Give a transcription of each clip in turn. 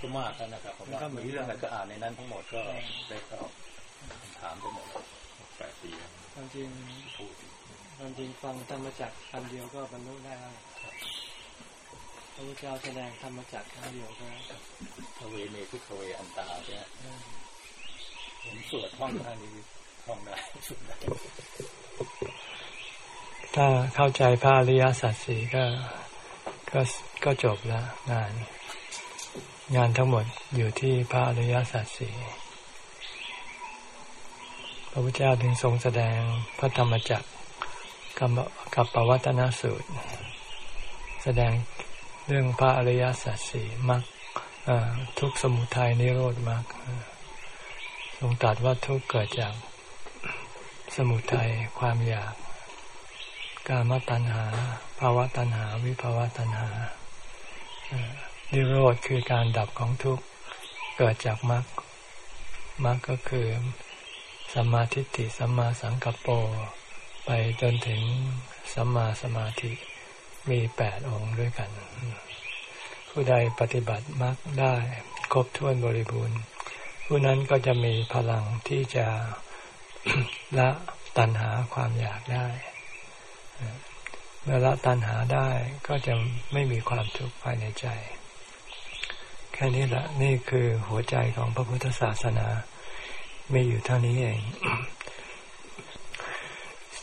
ก็มากแล้วนะครับผมว่ามีเรื่องอะไรก็อ่านในนั้นทั้งหมดก็ได้ตอบถามไปหมดแปดปีความจริงความจริงฟังธรรมจักรคำเดียวก็บรรลุได้แล้วพระพุทธเจ้าแสดงธรรมจักรคำเดียวก็ทเวเนทุกเวอันตาเนี่ยผมสวดท่องท่านี้ท่องได้สุดได้ถ้าเข้าใจพระอริยสัจสี่ก็ก็ก็จบแล้วงาน งานทั้งหมดอยู่ที่พระอริยสัจสี่พระพุทธเจ้าถึงทรงแสดงพระธรรมจักรกับกับปวัตนสูตร แสดงเรื่องพระอริยสัจสี่มรรคทุกสมุทัยนิโรธมรรคทรงตรัสว่าทุกเกิดจากสมุทัยความอยาก กามตัณหาภาวะตัณหา วิภาวะตัณหา นิโรธคือการดับของทุกข์เกิดจากมรรคมรรคก็คือสัมมาทิฏฐิสัมมาสังกัปโปไปจนถึงสัมมาสมาธิมีแปดองค์ด้วยกัน ผู้ใดปฏิบัติมรรคได้ครบถ้วนบริบูรณ์ ผู้นั้นก็จะมีพลังที่จะละตัณหาความอยากได้เมื่อละตัณหาได้ก็จะไม่มีความทุกข์ภายในใจ ค่นี้แหละนี่คือหัวใจของพระพุทธศาสนามีอยู่เท่านี้เอง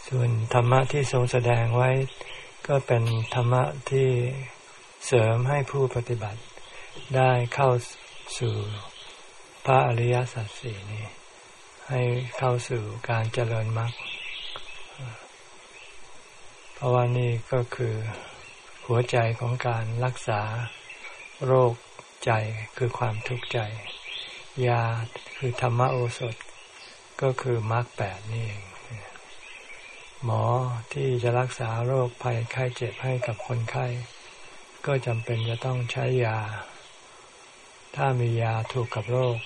ส่วนธรรมะที่ทรงแสดงไว้ ก็เป็นธรรมะที่เสริมให้ผู้ปฏิบัติ ได้เข้าสู่พระอริยสัจสี่นี้ ให้เข้าสู่การเจริญมรรคเพราะว่านี่ก็คือหัวใจของการรักษาโรค ใจคือความทุกข์ใจ ยาคือธรรมโอสถ ก็คือมรรคแปดนี่เองหมอที่จะรักษาโรคภัยไข้เจ็บให้กับคนไข้ ก็จำเป็นจะต้องใช้ยา ถ้ามียาถูกกับโรค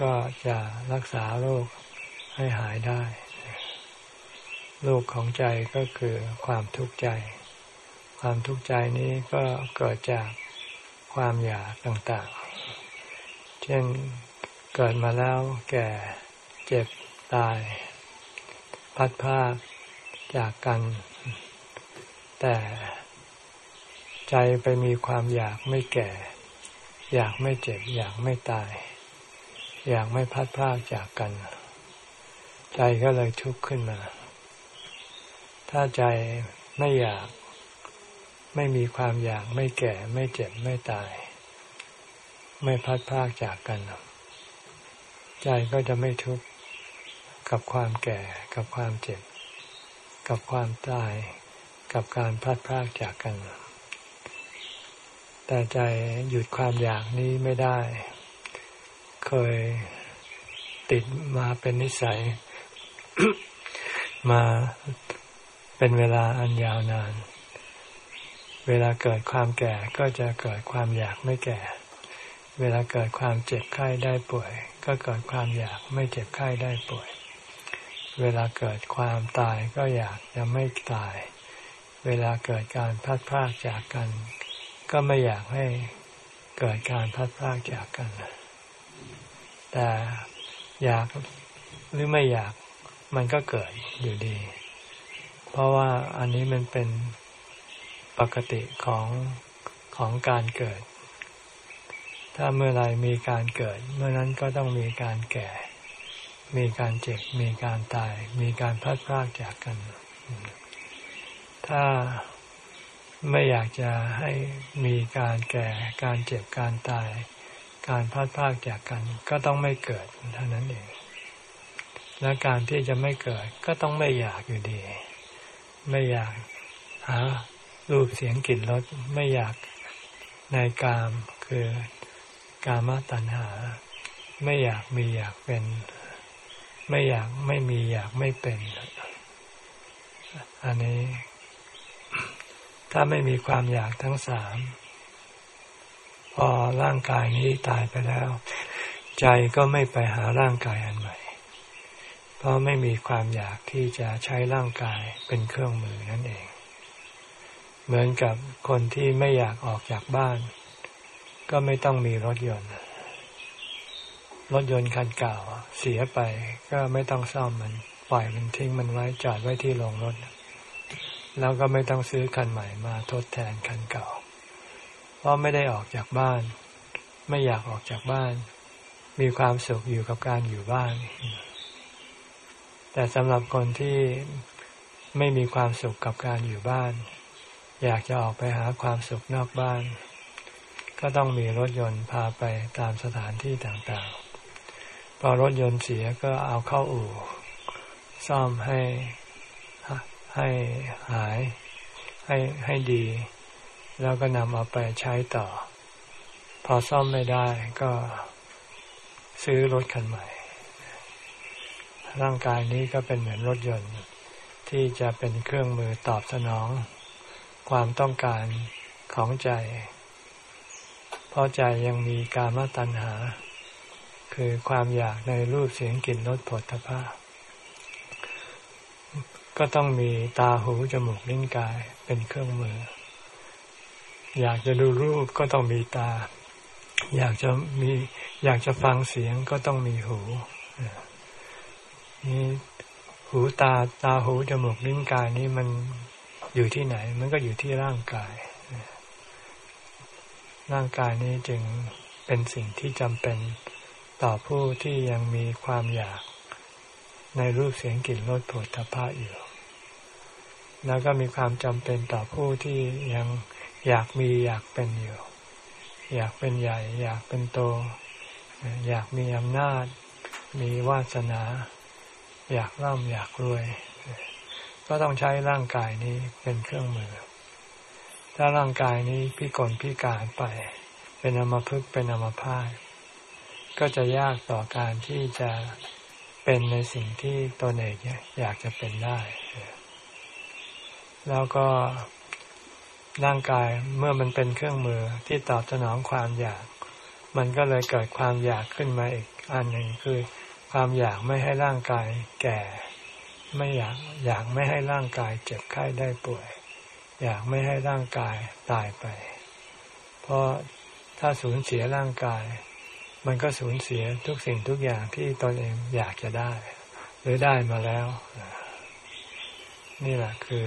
ก็จะรักษาโรคให้หายได้โลกของใจก็คือความทุกข์ใจ ความทุกข์ใจนี้ก็เกิดจาก ความอยากต่างๆ เช่นเกิดมาแล้วแก่เจ็บตาย พัดพาจากกัน แต่ใจไปมีความอยากไม่แก่ อยากไม่เจ็บ อยากไม่ตาย อยากไม่พัดพากจากกัน ใจก็เลยทุกข์ขึ้นมา ถ้าใจไม่อยาก ไม่มีความอยากไม่แก่ไม่เจ็บไม่ตาย ไม่พัดพากจากกัน ใจก็จะไม่ทุกข์กับความแก่กับความเจ็บ กับความตาย กับการพัดพากจากกัน แต่ใจหยุดความอยากนี้ไม่ได้ เคยติดมาเป็นนิสัย มาเป็นเวลาอันยาวนาน เวลาเกิดความแก่ก็จะเกิดความอยากไม่แก่ เวลาเกิดความเจ็บไข้ได้ป่วย ก็เกิดความอยากไม่เจ็บไข้ได้ป่วย เวลาเกิดความตายก็อยากจะไม่ตาย เวลาเกิดการพัดพากจากกัน ก็ไม่อยากให้เกิดการพัดพากจากกัน แต่อยากหรือไม่อยากมันก็เกิดอยู่ดี เพราะว่าอันนี้มันเป็น ปกติของของการเกิด ถ้าเมื่อไรมีการเกิด เมื่อนั้นก็ต้องมีการแก่ มีการเจ็บ มีการตาย มีการพัดพรากจากกัน ถ้าไม่อยากจะให้มีการแก่ การเจ็บ การตาย การพัดพรากจากกัน ก็ต้องไม่เกิดเท่านั้นเอง และการที่จะไม่เกิดก็ต้องไม่อยากอยู่ดี ไม่อยากหา รูปเสียงกลิ่นรสไม่อยากในกามคือกามตัณหา ไม่อยากมีอยากเป็น ไม่อยากไม่มีอยากไม่เป็น อันนี้ ถ้าไม่มีความอยากทั้งสาม พอร่างกายนี้ตายไปแล้ว ใจก็ไม่ไปหาร่างกายอันใหม่เพราะไม่มีความอยากที่จะใช้ร่างกายเป็นเครื่องมือนั่นเอง เหมือนกับคนที่ไม่อยากออกจากบ้าน ก็ไม่ต้องมีรถยนต์ รถยนต์คันเก่าเสียไป ก็ไม่ต้องซ่อมมัน ปล่อยมันทิ้งมันไว้จอดไว้ที่โรงรถ แล้วก็ไม่ต้องซื้อคันใหม่มาทดแทนคันเก่า เพราะไม่ได้ออกจากบ้าน ไม่อยากออกจากบ้าน มีความสุขอยู่กับการอยู่บ้าน แต่สำหรับคนที่ไม่มีความสุขกับการอยู่บ้าน อยากจะออกไปหาความสุขนอกบ้าน ก็ต้องมีรถยนต์พาไปตามสถานที่ต่างๆ พอรถยนต์เสียก็เอาเข้าอู่ ซ่อมให้ให้หายให้ให้ดี แล้วก็นำเอาไปใช้ต่อ พอซ่อมไม่ได้ก็ซื้อรถคันใหม่ ร่างกายนี้ก็เป็นเหมือนรถยนต์ ที่จะเป็นเครื่องมือตอบสนอง ความต้องการของใจ เพราะใจยังมีการมตัณหา คือความอยากในรูปเสียงกลิ่นรสผลทพะก็ต้องมีตาหูจมูกลิ้นกายเป็นเครื่องมือ อยากจะดูรูปก็ต้องมีตา อยากจะมีอยากจะฟังเสียงก็ต้องมีหูนี่หูตาตาหูจมูกลิ้นกายนี้มัน อยู่ที่ไหน มันก็อยู่ที่ร่างกาย ร่างกายนี้จึงเป็นสิ่งที่จำเป็นต่อผู้ที่ยังมีความอยากในรูปเสียงกลิ่นรสผลทพะอยู่ แล้วก็มีความจำเป็นต่อผู้ที่ยังอยากมีอยากเป็นอยู่ อยากเป็นใหญ่ อยากเป็นโต อยากมีอำนาจ มีวาสนา อยากร่ำอยากรวย ก็ต้องใช้ร่างกายนี้เป็นเครื่องมือ ถ้าร่างกายนี้พิกลพิการไป เป็นอมพึกเป็นอมพาตก็จะยากต่อการที่จะเป็นในสิ่งที่ตนเองอยากจะเป็นได้ แล้วก็ร่างกายเมื่อมันเป็นเครื่องมือที่ตอบสนองความอยาก มันก็เลยเกิดความอยากขึ้นมาอีกอันหนึ่งคือ ความอยากไม่ให้ร่างกายแก่ ไม่อยากอยากไม่ให้ร่างกายเจ็บไข้ได้ป่วย อยากไม่ให้ร่างกายตายไป เพราะถ้าสูญเสียร่างกาย มันก็สูญเสียทุกสิ่งทุกอย่างที่ตนเองอยากจะได้ หรือได้มาแล้ว นี่แหละคือ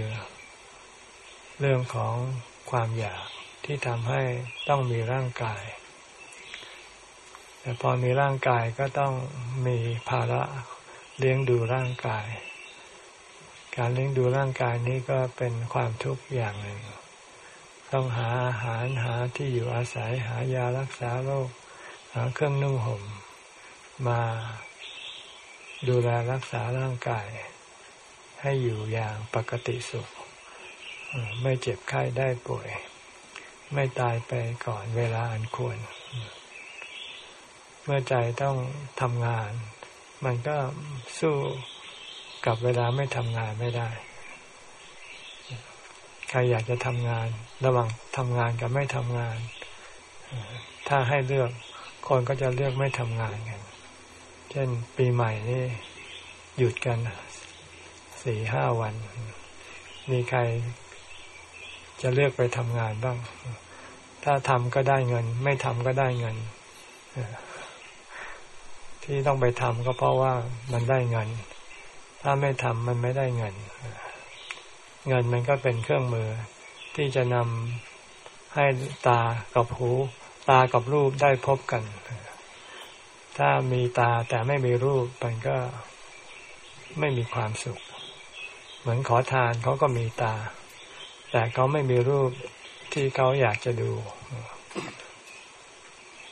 เรื่องของความอยากที่ทำให้ต้องมีร่างกาย แต่พอมีร่างกายก็ต้องมีภาระเลี้ยงดูร่างกาย การเลี้ยงดูร่างกายนี้ก็เป็นความทุกข์อย่างหนึ่ง ต้องหาอาหารหาที่อยู่อาศัยหายารักษาโรคหาเครื่องนุ่งห่มมาดูแลรักษาร่างกาย ให้อยู่อย่างปกติสุข ไม่เจ็บไข้ได้ป่วย ไม่ตายไปก่อนเวลาอันควร เมื่อใจต้องทำงาน มันก็สู้ กับเวลาไม่ทำงานไม่ได้ ใครอยากจะทำงาน ระหว่างทำงานกับไม่ทำงาน ถ้าให้เลือกคนก็จะเลือกไม่ทำงานกัน เช่นปีใหม่นี่หยุดกันสี่ห้าวัน มีใครจะเลือกไปทำงานบ้าง ถ้าทำก็ได้เงิน ไม่ทำก็ได้เงิน ที่ต้องไปทำก็เพราะว่ามันได้เงิน ถ้าไม่ทำมันไม่ได้เงิน เงินมันก็เป็นเครื่องมือ ที่จะนำให้ตากับหู ตากับรูปได้พบกัน ถ้ามีตาแต่ไม่มีรูปมันก็ไม่มีความสุข เหมือนขอทานเขาก็มีตา แต่เขาไม่มีรูปที่เขาอยากจะดู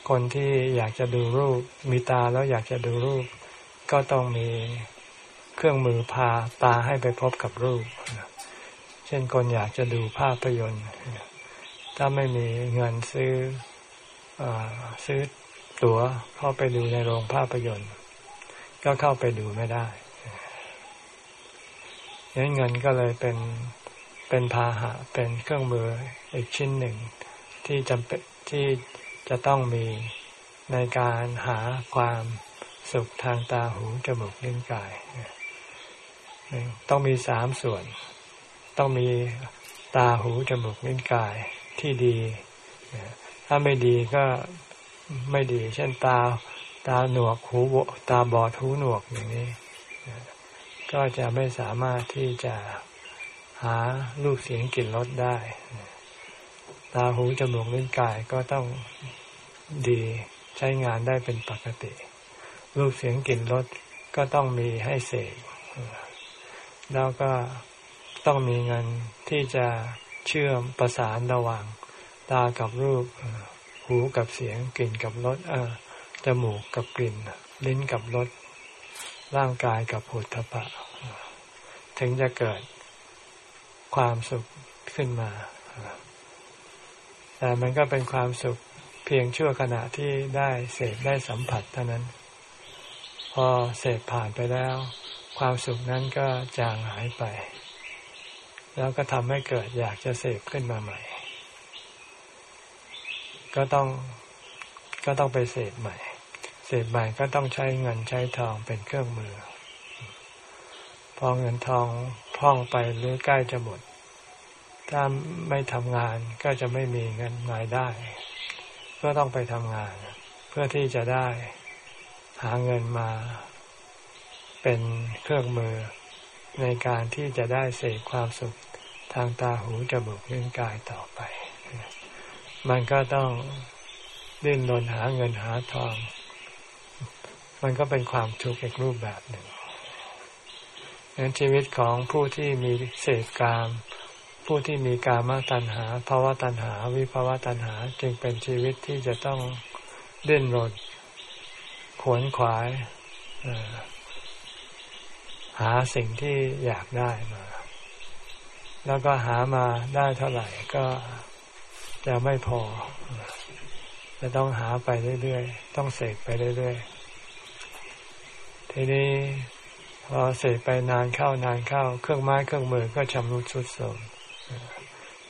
คนที่อยากจะดูรูป มีตาแล้วอยากจะดูรูป ก็ต้องมี เครื่องมือพาตาให้ไปพบกับรูป เช่นคนอยากจะดูภาพยนตร์ ถ้าไม่มีเงินซื้ออซื้อตั๋วเข้าไปดูในโรงภาพยนตร์ ก็เข้าไปดูไม่ได้ยั้นเงินก็เลยเป็นเป็นพาหะเป็นเครื่องมืออีกชิ้นหนึ่ง ที่จำเป็นที่จะต้องมีในการหาความสุขทางตาหูจมูกลิ้นกาย ต้องมีสามส่วน ต้องมีตาหูจมูกลิ้นกายที่ดี ถ้าไม่ดีก็ไม่ดี เช่นตาตาหนวกหูตาบอดหูหนวกอย่างนี้ ก็จะไม่สามารถที่จะหารูปเสียงกลิ่นรสได้ ตาหูจมูกลิ้นกายก็ต้องดีใช้งานได้เป็นปกติ รูปเสียงกลิ่นรสก็ต้องมีให้เสก แล้วก็ต้องมีเงินที่จะเชื่อมประสานระหว่างตากับรูป หูกับเสียง กลิ่นกับรสจมูกกับกลิ่น ลิ้นกับรสร่างกายกับผุถะถึงจะเกิดความสุขขึ้นมา แต่มันก็เป็นความสุขเพียงชั่วขณะที่ได้เสพได้สัมผัสเท่านั้น พอเสพผ่านไปแล้ว ความสุขนั้นก็จางหายไป แล้วก็ทำให้เกิดอยากจะเสพขึ้นมาใหม่ ก็ต้องก็ต้องไปเสพใหม่ เสพใหม่ก็ต้องใช้เงินใช้ทองเป็นเครื่องมือ พอเงินทองพ่องไปหรือใกล้จะหมด ถ้าไม่ทำงานก็จะไม่มีเงินรายได้ ก็ต้องไปทำงาน เพื่อที่จะได้หาเงินมา เป็นเครื่องมือในการที่จะได้เสกความสุขทางตาหูจมูกลิ้นกายต่อไป มันก็ต้องดิ้นรนหาเงินหาทอง มันก็เป็นความทุกข์อีกรูปแบบหนึ่งนั้นชีวิตของผู้ที่มีเสพกาม ผู้ที่มีกามตัณหาภาวะตัณหา วิภาวะตัณหาจึงเป็นชีวิตที่จะต้องดิ้นรนขวนขวาย หาสิ่งที่อยากได้มา แล้วก็หามาได้เท่าไหร่ก็จะไม่พอ จะต้องหาไปเรื่อยๆ ต้องเสกไปเรื่อยๆ ทีนี้พอเสกไปนานเข้านานเข้า เครื่องไม้เครื่องมือก็ชำรุดสุดโทรม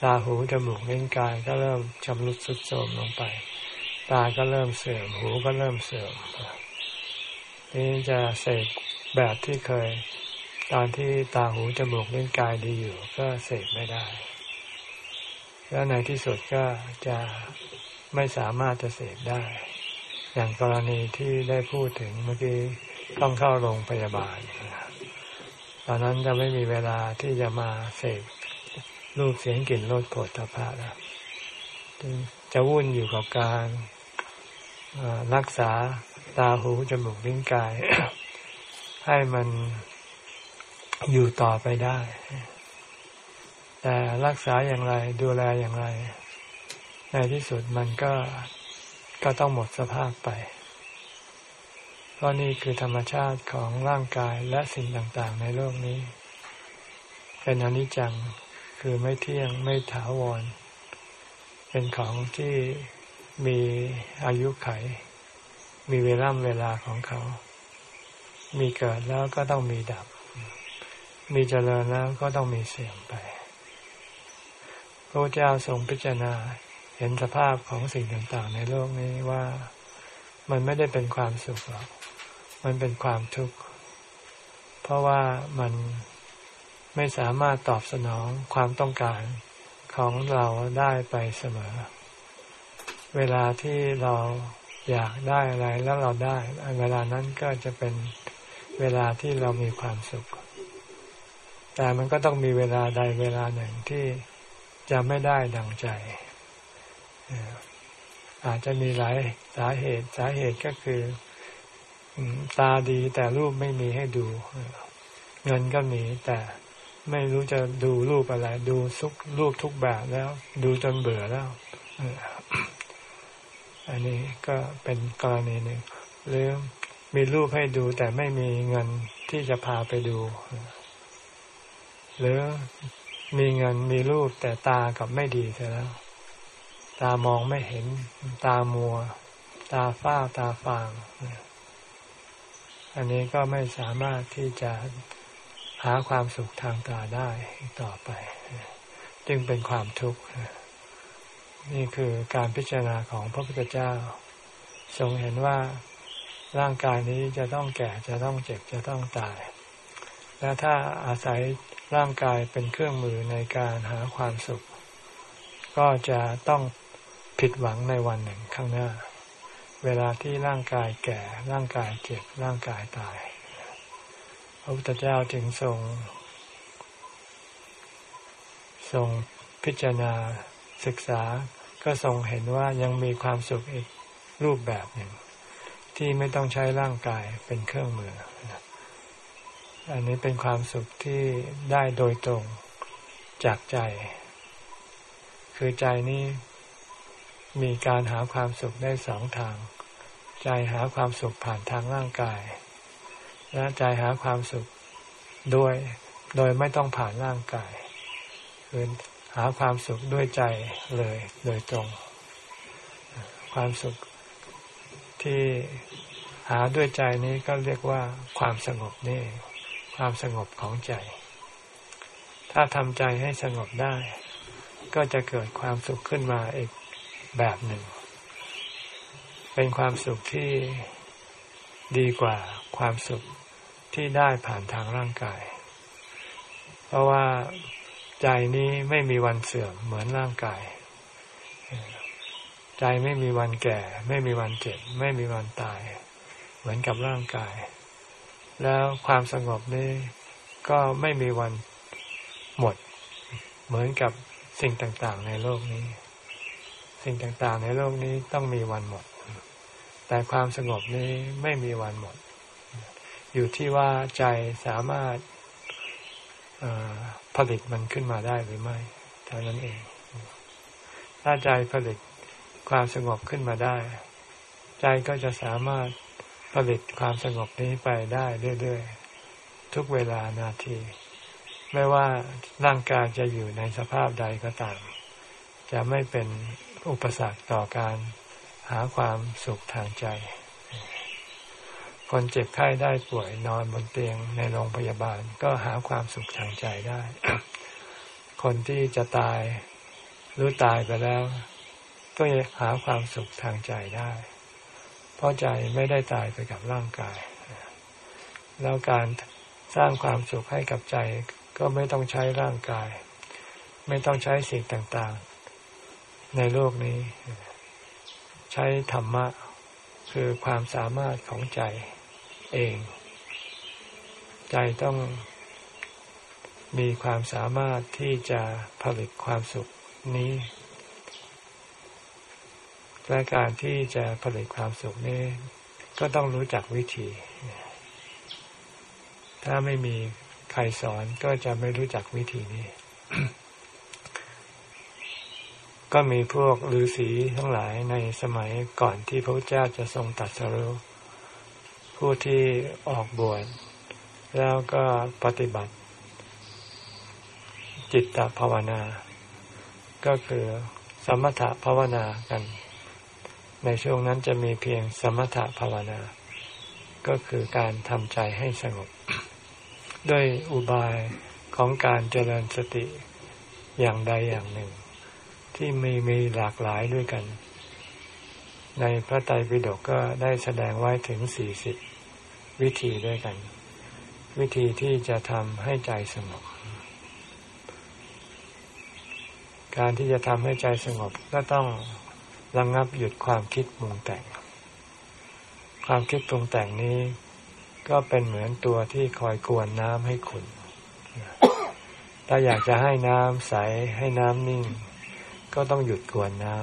ตาหูจมูกลิ้นกายก็เริ่มชำรุดสุดโทรมลงไป ตาก็เริ่มเสื่อม หูก็เริ่มเสื่อมนี่จะเสก แบบที่เคย ตอนที่ตาหูจมูกลิ้นกายดีอยู่ ก็เสกไม่ได้ แล้วในที่สุดก็จะไม่สามารถจะเสกได้ อย่างกรณีที่ได้พูดถึงเมื่อกี้ต้องเข้าโรงพยาบาล ตอนนั้นจะไม่มีเวลาที่จะมาเสกรูปเสียงกลิ่นรสโผฏฐัพพะแล้วจะวุ่นอยู่กับการรักษาตาหูจมูกลิ้นกาย ให้มันอยู่ต่อไปได้ แต่รักษาอย่างไร ดูแลอย่างไร ในที่สุดมันก็ก็ต้องหมดสภาพไป เพราะนี่คือธรรมชาติของร่างกายและสิ่งต่าง ๆ ในโลกนี้ เป็นอนิจจังคือไม่เที่ยงไม่ถาวร เป็นของที่มีอายุไข มีเวลาเวลาของเขา มีเกิดแล้วก็ต้องมีดับ มีเจริญแล้วก็ต้องมีเสื่อมไป พระเจ้าทรงพิจารณาเห็นสภาพของสิ่งต่างๆ ในโลกนี้ว่ามันไม่ได้เป็นความสุขหรอก มันเป็นความทุกข์ เพราะว่ามันไม่สามารถตอบสนองความต้องการของเราได้ไปเสมอ เวลาที่เราอยากได้อะไรแล้วเราได้ เวลานั้นก็จะเป็น เวลาที่เรามีความสุข แต่มันก็ต้องมีเวลาใดเวลาหนึ่งที่จะไม่ได้ดังใจ อาจจะมีหลายสาเหตุสาเหตุก็คือตาดีแต่รูปไม่มีให้ดู เงินก็มีแต่ไม่รู้จะดูรูปอะไร ดูซุกรูปทุกแบบแล้ว ดูจนเบื่อแล้วอันนี้ก็เป็นกรณีหนึ่งหรือ มีรูปให้ดูแต่ไม่มีเงินที่จะพาไปดู หรือมีเงินมีรูปแต่ตากับไม่ดีเสียแล้ว ตามองไม่เห็น ตามัว ตาฝ้าตาฟาง อันนี้ก็ไม่สามารถที่จะหาความสุขทางตาได้ต่อไป จึงเป็นความทุกข์ นี่คือการพิจารณาของพระพุทธเจ้า ทรงเห็นว่า ร่างกายนี้จะต้องแก่จะต้องเจ็บจะต้องตาย และถ้าอาศัยร่างกายเป็นเครื่องมือในการหาความสุข ก็จะต้องผิดหวังในวันหนึ่งข้างหน้า เวลาที่ร่างกายแก่ร่างกายเจ็บร่างกายตาย พระพุทธเจ้าจึงทรงทรงพิจารณาศึกษาก็ทรงเห็นว่ายังมีความสุขอีกรูปแบบหนึ่ง ที่ไม่ต้องใช้ร่างกายเป็นเครื่องมือ อันนี้เป็นความสุขที่ได้โดยตรงจากใจ คือใจนี้มีการหาความสุขได้สองทาง ใจหาความสุขผ่านทางร่างกาย และใจหาความสุขโดยโดยไม่ต้องผ่านร่างกายคือหาความสุขด้วยใจเลย โดยตรง ความสุข ที่หาด้วยใจนี้ก็เรียกว่าความสงบนี่ ความสงบของใจ ถ้าทำใจให้สงบได้ ก็จะเกิดความสุขขึ้นมาอีกแบบหนึ่ง เป็นความสุขที่ดีกว่าความสุขที่ได้ผ่านทางร่างกาย เพราะว่าใจนี้ไม่มีวันเสื่อมเหมือนร่างกาย ใจไม่มีวันแก่ ไม่มีวันเจ็บ ไม่มีวันตาย เหมือนกับร่างกาย แล้วความสงบนี้ก็ไม่มีวันหมด เหมือนกับสิ่งต่างๆ ในโลกนี้ สิ่งต่างๆ ในโลกนี้ต้องมีวันหมด แต่ความสงบนี้ไม่มีวันหมด อยู่ที่ว่าใจสามารถผลิตมันขึ้นมาได้หรือไม่เท่านั้นเอง ถ้าใจผลิต ความสงบขึ้นมาได้ ใจก็จะสามารถผลิตความสงบนี้ไปได้เรื่อยๆทุกเวลานาที ไม่ว่าร่างกายจะอยู่ในสภาพใดก็ตาม จะไม่เป็นอุปสรรคต่อการหาความสุขทางใจ คนเจ็บไข้ได้ป่วยนอนบนเตียงในโรงพยาบาลก็หาความสุขทางใจได้ คนที่จะตายหรือตายไปแล้ว ก็หาความสุขทางใจได้ เพราะใจไม่ได้ตายไปกับร่างกาย แล้วการสร้างความสุขให้กับใจก็ไม่ต้องใช้ร่างกาย ไม่ต้องใช้สิ่งต่างๆ ในโลกนี้ ใช้ธรรมะ คือความสามารถของใจเอง ใจต้องมีความสามารถที่จะผลิตความสุขนี้ และการที่จะผลิตความสุขนี้ก็ต้องรู้จักวิธี ถ้าไม่มีใครสอนก็จะไม่รู้จักวิธีนี้ ก็มีพวกฤาษีทั้งหลายในสมัยก่อนที่พระเจ้าจะทรงตัดสรุผู้ที่ออกบวชแล้วก็ปฏิบัติ จิตตภาวนา ก็คือสมถภาวนากัน ในช่วงนั้นจะมีเพียงสมถภาวนา ก็คือการทำใจให้สงบ ด้วยอุบายของการเจริญสติอย่างใดอย่างหนึ่ง ที่มีมีหลากหลายด้วยกัน ในพระไตรปิฎกก็ได้แสดงไว้ถึงสี่สิบวิธีด้วยกัน วิธีที่จะทำให้ใจสงบ การที่จะทำให้ใจสงบก็ต้อง ระงงับหยุดความคิดปรุงแต่ง ความคิดปรุงแต่งนี้ ก็เป็นเหมือนตัวที่คอยกวนน้ำให้ขุนถ้าอยากจะให้น้ำใสให้น้ำนิ่ง ก็ต้องหยุดกวนน้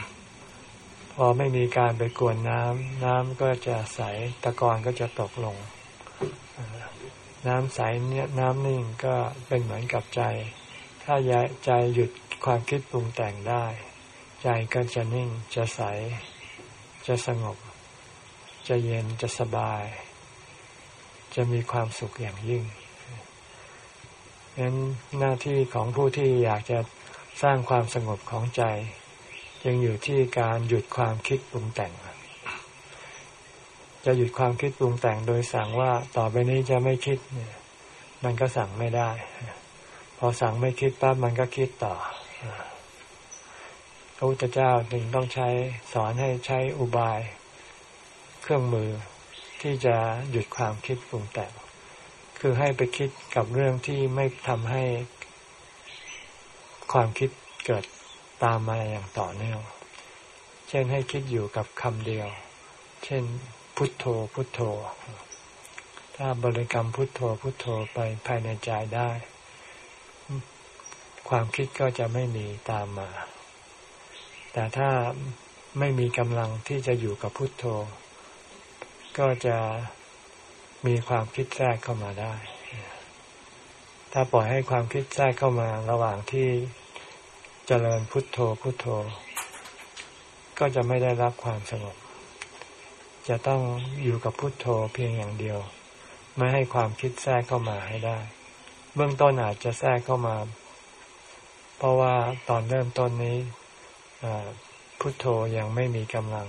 ำพอไม่มีการไปกวนน้ำน้ำก็จะใสตะกอนก็จะตกลง น้ำใสเนี่ยน้ำนิ่งก็เป็นเหมือนกับใจ ถ้าใจหยุดความคิดปรุงแต่งได้ ใจก็จะนิ่งจะใส จะสงบ จะเย็นจะสบาย จะมีความสุขอย่างยิ่งนั้นหน้าที่ของผู้ที่อยากจะสร้างความสงบของใจยังอยู่ที่การหยุดความคิดปรุงแต่ง จะหยุดความคิดปรุงแต่งโดยสั่งว่าต่อไปนี้จะไม่คิดเนี่ยมันก็สั่งไม่ได้ พอสั่งไม่คิดปั๊บมันก็คิดต่อ พระพุทธเจ้าจึงต้องใช้สอนให้ใช้อุบายเครื่องมือที่จะหยุดความคิดปรุงแต่งคือให้ไปคิดกับเรื่องที่ไม่ทำให้ความคิดเกิดตามมาอย่างต่อเนื่อง เช่นให้คิดอยู่กับคำเดียว เช่น พุทโธพุทโธ ถ้าบริกรรมพุทโธพุทโธไปภายในใจได้ ความคิดก็จะไม่มีตามมา แต่ถ้าไม่มีกำลังที่จะอยู่กับพุทโธ ก็จะมีความคิดแทรกเข้ามาได้ ถ้าปล่อยให้ความคิดแทรกเข้ามาระหว่างที่เจริญพุทโธพุทโธ ก็จะไม่ได้รับความสงบ จะต้องอยู่กับพุทโธเพียงอย่างเดียว ไม่ให้ความคิดแทรกเข้ามาให้ได้ เบื้องต้นอาจจะแทรกเข้ามา เพราะว่าตอนเริ่มต้นนี้ พุทโธยังไม่มีกำลัง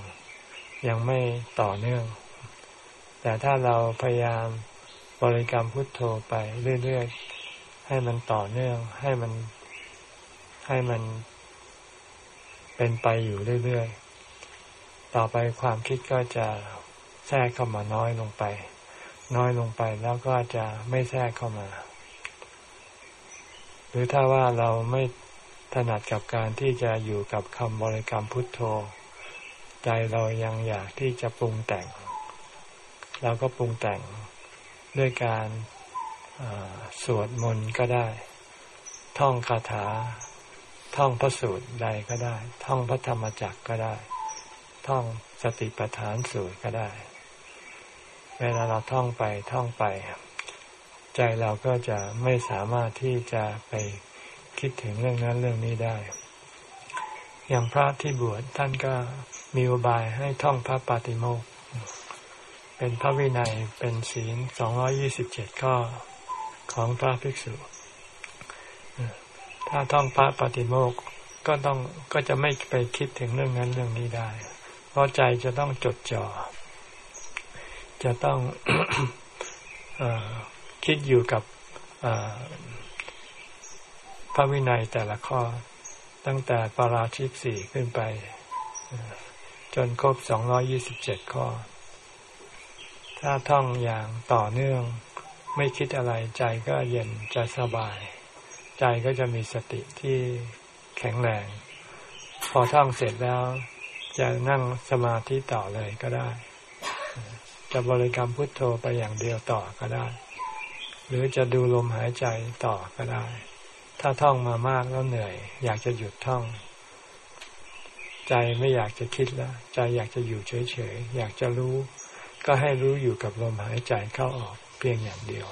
ยังไม่ต่อเนื่อง แต่ถ้าเราพยายามบริกรรมพุทโธไปเรื่อยๆ ให้มันต่อเนื่อง ให้มันให้มันเป็นไปอยู่เรื่อยๆ ต่อไปความคิดก็จะแทรกเข้ามาน้อยลงไป น้อยลงไปแล้วก็จะไม่แทรกเข้ามา หรือถ้าว่าเราไม่ ถนัดกับการที่จะอยู่กับคำบริกรรมพุทโธ ใจเรายังอยากที่จะปรุงแต่ง เราก็ปรุงแต่งด้วยการสวดมนต์ก็ได้ ท่องคาถา ท่องพระสูตรใดก็ได้ ท่องพระธรรมจักรก็ได้ ท่องสติปัฏฐานสูตรก็ได้ เวลาเราท่องไปท่องไป ใจเราก็จะไม่สามารถที่จะไป คิดถึงเรื่องนั้นเรื่องนี้ได้ อย่างพระที่บวชท่านก็มีอุบายให้ท่องพระปาติโมกเป็นพระวินัยเป็นศีลสองยี่สิบเจ็ดข้อของพระภิกษุ ถ้าท่องพระปฏิโมกก็ต้องก็จะไม่ไปคิดถึงเรื่องนั้นเรื่องนี้ได้ เพราะใจจะต้องจดจ่อ จะต้องอคิดอยู่กับ ระวินัยแต่ละข้อ ตั้งแต่ปาราชิกสี่ขึ้นไป จนครบสองร้อยี่สิบเจ็ดข้อ ถ้าท่องอย่างต่อเนื่อง ไม่คิดอะไรใจก็เย็นจะสบาย ใจก็จะมีสติที่แข็งแรง พอท่องเสร็จแล้วจะนั่งสมาธิต่อเลยก็ได้ จะบริกรรมพุทโธไปอย่างเดียวต่อก็ได้ หรือจะดูลมหายใจต่อก็ได้ ถ้าท่องมามากแล้วเหนื่อย อยากจะหยุดท่อง ใจไม่อยากจะคิดแล้ว ใจอยากจะอยู่เฉยๆ อยากจะรู้ ก็ให้รู้อยู่กับลมหายใจเข้าออกเพียงอย่างเดียว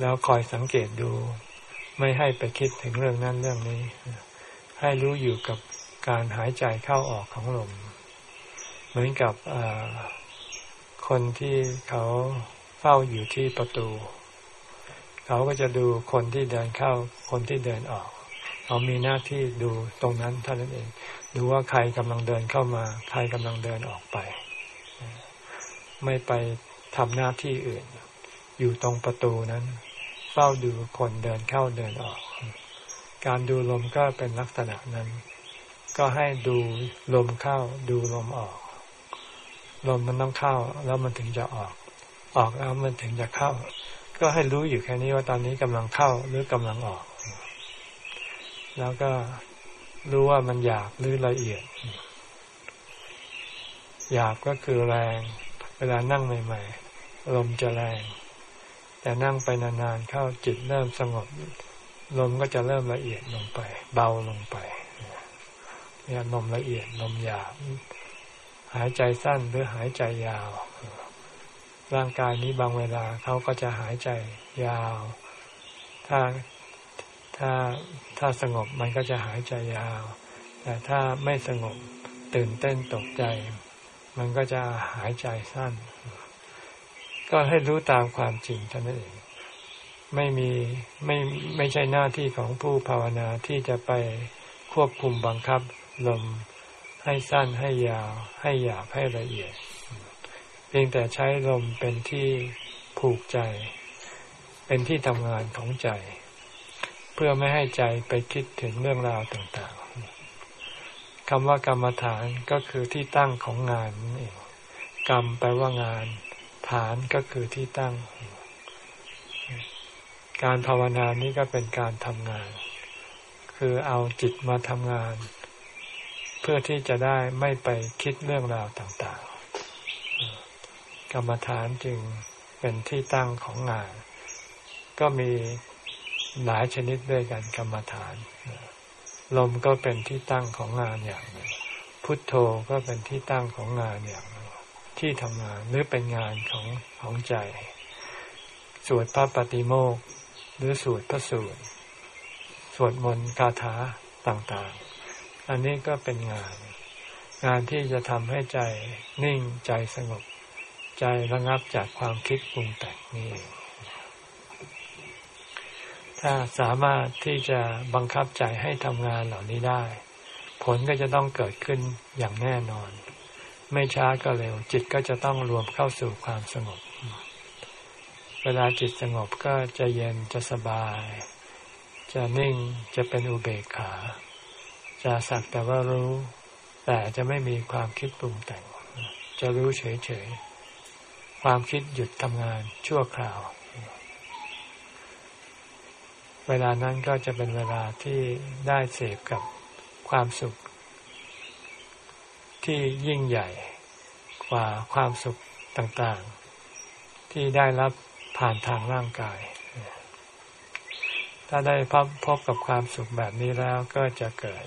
แล้วคอยสังเกตดู ไม่ให้ไปคิดถึงเรื่องนั้นเรื่องนี้ ให้รู้อยู่กับการหายใจเข้าออกของลม เหมือนกับคนที่เขาเฝ้าอยู่ที่ประตู เขาก็จะดูคนที่เดินเข้าคนที่เดินออก เขามีหน้าที่ดูตรงนั้นเท่านั้นเอง ดูว่าใครกำลังเดินเข้ามา ใครกำลังเดินออกไป ไม่ไปทำหน้าที่อื่น อยู่ตรงประตูนั้น เฝ้าดูคนเดินเข้าเดินออก การดูลมก็เป็นลักษณะนั้น ก็ให้ดูลมเข้าดูลมออก ลมมันต้องเข้า แล้วมันถึงจะออก ออกแล้วมันถึงจะเข้า ก็ให้รู้อยู่แค่นี้ว่าตอนนี้กำลังเข้าหรือกำลังออก แล้วก็รู้ว่ามันหยาบหรือละเอียด หยาบก็คือแรง เวลานั่งใหม่ ๆ ลมจะแรง แต่นั่งไปนานๆเข้าจิตเริ่มสงบ ลมก็จะเริ่มละเอียดลงไป เบาลงไปเนี่ยลมละเอียดลมหยาบ หายใจสั้นหรือหายใจยาว ร่างกายนี้บางเวลาเขาก็จะหายใจยาว ถ้าถ้าถ้าสงบมันก็จะหายใจยาว แต่ถ้าไม่สงบตื่นเต้นตกใจ มันก็จะหายใจสั้น ก็ให้รู้ตามความจริงเท่านั้นเองไม่มีไม่ไม่ใช่หน้าที่ของผู้ภาวนาที่จะไปควบคุมบังคับลมให้สั้นให้ยาว ให้หยาบให้ละเอียด พียงแต่ใช้ลมเป็นที่ผูกใจ เป็นที่ทำงานของใจ เพื่อไม่ให้ใจไปคิดถึงเรื่องราวต่างๆคำว่ากรรมฐานก็คือที่ตั้งของงานนั่นเองกรรมแปลว่างาน ฐานก็คือที่ตั้ง การภาวนานี้ก็เป็นการทำงาน คือเอาจิตมาทำงาน เพื่อที่จะได้ไม่ไปคิดเรื่องราวต่างๆ กรรมฐานจึงเป็นที่ตั้งของงาน ก็มีหลายชนิดด้วยกันกรรมฐาน ลมก็เป็นที่ตั้งของงานอย่างหนึ่งพุทโธก็เป็นที่ตั้งของงานอย่างหนึ่งที่ทำงานหรือเป็นงานของของใจ สวดพระปฏิโมกหรือสวดพระสูตรสวดมนต์คาถาต่างๆ อันนี้ก็เป็นงาน งานที่จะทำให้ใจนิ่งใจสงบ ใจระงับจากความคิดปรุงแต่งนี่ถ้าสามารถที่จะบังคับใจให้ทำงานเหล่านี้ได้ ผลก็จะต้องเกิดขึ้นอย่างแน่นอน ไม่ช้าก็เร็ว จิตก็จะต้องรวมเข้าสู่ความสงบ เวลาจิตสงบก็จะเย็นจะสบาย จะนิ่งจะเป็นอุเบกขา จะสักแต่ว่ารู้ แต่จะไม่มีความคิดปรุงแต่งจะรู้เฉยๆ ความคิดหยุดทำงานชั่วคราว เวลานั้นก็จะเป็นเวลาที่ได้เสพกับความสุข ที่ยิ่งใหญ่กว่าความสุขต่างๆ ที่ได้รับผ่านทางร่างกาย ถ้าได้พบพบกับความสุขแบบนี้แล้วก็จะเกิด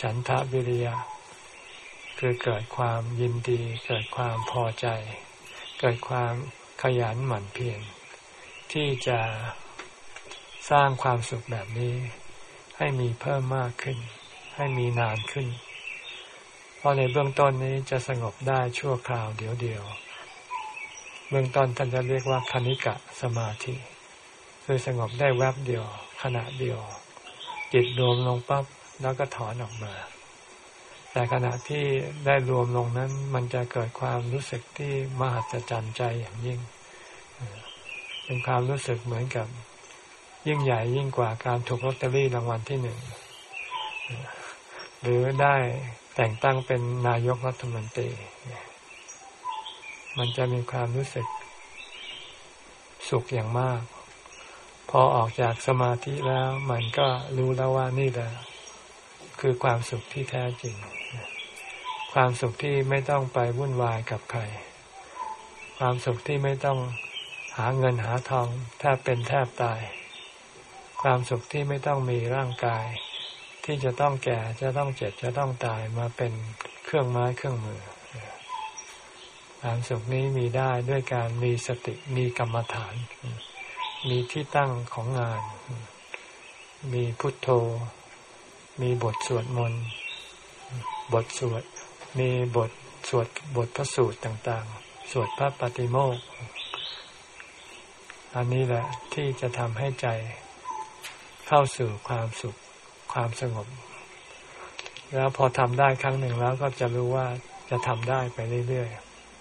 ฉันทะวิริยะ คือเกิดความยินดี เกิดความพอใจ เกิดความขยันหมั่นเพียรที่จะสร้างความสุขแบบนี้ ให้มีเพิ่มมากขึ้น ให้มีนานขึ้น เพราะในเบื้องต้นนี้จะสงบได้ชั่วคราวเดียวเดียว เบื้องต้นท่านจะเรียกว่าคณิกะสมาธิ คือสงบได้แวบเดียวขณะเดียว จิตรวมลงปั๊บแล้วก็ถอนออกมา แต่ขณะที่ได้รวมลงนั้น มันจะเกิดความรู้สึกที่มหัศจรรย์ใจอย่างยิ่ง เป็นความรู้สึกเหมือนกับ ยิ่งใหญ่ยิ่งกว่าการถูกลอตเตอรี่รางวัลที่หนึ่งหรือได้แต่งตั้งเป็นนายกรัฐมนตรี มันจะมีความรู้สึกสุขอย่างมาก พอออกจากสมาธิแล้ว มันก็รู้แล้วว่านี่แหละคือความสุขที่แท้จริง ความสุขที่ไม่ต้องไปวุ่นวายกับใคร ความสุขที่ไม่ต้องหาเงินหาทองแทบเป็นแทบตาย ความสุขที่ไม่ต้องมีร่างกาย ที่จะต้องแก่จะต้องเจ็บจะต้องตายมาเป็นเครื่องไม้เครื่องมือ ความสุขนี้มีได้ด้วยการมีสติมีกรรมฐาน มีที่ตั้งของงาน มีพุทโธ มีบทสวดมนต์บทสวด มีบทสวดบทพระสูตรต่างๆ สวดพระปฏิโมกข์อันนี้แหละที่จะทำให้ใจเข้าสู่ความสุขความสงบ แล้วพอทำได้ครั้งหนึ่งแล้วก็จะรู้ว่าจะทำได้ไปเรื่อย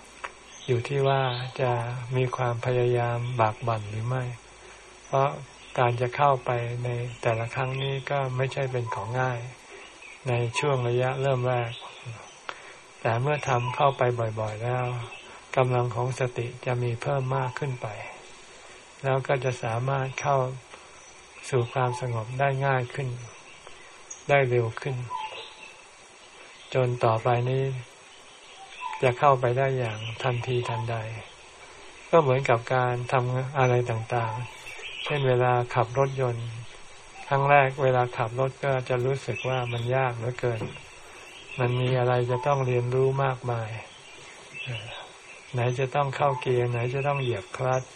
ๆ อยู่ที่ว่าจะมีความพยายามบากบั่นหรือไม่ เพราะการจะเข้าไปในแต่ละครั้งนี้ก็ไม่ใช่เป็นของง่าย ในช่วงระยะเริ่มแรก แต่เมื่อทำเข้าไปบ่อยๆแล้วกำลังของสติจะมีเพิ่มมากขึ้นไป แล้วก็จะสามารถเข้าสู่ความสงบได้ง่ายขึ้น ได้เร็วขึ้น จนต่อไปนี้ จะเข้าไปได้อย่างทันทีทันใด ก็เหมือนกับการทำอะไรต่างๆ เช่นเวลาขับรถยนต์ครั้งแรกเวลาขับรถก็จะรู้สึกว่ามันยากเหลือเกิน มันมีอะไรจะต้องเรียนรู้มากมาย ไหนจะต้องเข้าเกียร์ไหนจะต้องเหยียบคลัตช์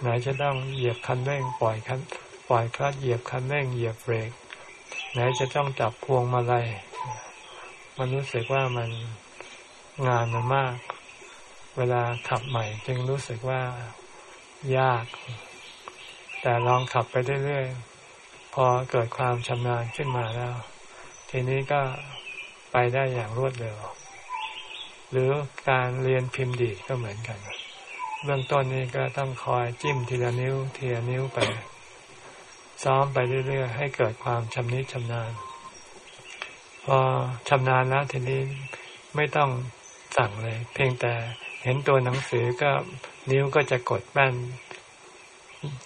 ไหนจะต้องเหยียบคันเร่งปล่อยคันปล่อยคลัตช์เหยียบคันเร่งเหยียบเบรกไหนจะต้องจับพวงมาลัยมันรู้สึกว่ามันงานมันมาก เวลาขับใหม่ จึงรู้สึกว่ายาก แต่ลองขับไปเรื่อยๆพอเกิดความชำนาญขึ้นมาแล้ว ทีนี้ก็ ไปได้อย่างรวดเร็ว หรือการเรียนพิมพ์ดีก็เหมือนกัน เบื้องต้นนี้ก็ต้องคอยจิ้มทีละนิ้วทีละนิ้วไป ซ้อมไปเรื่อยๆ ให้เกิดความชำนิชำนาญ พอชำนาญแล้วทีนี้ไม่ต้องสั่งเลย เพียงแต่เห็นตัวหนังสือก็นิ้วก็จะกดแป้น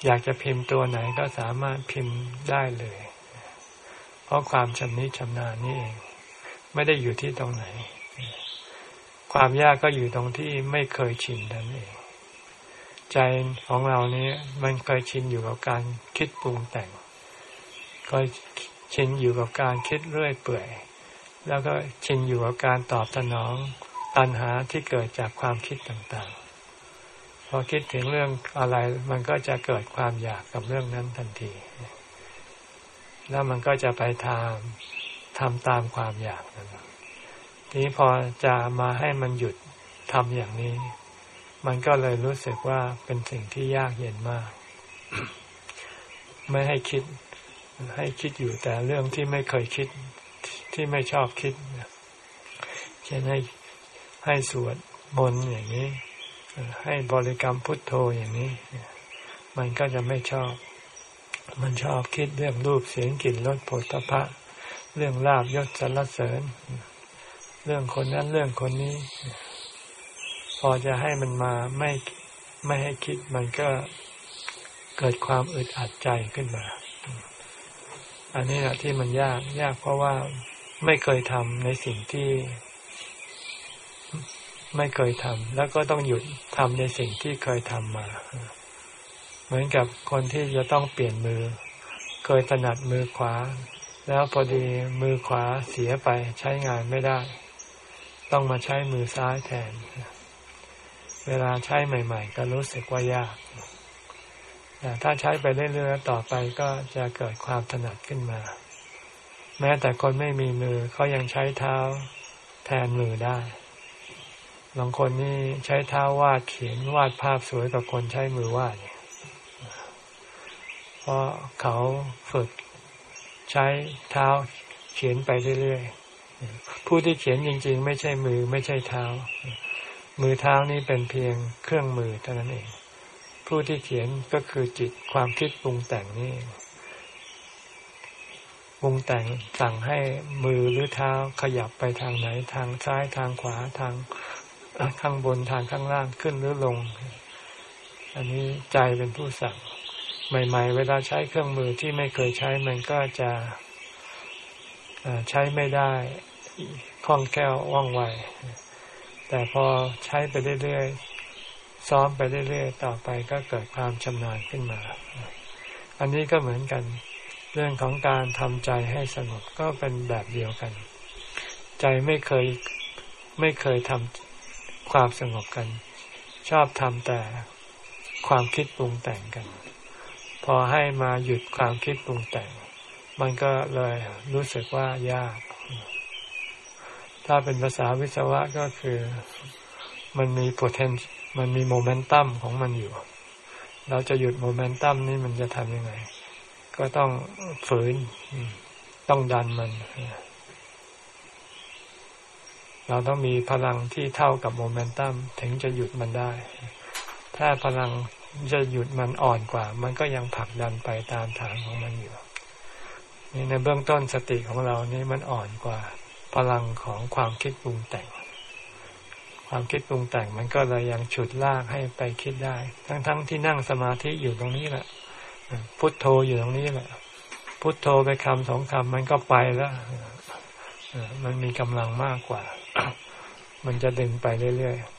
อยากจะพิมพ์ตัวไหนก็สามารถพิมพ์ได้เลย เพราะความชำนิชำนาญนี่เอง ไม่ได้อยู่ที่ตรงไหน ความยากก็อยู่ตรงที่ไม่เคยชินนั่นเอง ใจของเรานี้มันเคยชินอยู่กับการคิดปรุงแต่งก็ชินอยู่กับการคิดเรื่อยเปื่อย แล้วก็ชินอยู่กับการตอบสนองตัณหาที่เกิดจากความคิดต่างๆ พอคิดถึงเรื่องอะไร มันก็จะเกิดความอยากกับเรื่องนั้นทันที แล้วมันก็จะไปทำ ทำตามความอยากนั้นทีนี้พอจะมาให้มันหยุดทำอย่างนี้ มันก็เลยรู้สึกว่าเป็นสิ่งที่ยากเย็นมาก ไม่ให้คิด ให้คิดอยู่แต่เรื่องที่ไม่เคยคิดที่ไม่ชอบคิดเช่นให้ให้สวดมนต์อย่างนี้ ให้บริกรรมพุทโธอย่างนี้ มันก็จะไม่ชอบ มันชอบคิดเรื่องรูปเสียงกลิ่นรสผลตภะ เรื่องลาบยศสรรเสริญ เรื่องคนนั้นเรื่องคนนี้ พอจะให้มันมาไม่ไม่ให้คิดมันก็เกิดความอึดอัดใจขึ้นมา อันนี้แหละที่มันยาก ยากเพราะว่าไม่เคยทำในสิ่งที่ ไม่เคยทำแล้วก็ต้องหยุดทำในสิ่งที่เคยทำมา เหมือนกับคนที่จะต้องเปลี่ยนมือ เคยถนัดมือขวา แล้วพอดีมือขวาเสียไปใช้งานไม่ได้ ต้องมาใช้มือซ้ายแทน เวลาใช้ใหม่ ๆ ก็รู้สึกว่ายากถ้าใช้ไปเรื่อยๆต่อไปก็จะเกิดความถนัดขึ้นมา แม้แต่คนไม่มีมือเขายังใช้เท้าแทนมือได้บางคนนี่ใช้เท้าวาดเขียนวาดภาพสวยกว่าคนใช้มือวาดเพราะเขาฝึก ใช้เท้าเขียนไปเรื่อยๆ ผู้ที่เขียนจริง ๆ ไม่ใช่มือไม่ใช่เท้า มือเท้านี่เป็นเพียงเครื่องมือเท่านั้นเอง ผู้ที่เขียนก็คือจิตความคิดปรุงแต่งนี่ปรุงแต่งสั่งให้มือหรือเท้าขยับไปทางไหน ทางซ้ายทางขวาทางข้างบนทางข้างล่างขึ้นหรือลง อันนี้ใจเป็นผู้สั่ง ใหม่ ๆ เวลาใช้เครื่องมือที่ไม่เคยใช้มันก็จะใช้ไม่ได้คล่องแคล่วว่องไว แต่พอใช้ไปเรื่อยๆ ซ้อมไปเรื่อยๆ ต่อไปก็เกิดความชำนาญขึ้นมา อันนี้ก็เหมือนกัน เรื่องของการทำใจให้สงบก็เป็นแบบเดียวกัน ใจไม่เคยไม่เคยทำความสงบกัน ชอบทำแต่ความคิดปรุงแต่งกัน พอให้มาหยุดความคิดปรุงแต่ง มันก็เลยรู้สึกว่ายาก ถ้าเป็นภาษาวิศวะก็คือมันมี potential มันมีโมเมนตัมของมันอยู่ เราจะหยุดโมเมนตัมนี่มันจะทำยังไง ก็ต้องฝืน ต้องดันมัน เราต้องมีพลังที่เท่ากับโมเมนตัมถึงจะหยุดมันได้ ถ้าพลัง จะหยุดมันอ่อนกว่า มันก็ยังผลักดันไปตามฐานของมันอยู่นี่ในเบื้องต้นสติของเรานี่มันอ่อนกว่า พลังของความคิดปรุงแต่ง ความคิดปรุงแต่งมันก็เลยยังฉุดลากให้ไปคิดได้ ทั้งๆทที่นั่งสมาธิอยู่ตรงนี้แหละพุทโธอยู่ตรงนี้แหละพุทโธไปคำสองคำมันก็ไปแล้วมันมีกำลังมากกว่า มันจะดึงไปเรื่อยๆ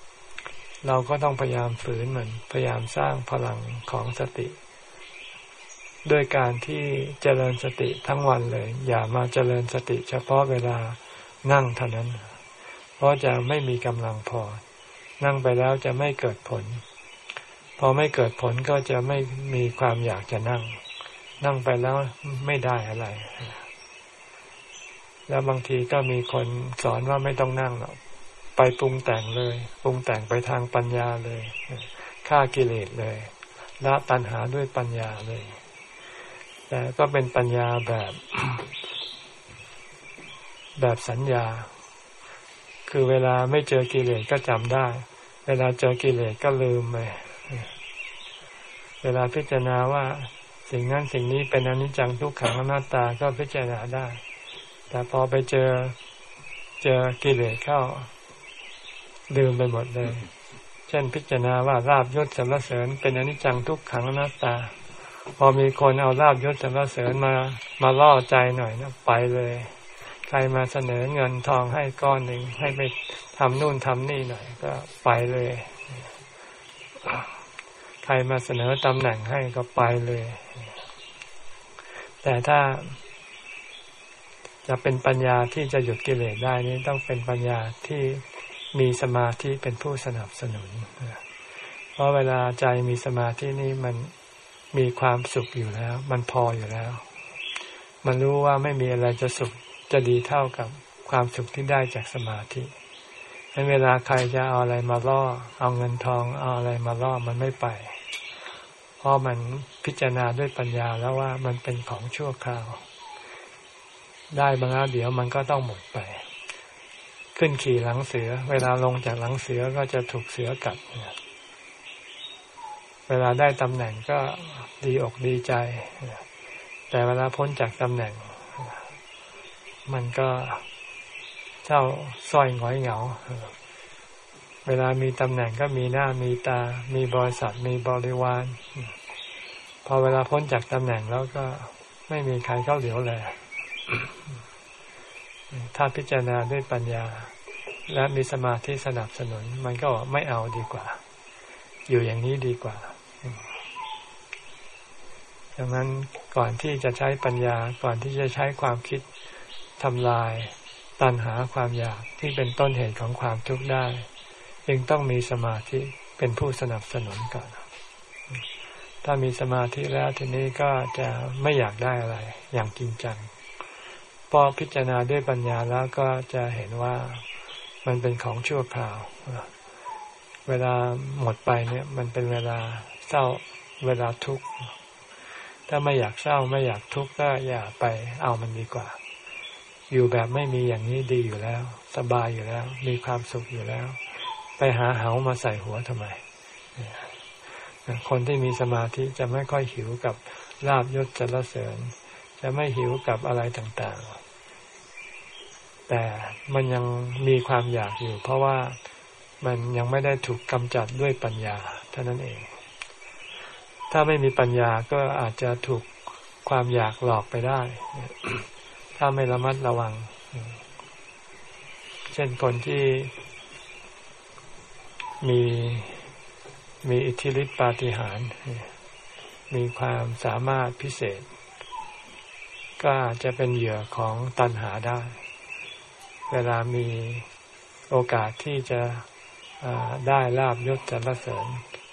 เราก็ต้องพยายามฝืนมันพยายามสร้างพลังของสติ ด้วยการที่เจริญสติทั้งวันเลย อย่ามาเจริญสติ เฉพาะเวลานั่งเท่านั้น เพราะจะไม่มีกำลังพอ นั่งไปแล้วจะไม่เกิดผล พอไม่เกิดผลก็จะไม่มีความอยากจะนั่ง นั่งไปแล้วไม่ได้อะไร แล้วบางทีก็มีคนสอนว่าไม่ต้องนั่งหรอก ไปปรุงแต่งเลย ปรุงแต่งไปทางปัญญาเลยฆ่ากิเลสเลยละตัณหาด้วยปัญญาเลย แต่ก็เป็นปัญญาแบบแบบสัญญา คือเวลาไม่เจอกิเลสก็จำได้ เวลาเจอกิเลสก็ลืมไปเวลาพิจารณาว่าสิ่งนั้นสิ่งนี้เป็นอนิจจังทุกขังอนัตตาก็พิจารณาได้ แต่พอไปเจอเจอกิเลสเข้า ลืมไปหมดเลย เช่นพิจารณาว่าราบยศสรรเสริญ เป็นอนิจจังทุกขังอนัตตา พอมีคนเอาราบยศสรรเสริญมา มาล่อใจหน่อยนะไปเลย ใครมาเสนอเงินทองให้ก้อนหนึ่งให้ไปทำนู่นทำนี่หน่อยก็ไปเลย ใครมาเสนอตำแหน่งให้ก็ไปเลย แต่ถ้าจะเป็นปัญญาที่จะหยุดกิเลสได้นี้ต้องเป็นปัญญาที่ มีสมาธิเป็นผู้สนับสนุน เพราะเวลาใจมีสมาธินี้มันมีความสุขอยู่แล้ว มันพออยู่แล้ว มันรู้ว่าไม่มีอะไรจะสุขจะดีเท่ากับความสุขที่ได้จากสมาธิในเวลาใครจะเอาอะไรมาล่อ เอาเงินทอง เอาอะไรมาล่อมันไม่ไป เพราะมันพิจารณาด้วยปัญญาแล้วว่ามันเป็นของชั่วคราว ได้บางแล้วเดี๋ยวมันก็ต้องหมดไป ขึ้นขี่หลังเสือ เวลาลงจากหลังเสือก็จะถูกเสือกัด เวลาได้ตำแหน่งก็ดีอกดีใจ แต่เวลาพ้นจากตำแหน่ง มันก็เจ้าส้อยหงอยเหงา เวลามีตำแหน่งก็มีหน้ามีตา มีบริษัท มีบริวาร พอเวลาพ้นจากตำแหน่งแล้วก็ไม่มีใครเข้าเหลียวเลย ถ้าพิจารณาด้วยปัญญา และมีสมาธิสนับสนุน มันก็ไม่เอาดีกว่า อยู่อย่างนี้ดีกว่า ดังนั้นก่อนที่จะใช้ปัญญาก่อนที่จะใช้ความคิดทำลายตัณหาความอยากที่เป็นต้นเหตุของความทุกข์ได้จึงต้องมีสมาธิเป็นผู้สนับสนุนก่อน ถ้ามีสมาธิแล้วทีนี้ก็จะไม่อยากได้อะไร อย่างจริงจัง พอพิจารณาด้วยปัญญาแล้วก็จะเห็นว่ามันเป็นของชั่วคราว เวลาหมดไปเนี่ย มันเป็นเวลาเศร้าเวลาทุกข์ถ้าไม่อยากเศร้าไม่อยากทุกข์ก็อย่าไปเอามันดีกว่า อยู่แบบไม่มีอย่างนี้ดีอยู่แล้ว สบายอยู่แล้ว มีความสุขอยู่แล้ว ไปหาเหามาใส่หัวทำไม คนที่มีสมาธิจะไม่ค่อยหิวกับลาบยศจรเสริญ จะไม่หิวกับอะไรต่าง แต่มันยังมีความอยากอยู่ เพราะว่ามันยังไม่ได้ถูกกำจัดด้วยปัญญาเท่านั้นเอง ถ้าไม่มีปัญญาก็อาจจะถูกความอยากหลอกไปได้ ถ้าไม่ระมัดระวัง เช่นคนที่มีมีอิทธิฤทธิปาฏิหาริย์มีความสามารถพิเศษ ก็อาจจะเป็นเหยื่อของตันหาได้ เวลามีโอกาสที่จะได้ลาบยศจรรเสริญ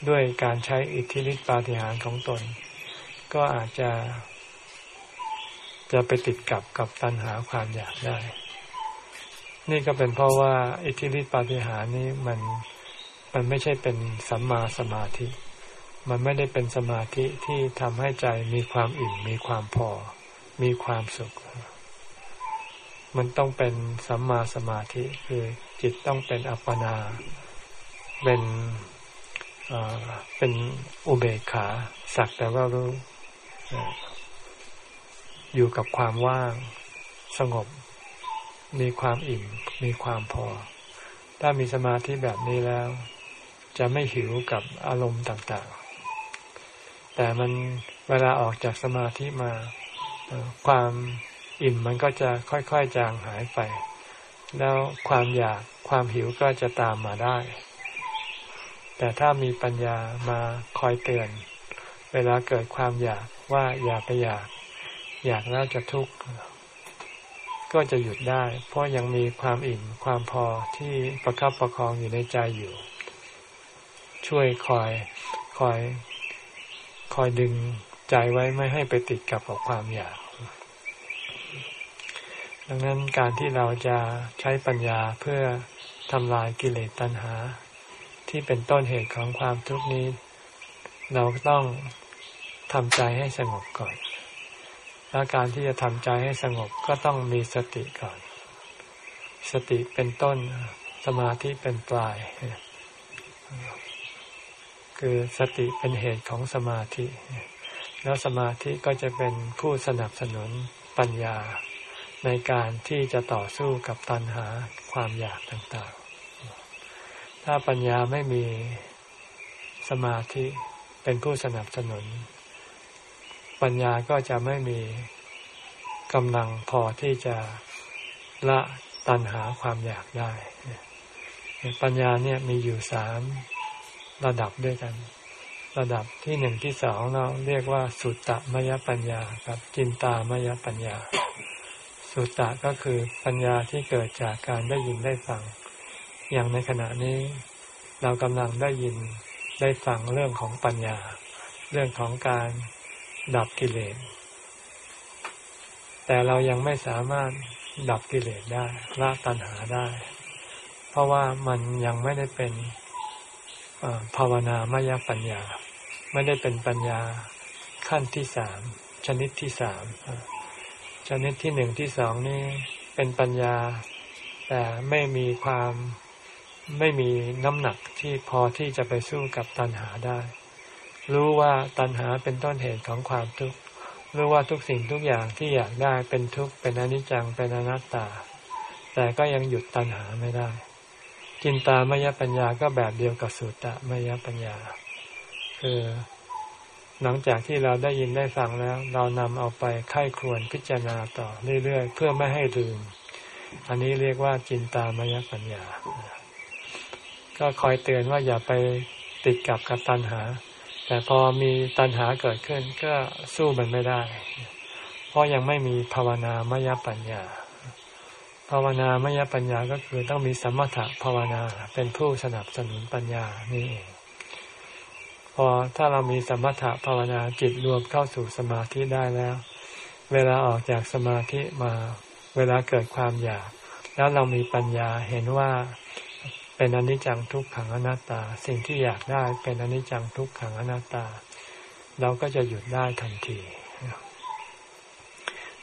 ด้วยการใช้อิทธิฤทธิปาฏิหาริย์ของตน ก็อาจจะ จะไปติดกับกับตัณหาความอยากได้ นี่ก็เป็นเพราะว่าอิทธิฤทธิปาฏิหาริย์นี้มันมันไม่ใช่เป็นสัมมาสมาธิ มันไม่ได้เป็นสมาธิที่ทำให้ใจมีความอิ่มมีความพอ มีความสุข มันต้องเป็นสัมมาสมาธิคือจิตต้องเป็นอัปปนา เป็นเป็นอุเบกขาสักแต่ว่ารู้อยู่กับความว่างสงบ มีความอิ่ม มีความพอ ถ้ามีสมาธิแบบนี้แล้ว จะไม่หิวกับอารมณ์ต่างๆ แต่มันเวลาออกจากสมาธิมาความ อิ่มมันก็จะค่อยๆจางหายไป แล้วความอยากความหิวก็จะตามมาได้ แต่ถ้ามีปัญญามาคอยเตือน เวลาเกิดความอยากว่าอยากไปอยาก อยากแล้วจะทุกข์ก็จะหยุดได้ เพราะยังมีความอิ่มความพอที่ประคับประคองอยู่ในใจอยู่ ช่วยคอยคอย คอยดึงใจไว้ไม่ให้ไปติดกับกับความอยาก ดังนั้นการที่เราจะใช้ปัญญาเพื่อทำลายกิเลสตัณหา ที่เป็นต้นเหตุของความทุกข์นี้ เราต้องทำใจให้สงบก่อนและการที่จะทำใจให้สงบก็ต้องมีสติก่อน สติเป็นต้นสมาธิเป็นปลาย คือสติเป็นเหตุของสมาธิ แล้วสมาธิก็จะเป็นผู้สนับสนุนปัญญา ในการที่จะต่อสู้กับตัณหาความอยากต่างๆ ถ้าปัญญาไม่มีสมาธิเป็นผู้สนับสนุน ปัญญาก็จะไม่มีกำลังพอที่จะละตัณหาความอยากได้ ปัญญาเนี่ยมีอยู่สามระดับด้วยกัน ระดับที่หนึ่งที่สองเราเรียกว่าสุตตมยปัญญากับจินตามยปัญญา สุตตะก็คือปัญญาที่เกิดจากการได้ยินได้ฟัง อย่างในขณะนี้ เรากำลังได้ยินได้ฟังเรื่องของปัญญา เรื่องของการดับกิเลส แต่เรายังไม่สามารถดับกิเลสได้ละตัณหาได้ เพราะว่ามันยังไม่ได้เป็นภาวนามยปัญญา ไม่ได้เป็นปัญญาขั้นที่สามชนิดที่สาม ชนิดที่หนึ่งที่สองนี่เป็นปัญญา แต่ไม่มีความไม่มีน้ำหนักที่พอที่จะไปสู้กับตัณหาได้ รู้ว่าตัณหาเป็นต้นเหตุของความทุกข์รู้ว่าทุกสิ่งทุกอย่างที่อยากได้เป็นทุกข์เป็นอนิจจังเป็นอนัตตา แต่ก็ยังหยุดตัณหาไม่ได้ จินตามยปัญญาก็แบบเดียวกับสุตตมยปัญญา คือ หลังจากที่เราได้ยินได้ฟังแล้ว เรานำเอาไปไข้ครวนพิจารณาต่อเรื่อยๆ เพื่อไม่ให้ลืม อันนี้เรียกว่าจินตามยปัญญา ก็คอยเตือนว่าอย่าไปติดกับกับตัณหา แต่พอมีตัณหาเกิดขึ้นก็สู้มันไม่ได้ เพราะยังไม่มีภาวนามยปัญญา ภาวนามยปัญญาก็คือต้องมีสมถะภาวนาเป็นผู้สนับสนุนปัญญานี่เอง พอถ้าเรามีสมถะภาวนาจิตรวมเข้าสู่สมาธิได้แล้ว เวลาออกจากสมาธิมา เวลาเกิดความอยาก แล้วเรามีปัญญาเห็นว่าเป็นอนิจจังทุกขังอนัตตา สิ่งที่อยากได้เป็นอนิจจังทุกขังอนัตตา เราก็จะหยุดได้ทันที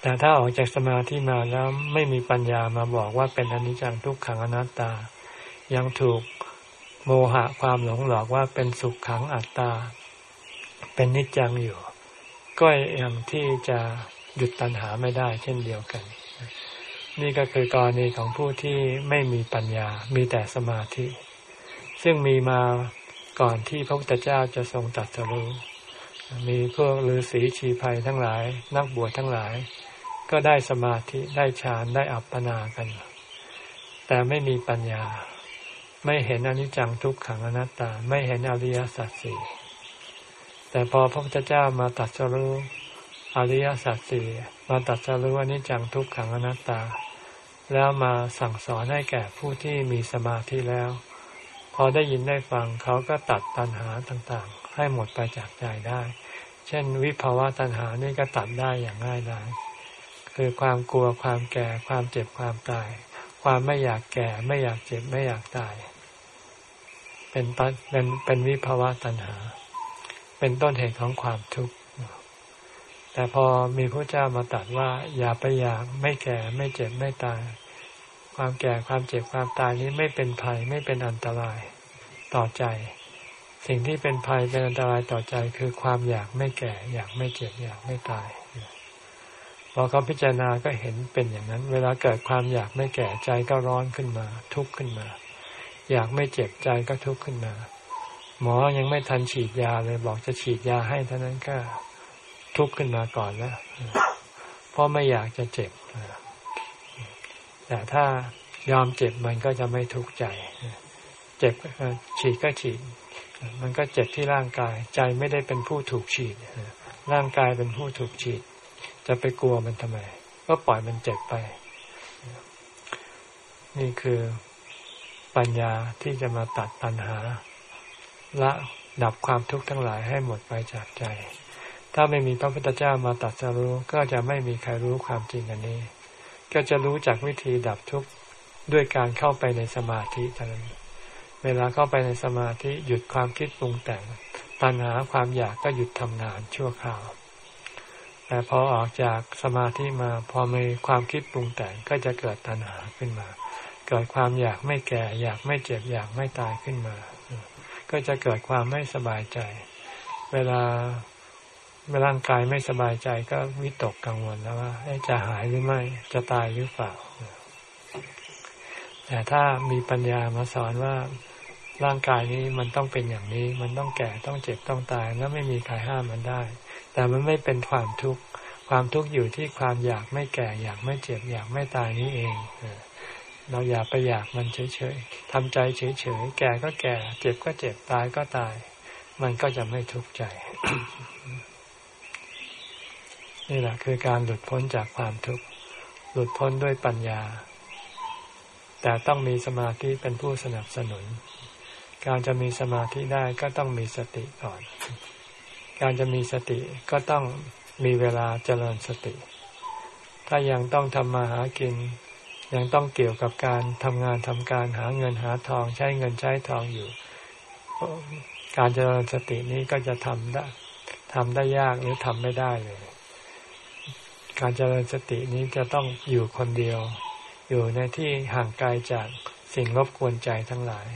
แต่ถ้าออกจากสมาธิมาแล้วไม่มีปัญญามาบอกว่าเป็นอนิจจังทุกขังอนัตตา ยังถูก โมหะความหลงหลอกว่าเป็นสุขขังอัตตา เป็นนิจจังอยู่ ก็ยังที่จะหยุดตัณหาไม่ได้ เช่นเดียวกัน นี่ก็คือกรณีของผู้ที่ไม่มีปัญญา มีแต่สมาธิ ซึ่งมีมาก่อนที่พระพุทธเจ้าจะทรงตัดสรู้มีพวกฤาษีชีภัยทั้งหลาย นักบวชทั้งหลาย ก็ได้สมาธิได้ฌานได้อัปปนากัน แต่ไม่มีปัญญา ไม่เห็นอนิจจังทุกขังอนัตตา ไม่เห็นอริยสัจสี่แต่พอพระพุทธเจ้ามาตัดสรู้อริยสัจสี่มาตัดสรู้อนิจจังทุกขังอนัตตา แล้วมาสั่งสอนให้แก่ผู้ที่มีสมาธิแล้ว พอได้ยินได้ฟังเขาก็ตัดตัณหาต่างๆ ให้หมดไปจากใจได้ เช่นวิภาวะตัณหานี่ก็ตัดได้อย่างง่ายดายคือความกลัวความแก่ความเจ็บความตาย ความไม่อยากแก่ ไม่อยากเจ็บ ไม่อยากตาย เป็นเป็นเป็นวิภาวะตัณหา เป็นต้นเหตุของความทุกข์แต่พอมีพระเจ้ามาตัดว่าอย่าไปอยากไม่แก่ไม่เจ็บไม่ตาย ความแก่ความเจ็บความตายนี้ไม่เป็นภัยไม่เป็นอันตรายต่อใจ สิ่งที่เป็นภัยเป็นอันตรายต่อใจคือความอยากไม่แก่ อยากไม่เจ็บอยากไม่ตาย พอเขาพิจารณาก็เห็นเป็นอย่างนั้น เวลาเกิดความอยากไม่แก่ใจก็ร้อนขึ้นมา ทุกข์ขึ้นมา อยากไม่เจ็บใจก็ทุกข์ขึ้นมา หมอยังไม่ทันฉีดยาเลยบอกจะฉีดยาให้เท่านั้นก็ทุกข์ขึ้นมาก่อนแล้วเพราะไม่อยากจะเจ็บแต่ถ้ายอมเจ็บมันก็จะไม่ทุกข์ใจ เจ็บฉีดก็ฉีด มันก็เจ็บที่ร่างกาย ใจไม่ได้เป็นผู้ถูกฉีด ร่างกายเป็นผู้ถูกฉีด จะไปกลัวมันทำไม ก็ปล่อยมันเจ็บไป นี่คือปัญญาที่จะมาตัดปัญหา ละดับความทุกข์ทั้งหลายให้หมดไปจากใจ ถ้าไม่มีพระพุทธเจ้ามาตัดสรู้ก็จะไม่มีใครรู้ความจริงอันนี้ ก็จะรู้จากวิธีดับทุกข์ด้วยการเข้าไปในสมาธิเท่านั้นเวลาเข้าไปในสมาธิหยุดความคิดปรุงแต่ง ตัณหาความอยากก็หยุดทำงานชั่วคราว แต่พอออกจากสมาธิมาพอมีความคิดปรุงแต่งก็จะเกิดตัณหาขึ้นมา เกิดความอยากไม่แก่ อยากไม่เจ็บอยากไม่ตายขึ้นมา ก็จะเกิดความไม่สบายใจ เวลาเมื่อร่างกายไม่สบายใจก็วิตกกังวลแล้วว่าจะหายหรือไม่จะตายหรือเปล่า แต่ถ้ามีปัญญามาสอนว่าร่างกายนี้มันต้องเป็นอย่างนี้ มันต้องแก่ต้องเจ็บต้องตาย แล้วไม่มีใครห้ามมันได้ แต่มันไม่เป็นความทุกข์ความทุกข์อยู่ที่ความอยากไม่แก่ อยากไม่เจ็บ อยากไม่ตายนี้เองเราอย่าไปอยากมันเฉยๆทำใจเฉยๆแก่ก็แก่ เจ็บก็เจ็บตายก็ตาย มันก็จะไม่ทุกข์ใจ นี่แหละคือการหลุดพ้นจากความทุกข์หลุดพ้นด้วยปัญญา แต่ต้องมีสมาธิเป็นผู้สนับสนุน การจะมีสมาธิได้ก็ต้องมีสติก่อน การจะมีสติก็ต้องมีเวลาเจริญสติ ถ้ายังต้องทำมาหากิน ยังต้องเกี่ยวกับการทำงานทำการหาเงินหาทองใช้เงินใช้ทองอยู่ การเจริญสตินี้ก็จะทำได้ทำได้ยากหรือทำไม่ได้เลย การเจริญสตินี้จะต้องอยู่คนเดียว อยู่ในที่ห่างไกลจากสิ่งรบกวนใจทั้งหลาย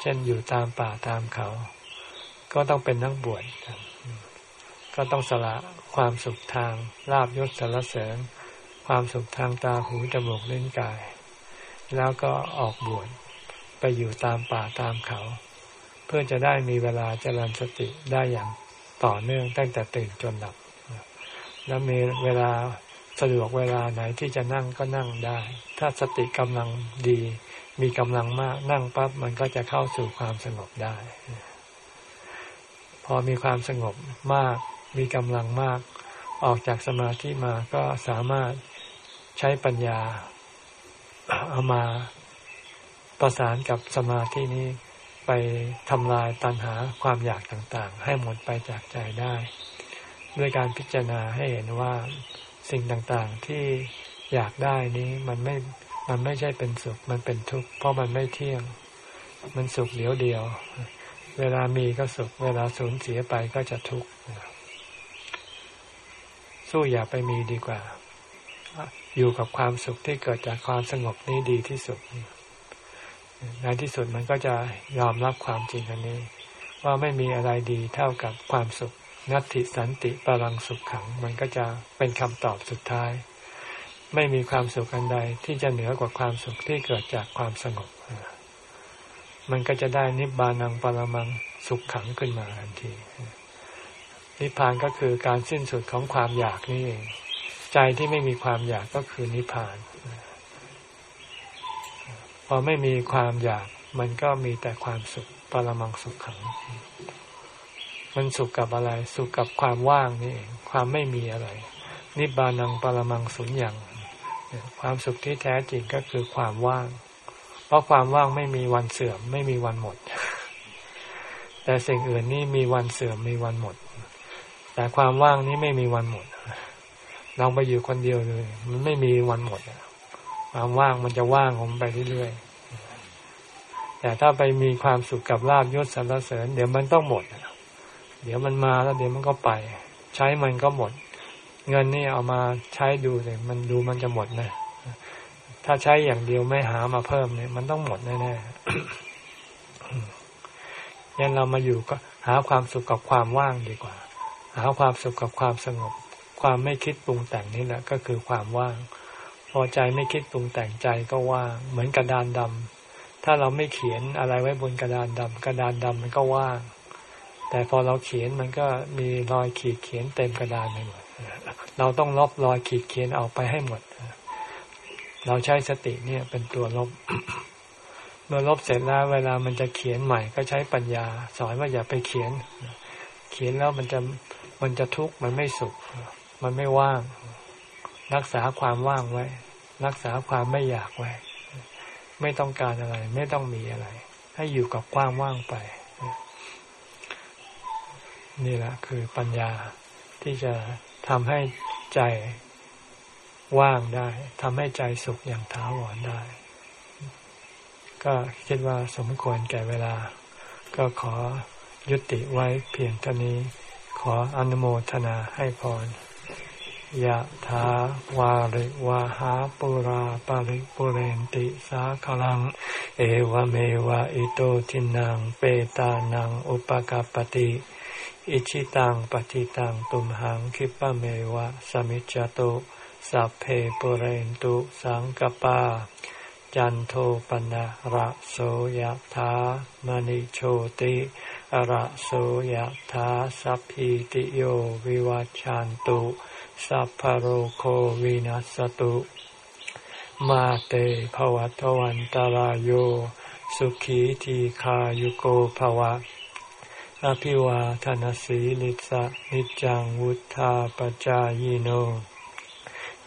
เช่นอยู่ตามป่าตามเขา ก็ต้องเป็นนักบวชก็ต้องสละความสุขทางลาบยศสารเสริญ ความสุขทางตาหูจมูกเล่นกาย แล้วก็ออกบวชไปอยู่ตามป่าตามเขา เพื่อจะได้มีเวลาเจริญสติได้อย่างต่อเนื่องตั้งแต่ตื่นจนหลับ แล้วมีเวลาสะดวกเวลาไหนที่จะนั่งก็นั่งได้ ถ้าสติกำลังดี มีกำลังมากนั่งปั๊บมันก็จะเข้าสู่ความสงบได้ พอมีความสงบมาก มีกำลังมาก ออกจากสมาธิมาก็สามารถใช้ปัญญาเอามาประสานกับสมาธินี้ไปทำลายตัณหาความอยากต่างๆ ให้หมดไปจากใจได้ ด้วยการพิจารณาให้เห็นว่าสิ่งต่างๆที่อยากได้นี้มันไม่ มันไม่ใช่เป็นสุข มันเป็นทุกข์ เพราะมันไม่เที่ยง มันสุขเดียวเดียว เวลามีก็สุข เวลาสูญเสียไปก็จะทุกข์สู้อย่าไปมีดีกว่า อยู่กับความสุขที่เกิดจากความสงบนี้ดีที่สุดในที่สุดมันก็จะยอมรับความจริงอันนี้ ว่าไม่มีอะไรดีเท่ากับความสุข นัตติสันติปรังสุขขัง มันก็จะเป็นคำตอบสุดท้าย ไม่มีความสุขอันใดที่จะเหนือกว่าความสุขที่เกิดจากความสงบ มันก็จะได้นิบานังปรมังสุขขังขึ้นมาทันที นิพพานก็คือการสิ้นสุดของความอยากนี่เอง ใจที่ไม่มีความอยากก็คือนิพพาน พอไม่มีความอยาก มันก็มีแต่ความสุขปรมังสุขขัง มันสุขกับอะไร สุขกับความว่างนี่เอง ความไม่มีอะไร นิบานังปรมังสุญญ์ความสุขที่แท้จริงก็คือความว่าง เพราะความว่างไม่มีวันเสื่อม ไม่มีวันหมด แต่สิ่งอื่นนี่มีวันเสื่อมมีวันหมด แต่ความว่างนี้ไม่มีวันหมดลองไปอยู่คนเดียวเลย มันไม่มีวันหมดความว่างมันจะว่างของไปเรื่อยๆแต่ถ้าไปมีความสุขกับลาบยศสรรเสริญ เดี๋ยวมันต้องหมดเดี๋ยวมันมาแล้วเดี๋ยวมันก็ไป ใช้มันก็หมด เงินนี่เอามาใช้ดูเลยมันดูมันจะหมดนะ ถ้าใช้อย่างเดียวไม่หามาเพิ่มเนี่ย มันต้องหมดแน่ๆยันเรามาอยู่ก็หาความสุขกับความว่างดีกว่า หาความสุขกับความสงบ ความไม่คิดปรุงแต่งนี่แหละ ก็คือความว่าง พอใจไม่คิดปรุงแต่งใจก็ว่าง เหมือนกระดานดำถ้าเราไม่เขียนอะไรไว้บนกระดานดำกระดานดำมันก็ว่าง แต่พอเราเขียนมันก็มีรอยขีดเขียนเต็มกระดานไปหมดเราต้องลบรอยขีดเขียนออกไปให้หมดเเราใช้สติเนี่ยเป็นตัวลบ เมื่อลบเสร็จแล้วเวลามันจะเขียนใหม่ ก็ใช้ปัญญา สอนว่าอย่าไปเขียน เขียนแล้วมันจะมันจะทุกข์มันไม่สุข มันไม่ว่าง รักษาความว่างไว้ รักษาความไม่อยากไว้ ไม่ต้องการอะไร ไม่ต้องมีอะไร ให้อยู่กับความว่างไป นี่แหละคือปัญญาที่จะทำให้ใจ ว่างได้ทำให้ใจสุขอย่างถาวรได้ ก็คิดว่าสมควรแก่เวลา ก็ขอยุติไว้เพียงเท่านี้ ขออนุโมทนาให้พรยะถาวาริวาหาปุราปาริปุเรนติสาคลัง เอวเมวะอิโตทินังเปตานังอุปกาปติอิชิตังปฏิตังตุมหังคิปะเมวะสมิจจตุ สัพเพปุเรนตุสังกปา จันโทปนะระโสยธามณิโชติระโสยธาสัพพิติโยวิวัจจันตุสัพพโรโควินัสตุ มาเตภวัตวันตารโยสุขีทีขายุโกภวะอภิวาทนสีลิสะนิจังวุธาปจายโน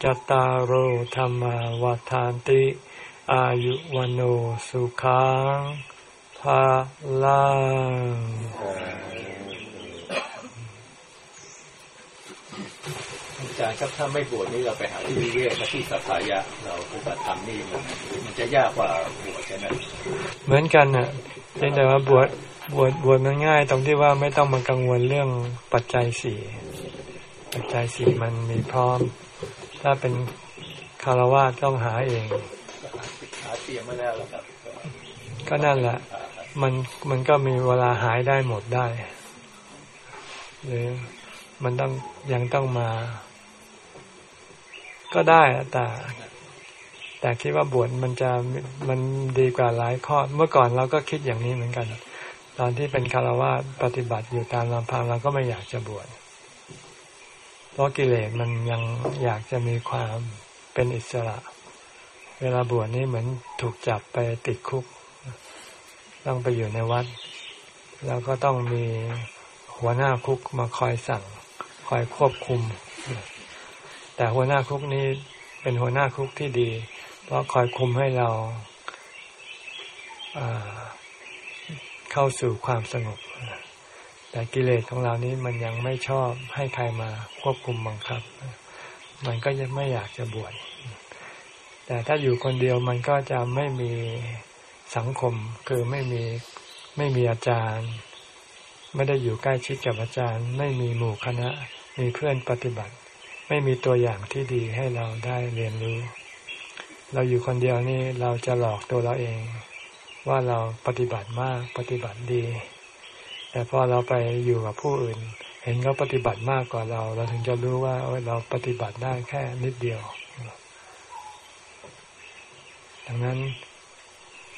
จตารโหธรรมวาทานติ อายุวันโอสุขังภาลังอาจารย์ครับถ้าไม่บวชนี่เราไปหาที่วิเวกมาที่สัพพายะเราปฏิบัติธรรมนี่มันมันจะยากกว่าบวชใช่ไหมเหมือนกันน่ะเพียงแต่ว่าบวชบวชบวชมันง่ายตรงที่ว่าไม่ต้องมากังวลเรื่องปัจจัยสี่ปัจจัยสี่มันมีพร้อม ถ้าเป็นคารวะต้องหาเองหาเตรียมมาแล้วครับ ก็นั่นแหละ มันมันก็มีเวลาหายได้หมดได้ หรือมันต้องยังต้องมา ก็ได้อะแต่แต่คิดว่าบวชมันจะมันดีกว่าหลายข้อ เมื่อก่อนเราก็คิดอย่างนี้เหมือนกัน ตอนที่เป็นคารวะปฏิบัติอยู่ตามลำพังเราก็ไม่อยากจะบวช เพราะกิเลสมันยังอยากจะมีความเป็นอิสระ เวลาบวชนี่เหมือนถูกจับไปติดคุก ต้องไปอยู่ในวัด แล้วก็ต้องมีหัวหน้าคุกมาคอยสั่ง คอยควบคุม แต่หัวหน้าคุกนี้เป็นหัวหน้าคุกที่ดี เพราะคอยคุมให้เราเข้าสู่ความสงบ แต่กิเลสของเรานี้มันยังไม่ชอบให้ใครมาควบคุมบังคับ มันก็ยังไม่อยากจะบวช แต่ถ้าอยู่คนเดียวมันก็จะไม่มีสังคม คือไม่มีไม่มีอาจารย์ ไม่ได้อยู่ใกล้ชิดกับอาจารย์ ไม่มีหมู่คณะ มีเพื่อนปฏิบัติ ไม่มีตัวอย่างที่ดีให้เราได้เรียนรู้ เราอยู่คนเดียวนี่เราจะหลอกตัวเราเอง ว่าเราปฏิบัติมากปฏิบัติดี แต่พอเราไปอยู่กับผู้อื่น เห็นเขาปฏิบัติมากกว่าเรา เราถึงจะรู้ว่าเราปฏิบัติได้แค่นิดเดียว ดังนั้น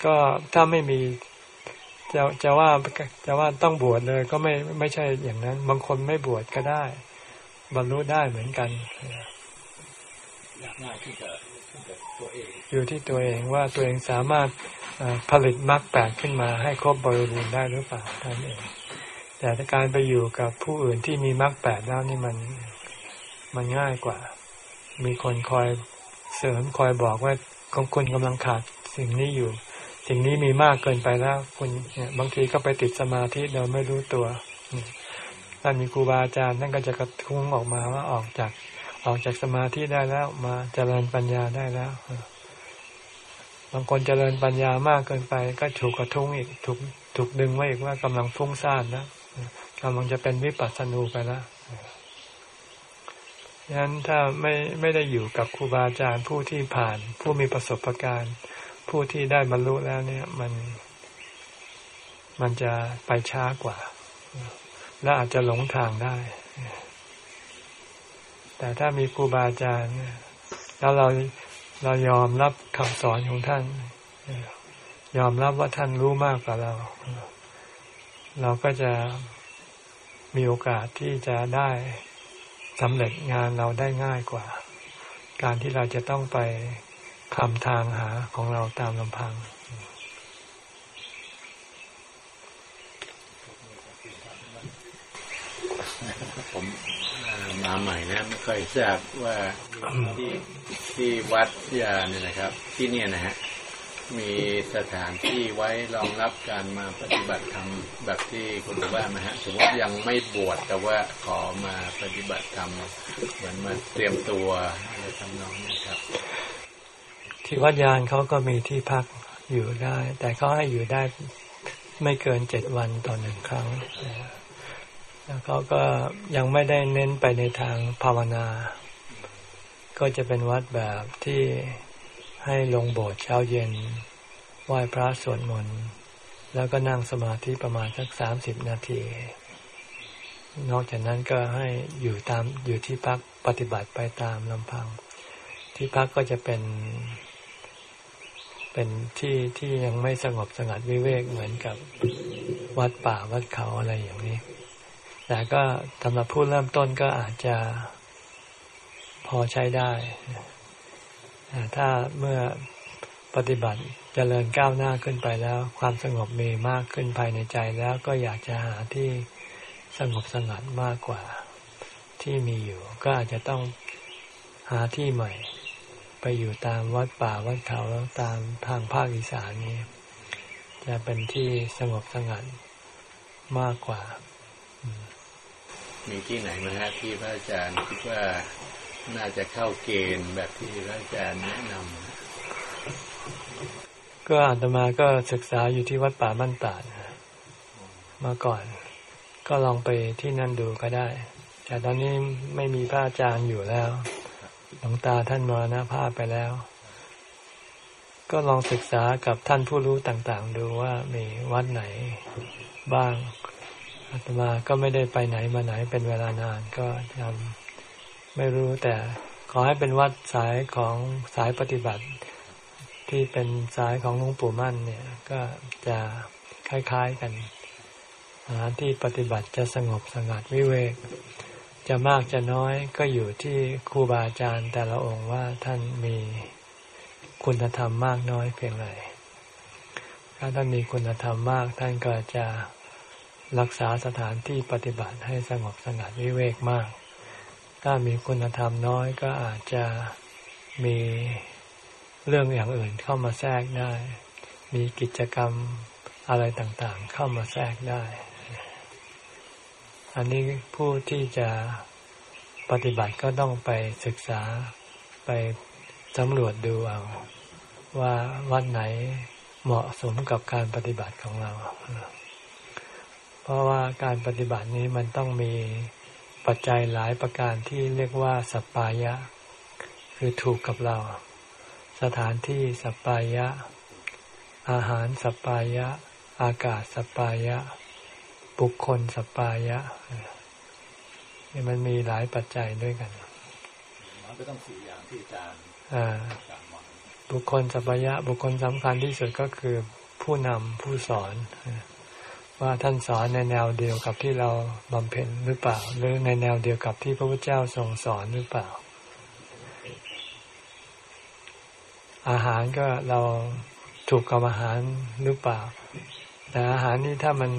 ก็ถ้าไม่มีจะจะว่าจะว่าต้องบวชเลยก็ไม่ไม่ใช่อย่างนั้น บางคนไม่บวชก็ได้ บรรลุได้เหมือนกันอยู่ที่ตัวเองว่าตัวเองสามารถผลิตมรรคแปดขึ้นมาให้ครบบริบูรณ์ได้หรือเปล่าท่านเอง แต่การไปอยู่กับผู้อื่นที่มีมรรคแปดแล้วนี่มันมันง่ายกว่า มีคนคอยเสริมคอยบอกว่าของคุณกำลังขาดสิ่งนี้อยู่ สิ่งนี้มีมากเกินไปแล้วคุณเนี่ยบางทีก็ไปติดสมาธิโดยไม่รู้ตัวถ้ามีครูบาอาจารย์นั่นก็จะกระทุ้งออกมาว่าออกจากออกจากสมาธิได้แล้ว มาเจริญปัญญาได้แล้วบางคนเจริญปัญญามากเกินไป ก็ถูกกระทุ้งอีกถูกถูกดึงไว้อีกว่ากำลังฟุ้งซ่านนะ กำลังจะเป็นวิปัสสนูไปแล้วฉะนั้นถ้าไม่ไม่ได้อยู่กับครูบาอาจารย์ผู้ที่ผ่าน ผู้มีประสบการณ์ ผู้ที่ได้บรรลุแล้วเนี่ย มัน มันจะไปช้ากว่า และอาจจะหลงทางได้ แต่ถ้ามีครูบาอาจารย์แล้วเราเรายอมรับคำสอนของท่าน ยอมรับว่าท่านรู้มากกว่าเรา เราก็จะ มีโอกาสที่จะได้สำเร็จงานเราได้ง่ายกว่า การที่เราจะต้องไปคำทางหาของเราตามลำพัง ผมมาใหม่นะไม่ค่อยทราบว่าที่ที่วัดยาเนี่ยนะครับ ที่เนี่ยนะฮะ มีสถานที่ไว้รองรับการมาปฏิบัติธรรมแบบที่คุณว่าไหมฮะสมมติยังไม่บวชแต่ว่าขอมาปฏิบัติธรรมเหมือนมาเตรียมตัวอะไรทำนองนี้ครับ ที่วัดยานเขาก็มีที่พักอยู่ได้ แต่เขาให้อยู่ได้ไม่เกินเจ็ดวันต่อหนึ่งครั้งแล้วเขาก็ยังไม่ได้เน้นไปในทางภาวนา ก็จะเป็นวัดแบบที่ ให้ลงโบสถ์เช้าเย็นไหว้พระสวดมนต์แล้วก็นั่งสมาธิประมาณสักสามสิบนาที นอกจากนั้นก็ให้อยู่ตามอยู่ที่พักปฏิบัติไปตามลำพัง ที่พักก็จะเป็น เป็นที่ที่ยังไม่สงบสงัดวิเวกเหมือนกับวัดป่าวัดเขาอะไรอย่างนี้ แต่ก็สำหรับผู้เริ่มต้นก็อาจจะพอใช้ได้ ถ้าเมื่อปฏิบัติจเจริญก้าวหน้าขึ้นไปแล้ว ความสงบมีมากขึ้นภายในใจแล้วก็อยากจะหาที่สงบสงัดมากกว่าที่มีอยู่ ก็อาจจะต้องหาที่ใหม่ ไปอยู่ตามวัดป่าวัดเขาแล้วตามทางภาคอีสานนี้ จะเป็นที่สงบสงัดมากกว่า มีที่ไหนไหมฮะที่พระอาจารย์คิดว่า น่าจะเข้าเกณฑ์แบบที่พระอาจารย์แนะนำก็อาตมาก็ศึกษาอยู่ที่วัดป่าบ้านตาดมาก่อน ก็ลองไปที่นั่นดูก็ได้ แต่ตอนนี้ไม่มีพระอาจารย์อยู่แล้วหลวงตาท่านมรณภาพไปแล้ว ก็ลองศึกษากับท่านผู้รู้ต่างๆ ดูว่ามีวัดไหนบ้างอาตมาก็ไม่ได้ไปไหนมาไหนเป็นเวลานานก็ทำ ไม่รู้แต่ขอให้เป็นวัดสายของสายปฏิบัติ ที่เป็นสายของหลวงปู่มั่นเนี่ย ก็จะคล้ายๆกันสถานที่ปฏิบัติจะสงบสงัดวิเวก จะมากจะน้อยก็อยู่ที่ครูบาอาจารย์แต่ละองค์ว่าท่านมีคุณธรรมมากน้อยเพียงไรถ้าท่านมีคุณธรรมมาก ท่านก็จะรักษาสถานที่ปฏิบัติให้สงบสงัดวิเวกมาก ถ้ามีคุณธรรมน้อยก็อาจจะมีเรื่องอย่างอื่นเข้ามาแทรกได้ มีกิจกรรมอะไรต่างๆ เข้ามาแทรกได้ อันนี้ผู้ที่จะปฏิบัติก็ต้องไปศึกษาไปสำรวจดูเอาว่าวัดไหนเหมาะสมกับการปฏิบัติของเรา เพราะว่าการปฏิบัตินี้มันต้องมี ปัจจัยหลายประการที่เรียกว่าสัปปายะ คือถูกกับเรา สถานที่สัปปายะ อาหารสัปปายะ อากาศสัปปายะ บุคคลสัปปายะนี่มันมีหลายปัจจัยด้วยกันมันก็ต้องสี่อย่างที่อาจารย์บุคคลสัปปายะ บุคคลสำคัญที่สุดก็คือผู้นำผู้สอน ว่าท่านสอนในแนวเดียวกับที่เราบำเพ็ญหรือเปล่า หรือในแนวเดียวกับที่พระพุทธเจ้าทรงสอนหรือเปล่า อาหารก็เราถูกกับอาหารหรือเปล่า แต่อาหารนี้ถ้ามัน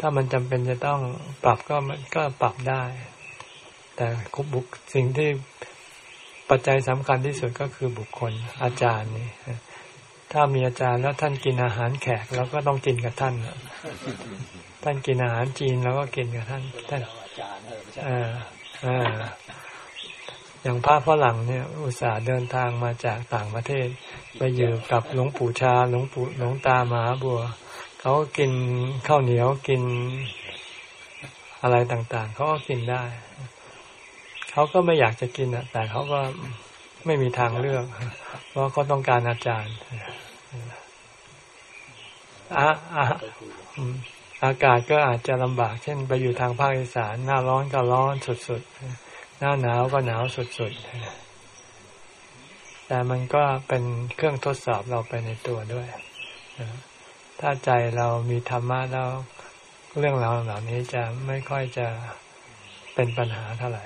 ถ้ามันจำเป็นจะต้องปรับก็มันก็ปรับได้ แต่คบุคสิ่งที่ปัจจัยสำคัญที่สุดก็คือบุคคลอาจารย์นี่ ถ้ามีอาจารย์แล้วท่านกินอาหารแขกเราก็ต้องกินกับท่านท่านกินอาหารจีนเราก็กินกับท่านท่านอ่าอ่าอย่างพระฝรั่งเนี่ยอุตส่าห์เดินทางมาจากต่างประเทศ ไปอยู่กับหลวงปู่ชาหลวงปู่หลวงตาหมาบัว เขากินข้าวเหนียวกินอะไรต่างๆ เขาก็กินได้ เขาก็ไม่อยากจะกินอะ แต่เขาก็ ไม่มีทางเลือก เพราะเขาต้องการอาจารย์อาอากาศก็อาจจะลำบาก เช่น ไปอยู่ทางภาคอีสานหน้าร้อนก็ร้อนสุดๆ หน้าหนาวก็หนาวสุดๆ แต่มันก็เป็นเครื่องทดสอบเราไปในตัวด้วย ถ้าใจเรามีธรรมะแล้วเรื่องราวเหล่านี้จะไม่ค่อยจะเป็นปัญหาเท่าไหร่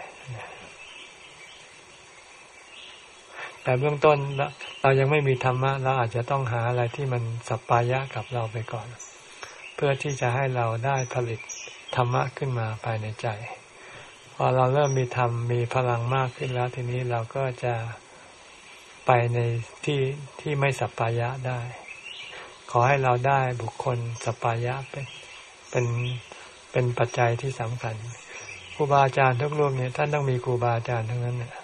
แต่เบื้องต้นเรายังไม่มีธรรมะเราอาจจะต้องหาอะไรที่มันสัปปายะกับเราไปก่อน เพื่อที่จะให้เราได้ผลิตธรรมะขึ้นมาภายในใจ พอเราเริ่มมีธรรมมีพลังมากขึ้นแล้วทีนี้เราก็จะไปในที่ที่ไม่สัปปายะได้ ขอให้เราได้บุคคลสัปปายะเป็นเป็นเป็นปัจจัยที่สำคัญครูบาอาจารย์ทุกรูปเนี่ยท่านต้องมีครูบาอาจารย์ทั้งนั้นเนี่ย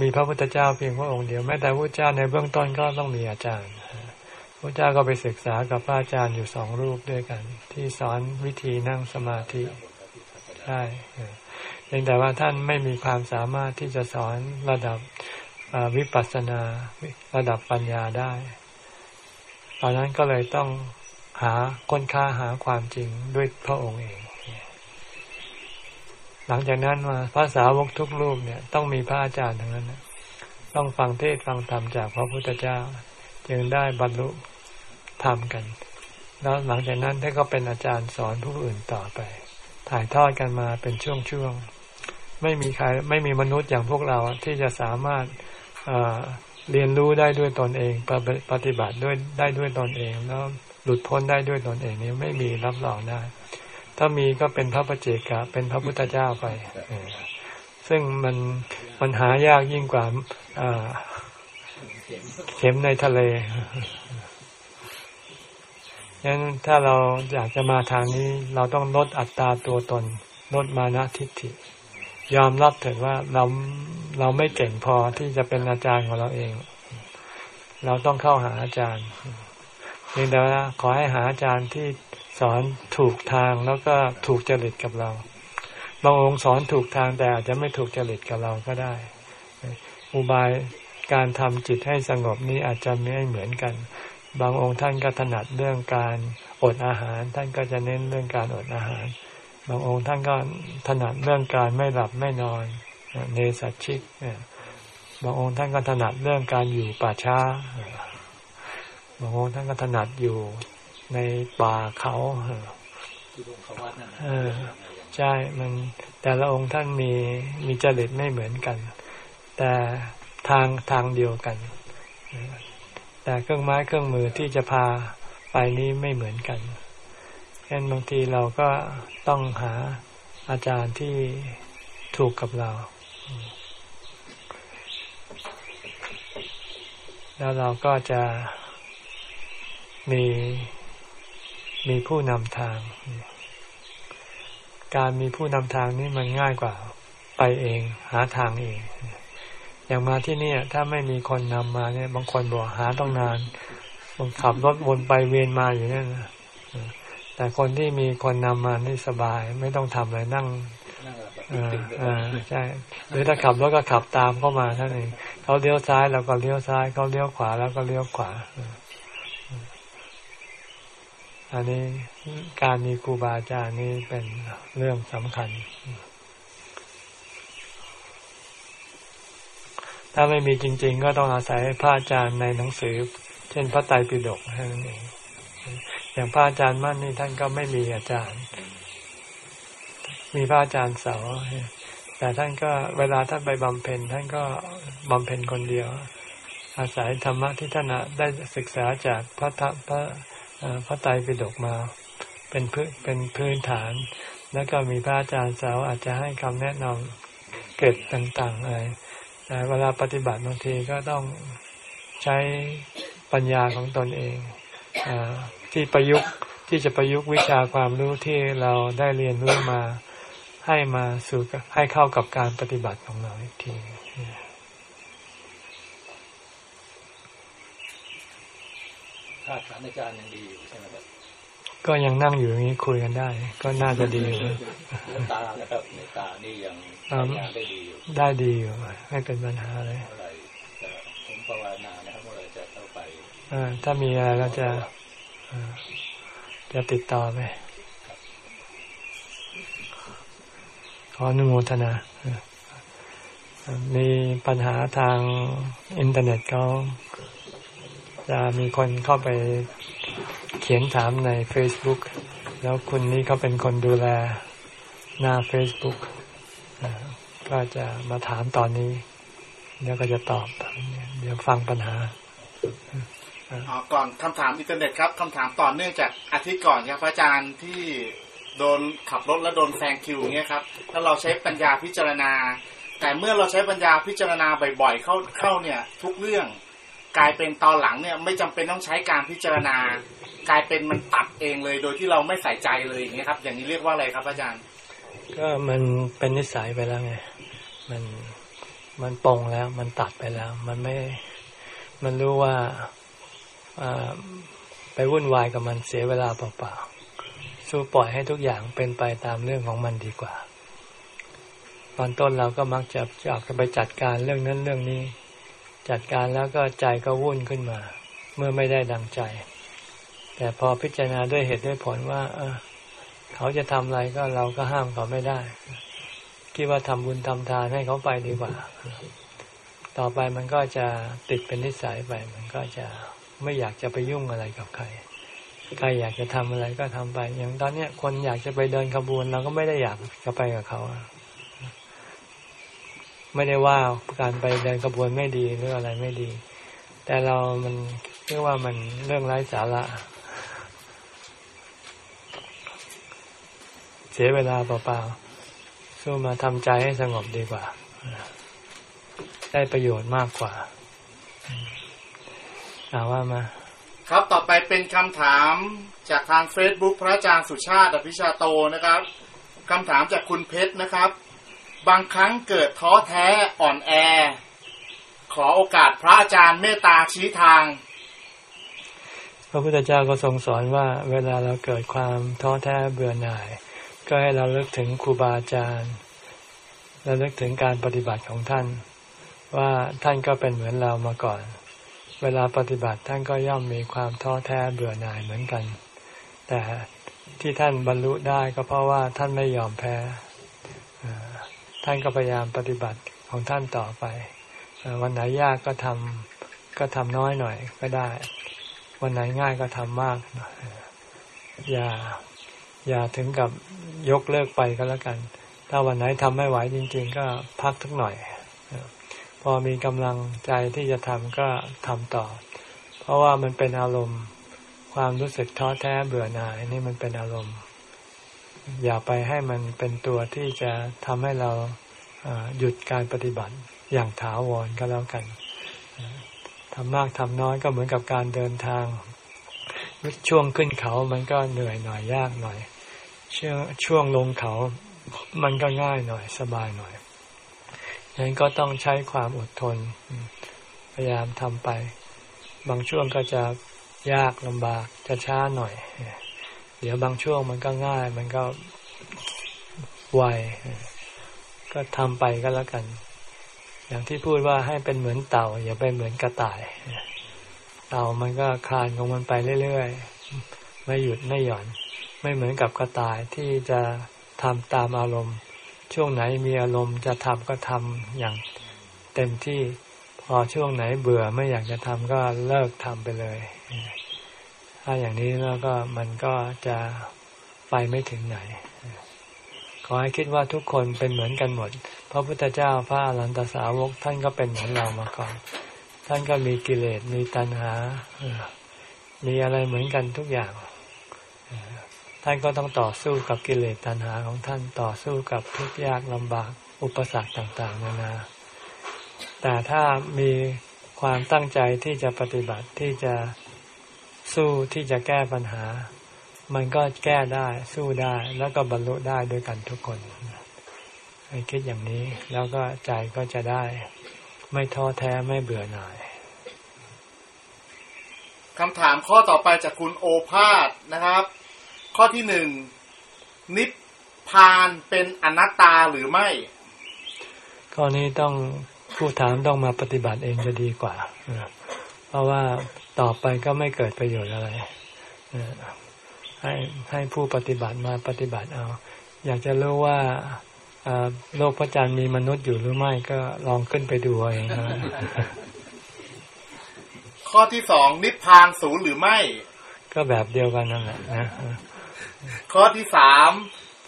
มีพระพุทธเจ้าเพียงพระองค์เดียวแม้แต่พระเจ้าในเบื้องต้นก็ต้องมีอาจารย์พระเจ้าก็ไปศึกษากับพระอาจารย์อยู่สองรูปด้วยกัน ที่สอนวิธีนั่งสมาธิใช่เพียงแต่ว่าท่านไม่มีความสามารถที่จะสอนระดับวิปัสสนาระดับปัญญาได้ตอนนั้นก็เลยต้องหาค้นค้าหาความจริงด้วยพระองค์เอง หลังจากนั้นมาพระสาวกทุกรูปเนี่ย ต้องมีพระอาจารย์ทั้งนั้นต้องฟังเทศฟังธรรมจากพระพุทธเจ้า จึงได้บรรลุธรรมกัน แล้วหลังจากนั้นท่านก็เป็นอาจารย์สอนผู้อื่นต่อไป ถ่ายทอดกันมาเป็นช่วงๆไม่มีใครไม่มีมนุษย์อย่างพวกเราที่จะสามารถเรียนรู้ได้ด้วยตนเองปฏิบัติด้วยได้ด้วยตนเองแล้วหลุดพ้นได้ด้วยตนเองนี้ไม่มีรับรองได้ ถ้ามีก็เป็นพระปเจกะเป็นพระพุทธเจ้าไป ซึ่งมันมันหายากยิ่งกว่าเข็มในทะเลงั้นถ้าเราอยากจะมาทางนี้เราต้องลดอัตราตัวตน ลดมานะทิฏฐิ ยอมรับเถิดว่าเราเราไม่เก่งพอที่จะเป็นอาจารย์ของเราเอง เราต้องเข้าหาอาจารย์เพียงแต่ว่าขอให้หาอาจารย์ที่ สอนถูกทางแล้วก็ถูกจริตกับเรา บางองค์สอนถูกทางแต่อาจจะไม่ถูกจริตกับเราก็ได้ อุบายการทำจิตให้สงบนี้อาจจะไม่เหมือนกัน บางองค์ท่านก็ถนัดเรื่องการอดอาหาร ท่านก็จะเน้นเรื่องการอดอาหาร บางองค์ท่านก็ถนัดเรื่องการไม่หลับไม่นอนเนสัชิกบางองค์ท่านก็ถนัดเรื่องการอยู่ป่าช้าบางองค์ท่านก็ถนัดอยู่ ในป่าเขาเออใช่มันแต่ละองค์ท่านมีมีจริตไม่เหมือนกัน แต่ทางทางเดียวกัน แต่เครื่องไม้เครื่องมือที่จะพาไปนี้ไม่เหมือนกันฉะนั้นบางทีเราก็ต้องหาอาจารย์ที่ถูกกับเรา แล้วเราก็จะมี มีผู้นำทาง การมีผู้นำทางนี่มันง่ายกว่าไปเองหาทางเอง อย่างมาที่นี่ถ้าไม่มีคนนำมาเนี่ย บางคนบอกหาต้องนานมันขับรถวนไปเวียนมาอยู่นั่นนะแต่คนที่มีคนนำมานี่สบาย ไม่ต้องทำอะไรนั่งอ่าใช่หรือถ้าขับรถก็ขับตามเข้ามาท่านเองเขาเลี้ยวซ้ายเราก็เลี้ยวซ้ายเขาเลี้ยวขวาแล้วก็เลี้ยวขวา อันนี้การมีครูบาอาจารย์นี่เป็นเรื่องสำคัญ ถ้าไม่มีจริง ๆ ก็ต้องอาศัยพระอาจารย์ในหนังสือ เช่นพระไตรปิฎกนั้นเอง อย่างพระอาจารย์มั่นนี่ท่านก็ไม่มีอาจารย์ มีพระอาจารย์เสา แต่ท่านก็เวลาท่านไปบำเพ็ญท่านก็บำเพ็ญคนเดียว อาศัยธรรมะที่ท่านได้ศึกษาจากพระพระ พระไตรปิฎกมาเป็นพื้นเป็นพื้นฐาน แล้วก็มีพระอาจารย์สาวอาจจะให้คำแนะนำเกิดต่างๆอะไรแต่เวลาปฏิบัติบางทีก็ต้องใช้ปัญญาของตนเองอที่ประยุกต์ที่จะประยุกต์วิชาความรู้ที่เราได้เรียนรู้มาให้มาสู่ให้เข้ากับการปฏิบัติของเราอีกที ธาตุขันอาจารย์ยังดีอยู่ใช่ไหมครับก็ยังนั่งอยู่อย่างนี้คุยกันได้ ก็น่าจะดีตานะครับในตานี่ยังได้ดีอยู่ได้ดีอยู่ไม่เป็นปัญหาเลยผมภาวนานะครับเมื่อไรจะเข้าไปถ้ามีอะไรก็จะจะติดต่อไปขออนุโมทนามีปัญหาทางอินเทอร์เน็ตเขา จะมีคนเข้าไปเขียนถามใน Facebook แล้วคุณนี้เขาเป็นคนดูแลหน้า Facebook ก็จะมาถามตอนนี้เดี๋ยวก็จะตอบ เดี๋ยวฟังปัญหาก่อนคำถามอินเทอร์เน็ตครับคำถามต่อเนื่องจากอาทิตย์ก่อนครับอาจารย์ที่โดนขับรถแล้วโดนแซงคิวเงี้ยครับถ้าเราใช้ปัญญาพิจารณา แต่เมื่อเราใช้ปัญญาพิจารณาบ่อยๆเข้าเข้าเนี่ย ทุกเรื่อง กลายเป็นตอนหลังเนี่ย ไม่จำเป็นต้องใช้การพิจารณา กลายเป็นมันตัดเองเลย โดยที่เราไม่ใส่ใจเลยอย่างนี้ครับ อย่างนี้เรียกว่าอะไรครับ อาจารย์ ก็มันเป็นนิสัยไปแล้วไงมันมันปองแล้ว มันตัดไปแล้ว มันไม่ มันรู้ว่าไปวุ่นวายกับมันเสียเวลาเปล่าๆสู้ปล่อยให้ทุกอย่างเป็นไปตามเรื่องของมันดีกว่า ตอนต้นเราก็มักจะอยากจะไปจัดการเรื่องนั้นเรื่องนี้ จัดการแล้วก็ใจก็วุ่นขึ้นมา เมื่อไม่ได้ดังใจ แต่พอพิจารณาด้วยเหตุด้วยผลว่า เออ เขาจะทำอะไรก็เราก็ห้ามเขาไม่ได้ คิดว่าทำบุญทำทานให้เขาไปดีกว่า ต่อไปมันก็จะติดเป็นนิสัยไป มันก็จะไม่อยากจะไปยุ่งอะไรกับใครใครอยากจะทำอะไรก็ทำไป อย่างตอนเนี้ยคนอยากจะไปเดินขบวนเราก็ไม่ได้อยากจะไปกับเขา ไม่ได้ว่าการไปเดินขบวนไม่ดีหรืออะไรไม่ดี แต่เรามันเรียกว่ามันเรื่องไร้สาระ เสียเวลาเปล่าๆสู้มาทำใจให้สงบดีกว่า ได้ประโยชน์มากกว่าอาว่ามา ครับต่อไปเป็นคำถามจากทาง Facebook พระอาจารย์สุชาติอภิชาโตนะครับคำถามจากคุณเพชรนะครับ บางครั้งเกิดท้อแท้อ่อนแอ ขอโอกาสพระอาจารย์เมตตาชี้ทาง พระพุทธเจ้าก็ทรงสอนว่าเวลาเราเกิดความท้อแท้เบื่อหน่าย ก็ให้เราเลิกถึงครูบาอาจารย์เราเลิกถึงการปฏิบัติของท่าน ว่าท่านก็เป็นเหมือนเรามาก่อน เวลาปฏิบัติท่านก็ย่อมมีความท้อแท้เบื่อหน่ายเหมือนกัน แต่ที่ท่านบรรลุได้ก็เพราะว่าท่านไม่ยอมแพ้ ท่านก็พยายามปฏิบัติของท่านต่อไป วันไหนยากก็ทำก็ทำน้อยหน่อยก็ได้ วันไหนง่ายก็ทำมากอย่าอย่าถึงกับยกเลิกไปก็แล้วกัน ถ้าวันไหนทำไม่ไหวจริง ๆ ก็พักสักหน่อย พอมีกำลังใจที่จะทำก็ทำต่อ เพราะว่ามันเป็นอารมณ์ความรู้สึกท้อแท้เบื่อหน่ายนี่มันเป็นอารมณ์ อย่าไปให้มันเป็นตัวที่จะทำให้เราหยุดการปฏิบัติอย่างถาวรก็แล้วกันทำมากทำน้อยก็เหมือนกับการเดินทาง ช่วงขึ้นเขามันก็เหนื่อยหน่อยยากหน่อยช่วงช่วงลงเขามันก็ง่ายหน่อยสบายหน่อยฉะนั้นก็ต้องใช้ความอดทน พยายามทำไป บางช่วงก็จะยากลำบากจะช้าหน่อย เดี๋ยวบางช่วงมันก็ง่าย มันก็ไวก็ทำไปก็แล้วกัน อย่างที่พูดว่าให้เป็นเหมือนเต่า อย่าไปเหมือนกระต่าย เต่ามันก็คลานของมันไปเรื่อยๆ ไม่หยุดไม่หย่อน ไม่เหมือนกับกระต่ายที่จะทำตามอารมณ์ ช่วงไหนมีอารมณ์จะทำก็ทำอย่างเต็มที่ พอช่วงไหนเบื่อไม่อยากจะทำก็เลิกทำไปเลย ถ้าอย่างนี้แล้วก็มันก็จะไปไม่ถึงไหน ขอให้คิดว่าทุกคนเป็นเหมือนกันหมด พระพุทธเจ้าพระอรันตสาวกท่านก็เป็นเหมือนเรามาก่อน ท่านก็มีกิเลสมีตัณหา มีอะไรเหมือนกันทุกอย่าง ท่านก็ต้องต่อสู้กับกิเลสตัณหาของท่านต่อสู้กับทุกยากลำบากอุปสรรคต่าง ๆ นานา แต่ถ้ามีความตั้งใจที่จะปฏิบัติที่จะ สู้ที่จะแก้ปัญหา มันก็แก้ได้ สู้ได้แล้วก็บรรลุได้ด้วยกันทุกคนให้คิดอย่างนี้แล้วก็ใจก็จะได้ ไม่ท้อแท้ไม่เบื่อหน่ายคำถามข้อต่อไปจากคุณโอภาสนะครับ ข้อที่หนึ่งนิพพานเป็นอนัตตาหรือไม่ ข้อนี้ต้องผู้ถามต้องมาปฏิบัติเองจะดีกว่า เพราะว่าต่อไปก็ไม่เกิดประโยชน์อะไรให้ให้ผู้ปฏิบัติมาปฏิบัติเอา อยากจะรู้ว่าโลกพระจันทร์มีมนุษย์อยู่หรือไม่ก็ลองขึ้นไปดูเองนะข้อที่สองนิพพานศูนย์หรือไม่ ก็แบบเดียวกันนั่นแหละนะข้อที่สาม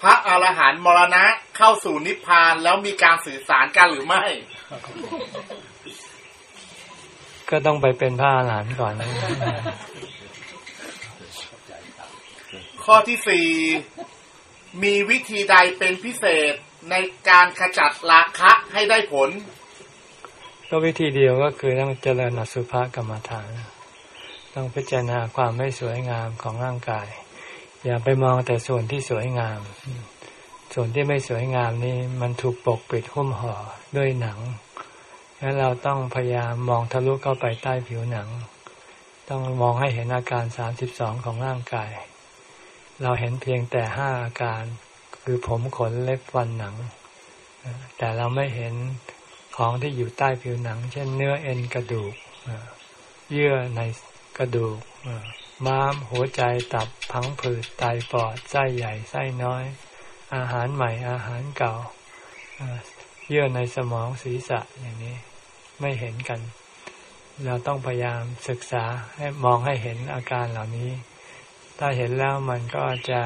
พระอรหันต์มรณะเข้าสู่นิพพานแล้วมีการสื่อสารกันหรือไม่ ก็ต้องไปเป็นพระอรหันต์ก่อนนะข้อที่สี่มีวิธีใดเป็นพิเศษในการขจัดราคะให้ได้ผล ก็วิธีเดียวก็คือต้องเจริญอสุภกรรมฐาน ต้องพิจารณาความไม่สวยงามของร่างกาย อย่าไปมองแต่ส่วนที่สวยงาม ส่วนที่ไม่สวยงามนี่มันถูกปกปิดหุ้มห่อด้วยหนัง งั้นเราต้องพยายามมองทะลุเข้าไปใต้ผิวหนัง ต้องมองให้เห็นอาการสามสิบสองของร่างกาย เราเห็นเพียงแต่ห้าอาการ คือผมขนเล็บฟันหนัง แต่เราไม่เห็นของที่อยู่ใต้ผิวหนัง เช่นเนื้อเอ็นกระดูก เยื่อในกระดูกม้ามหัวใจตับพังผืดไตปอดไส้ใหญ่ไส้น้อย อาหารใหม่อาหารเก่า เยื่อในสมองศีรษะอย่างนี้ ไม่เห็นกัน เราต้องพยายามศึกษาให้มองให้เห็นอาการเหล่านี้ ถ้าเห็นแล้วมันก็จะ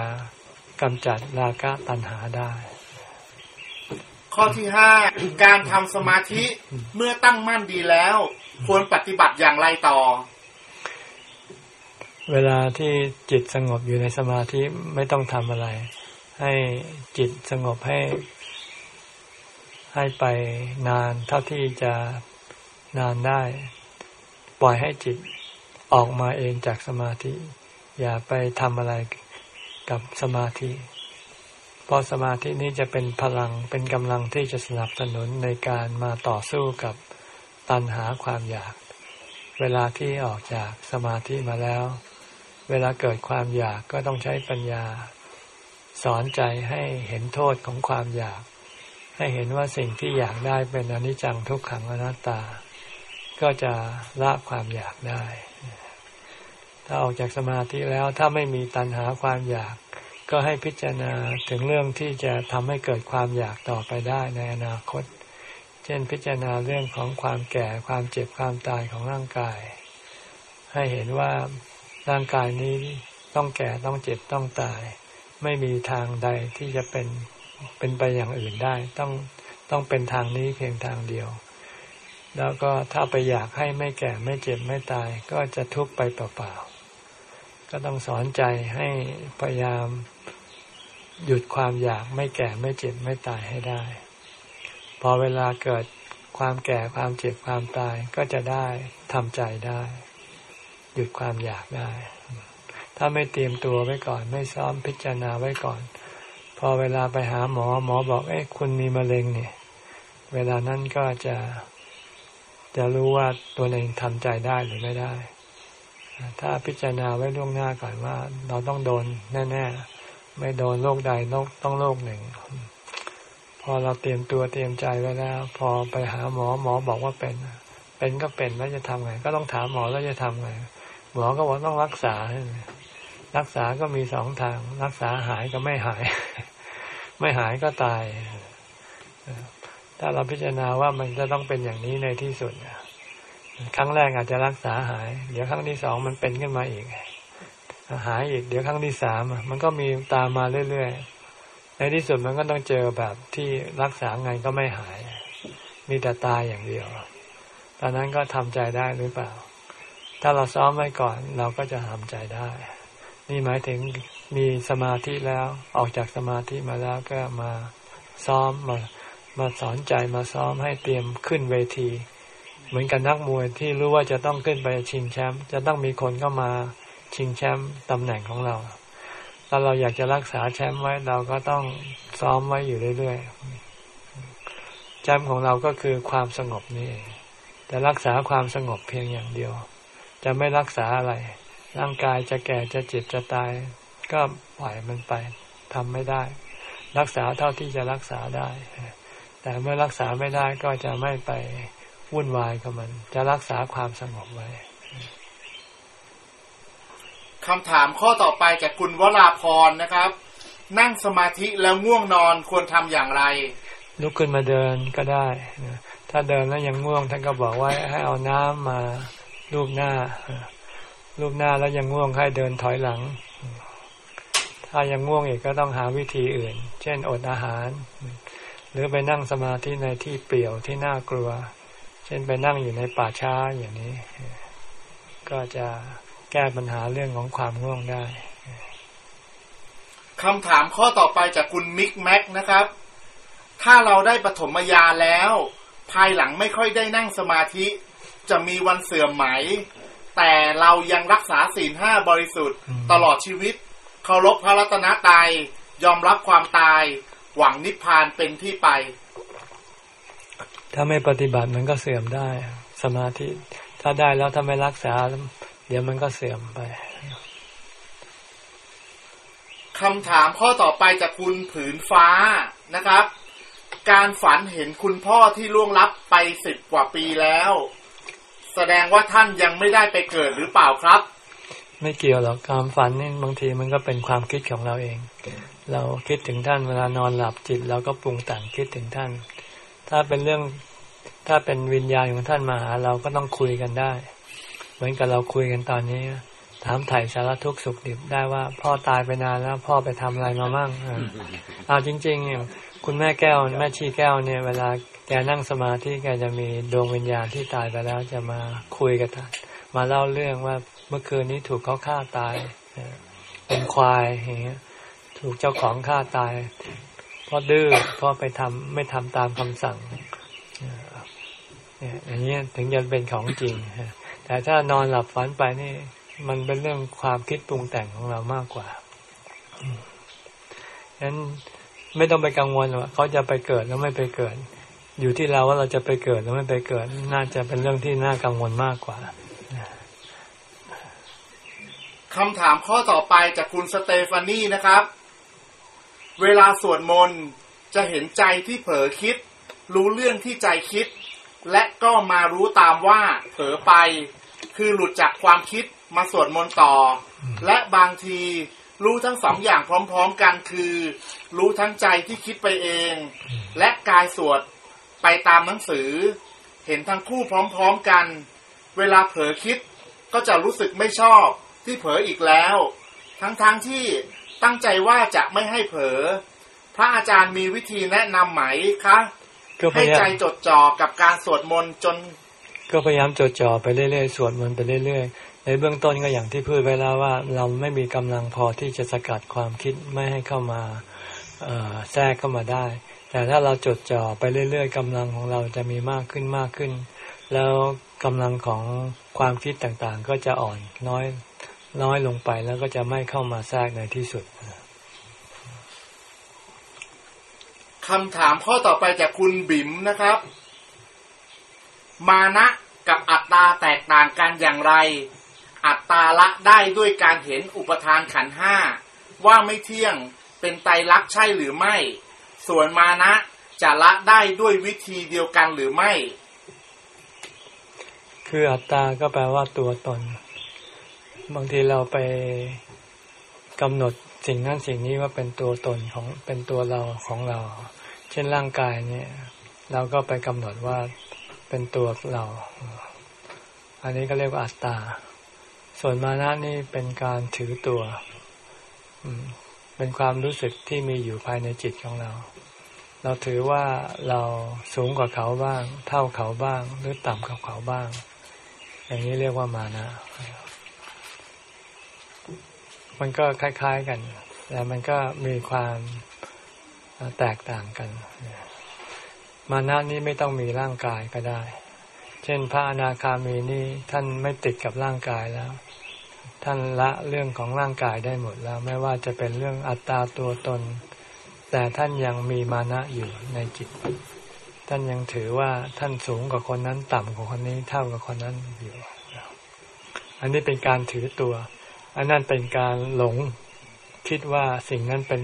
กำจัดราคะตัณหาได้ ข้อที่ห้าการทำสมาธิเมื่อตั้งมั่นดีแล้ว ควรปฏิบัติอย่างไรต่อ เวลาที่จิตสงบอยู่ในสมาธิไม่ต้องทำอะไร ให้จิตสงบให้ให้ไปนานเท่าที่จะ นานได้ ปล่อยให้จิตออกมาเองจากสมาธิ อย่าไปทำอะไรกับสมาธิ เพราะสมาธินี้จะเป็นพลังเป็นกำลังที่จะสนับสนุนในการมาต่อสู้กับตัณหาความอยาก เวลาที่ออกจากสมาธิมาแล้ว เวลาเกิดความอยากก็ต้องใช้ปัญญา สอนใจให้เห็นโทษของความอยาก ให้เห็นว่าสิ่งที่อยากได้เป็นอนิจจังทุกขังอนัตตา ก็จะละความอยากได้ ถ้าออกจากสมาธิแล้วถ้าไม่มีตัณหาความอยาก ก็ให้พิจารณาถึงเรื่องที่จะทำให้เกิดความอยากต่อไปได้ในอนาคต เช่นพิจารณาเรื่องของความแก่ความเจ็บความตายของร่างกาย ให้เห็นว่าร่างกายนี้ต้องแก่ต้องเจ็บต้องตาย ไม่มีทางใดที่จะเป็นเป็นไปอย่างอื่นได้ ต้องต้องเป็นทางนี้เพียงทางเดียว แล้วก็ถ้าไปอยากให้ไม่แก่ไม่เจ็บไม่ตาย ก็จะทุกข์ไปเปล่าๆ ก็ต้องสอนใจให้พยายามหยุดความอยากไม่แก่ไม่เจ็บไม่ตายให้ได้ พอเวลาเกิดความแก่ความเจ็บความตายก็จะได้ทำใจได้ หยุดความอยากได้ ถ้าไม่เตรียมตัวไว้ก่อน ไม่ซ้อมพิจารณาไว้ก่อน พอเวลาไปหาหมอหมอบอกเอ้คุณมีมะเร็งเนี่ย เวลานั้นก็จะ จะรู้ว่าตัวเองทำใจได้หรือไม่ได้ ถ้าพิจารณาไว้ล่วงหน้าก่อนว่า เราต้องโดนแน่ๆ ไม่โดนโรคใดต้องโรคหนึ่ง พอเราเตรียมตัวเตรียมใจไว้แล้ว พอไปหาหมอหมอบอกว่าเป็น เป็นก็เป็นแล้วจะทำไง ก็ต้องถามหมอแล้วจะทำไง หมอก็บอกต้องรักษา รักษาก็มีสองทาง รักษาหายก็ไม่หาย ไม่หายก็ตาย ถ้าเราพิจารณาว่ามันจะต้องเป็นอย่างนี้ในที่สุดครั้งแรกอาจจะรักษาหาย เดี๋ยวครั้งที่สองมันเป็นขึ้นมาอีก หายอีก เดี๋ยวครั้งที่สามมันก็มีตามมาเรื่อยๆในที่สุดมันก็ต้องเจอแบบที่รักษาไงก็ไม่หาย มีแต่ตายอย่างเดียว ตอนนั้นก็ทำใจได้หรือเปล่า ถ้าเราซ้อมไว้ก่อนเราก็จะทำใจได้ นี่หมายถึงมีสมาธิแล้วออกจากสมาธิมาแล้วก็มาซ้อมมา มาสอนใจมาซ้อมให้เตรียมขึ้นเวที เหมือนกับนักมวยที่รู้ว่าจะต้องขึ้นไปชิงแชมป์จะต้องมีคนเข้ามาชิงแชมป์ตำแหน่งของเราถ้าเราอยากจะรักษาแชมป์ไว้เราก็ต้องซ้อมไว้อยู่เรื่อยๆแชมป์ของเราก็คือความสงบนี่แต่รักษาความสงบเพียงอย่างเดียว จะไม่รักษาอะไร ร่างกายจะแก่จะเจ็บจะตาย ก็ปล่อยมันไปทำไม่ได้ รักษาเท่าที่จะรักษาได้ แต่เมื่อรักษาไม่ได้ก็จะไม่ไปวุ่นวายกับมัน จะรักษาความสงบไว้คำถามข้อต่อไปจากคุณวราพรนะครับ นั่งสมาธิแล้วง่วงนอนควรทำอย่างไร ลุกขึ้นมาเดินก็ได้นะถ้าเดินแล้วยังง่วงท่านก็บอกว่าให้เอาน้ำมาลูบหน้าลูบหน้าแล้วยังง่วงให้เดินถอยหลัง ถ้ายังง่วงอีกก็ต้องหาวิธีอื่น เช่นอดอาหาร หรือไปนั่งสมาธิในที่เปลี่ยวที่น่ากลัว เช่นไปนั่งอยู่ในป่าช้าอย่างนี้ ก็จะแก้ปัญหาเรื่องของความง่วงได้คำถามข้อต่อไปจากคุณมิกแม็กนะครับ ถ้าเราได้ปฐมญาณแล้ว ภายหลังไม่ค่อยได้นั่งสมาธิจะมีวันเสื่อมไหม แต่เรายังรักษาศีลห้าบริสุทธิ์อืมตลอดชีวิต เคารพพระรัตนตรัยยอมรับความตาย หวังนิพพานเป็นที่ไป ถ้าไม่ปฏิบัติมันก็เสื่อมได้ สมาธิ ถ้าได้แล้วถ้าไม่รักษา เดี๋ยวมันก็เสื่อมไปคำถามข้อต่อไปจากคุณผืนฟ้านะครับ การฝันเห็นคุณพ่อที่ล่วงลับไปสิบกว่าปีแล้ว แสดงว่าท่านยังไม่ได้ไปเกิดหรือเปล่าครับ ไม่เกี่ยวหรอกความฝันนี่บางทีมันก็เป็นความคิดของเราเอง เราคิดถึงท่านเวลานอนหลับจิตเราก็ปรุงแต่งคิดถึงท่าน ถ้าเป็นเรื่องถ้าเป็นวิญญาณของท่านมาหาเราก็ต้องคุยกันได้ เหมือนกับเราคุยกันตอนนี้ ถามไถ่ายสารทุกข์สุขดิบได้ว่า พ่อตายไปนานแล้วพ่อไปทำอะไรมามั่งเอาจริงๆเนี่ยคุณแม่แก้วแม่ชีแก้วเนี่ย เวลาแกนั่งสมาธิแกจะมีดวงวิญญาณที่ตายไปแล้วจะมาคุยกับท่านมาเล่าเรื่องว่าเมื่อคืนนี้ถูกเขาฆ่าตายเป็นควายอย่างเงี้ย ถูกเจ้าของฆ่าตาย เพราะดื้อเพราะไปทำไม่ทำตามคำสั่งอย่างนี้ถึงจะเป็นของจริงแต่ถ้านอนหลับฝันไปนี่ มันเป็นเรื่องความคิดปรุงแต่งของเรามากกว่าฉะนั้นไม่ต้องไปกังวลว่าเขาจะไปเกิดแล้วไม่ไปเกิด อยู่ที่เราว่าเราจะไปเกิดหรือไม่ไปเกิด น่าจะเป็นเรื่องที่น่ากังวลมากกว่าคำถามข้อต่อไปจากคุณสเตฟานีนะครับ เวลาสวดมนต์จะเห็นใจที่เผลอคิด รู้เรื่องที่ใจคิด และก็มารู้ตามว่าเผลอไป คือหลุดจากความคิดมาสวดมนต์ต่อ และบางทีรู้ทั้งสองอย่างพร้อมๆกันคือ รู้ทั้งใจที่คิดไปเอง และกายสวดไปตามหนังสือ เห็นทั้งคู่พร้อมๆกัน เวลาเผลอคิดก็จะรู้สึกไม่ชอบที่เผลออีกแล้ว ทั้งๆทที่ ตั้งใจว่าจะไม่ให้เผลอพระอาจารย์มีวิธีแนะนำไหมคะให้ใจจดจ่อกับการสวดมนต์จน ก็พยายามจดจ่อไปเรื่อยๆ สวดมนต์ไปเรื่อยๆ ในเบื้องต้นก็อย่างที่พูดไว้แล้วว่า เราไม่มีกำลังพอที่จะสกัดความคิดไม่ให้เข้ามาแทรกเข้ามาได้ แต่ถ้าเราจดจ่อไปเรื่อยๆกำลังของเราจะมีมากขึ้นมากขึ้น แล้วกำลังของความคิดต่างๆ ก็จะอ่อนน้อย น้อยลงไปแล้วก็จะไม่เข้ามาแทรกในที่สุดคำถามข้อต่อไปจากคุณบิ๋มนะครับ มานะกับอัตตาแตกต่างกันอย่างไร อัตตาละได้ด้วยการเห็นอุปทานขันห้าว่าไม่เที่ยงเป็นไตรลักษณ์ใช่หรือไม่ ส่วนมานะจะละได้ด้วยวิธีเดียวกันหรือไม่ คืออัตตาก็แปลว่าตัวตน บางทีเราไปกำหนดสิ่งนั้นสิ่งนี้ว่าเป็นตัวตนของเป็นตัวเราของเรา เช่นร่างกายเนี่ย เราก็ไปกำหนดว่าเป็นตัวเรา อันนี้ก็เรียกว่าอัตตา ส่วนมานะนี่เป็นการถือตัวเป็นความรู้สึกที่มีอยู่ภายในจิตของเรา เราถือว่าเราสูงกว่าเขาบ้าง เท่าเขาบ้าง หรือต่ำกว่าเขาบ้าง อย่างนี้เรียกว่ามานะ มันก็คล้าย ๆกัน แต่มันก็มีความแตกต่างกัน มานะนี้ไม่ต้องมีร่างกายก็ได้ เช่นพระอนาคามีนี่ท่านไม่ติดกับร่างกายแล้ว ท่านละเรื่องของร่างกายได้หมดแล้ว ไม่ว่าจะเป็นเรื่องอัตตาตัวตน แต่ท่านยังมีมานะอยู่ในจิต ท่านยังถือว่าท่านสูงกว่าคนนั้นต่ำกว่าคนนี้เท่ากับคนนั้นอยู่ อันนี้เป็นการถือตัว อันนั้นเป็นการหลงคิดว่าสิ่งนั้นเป็น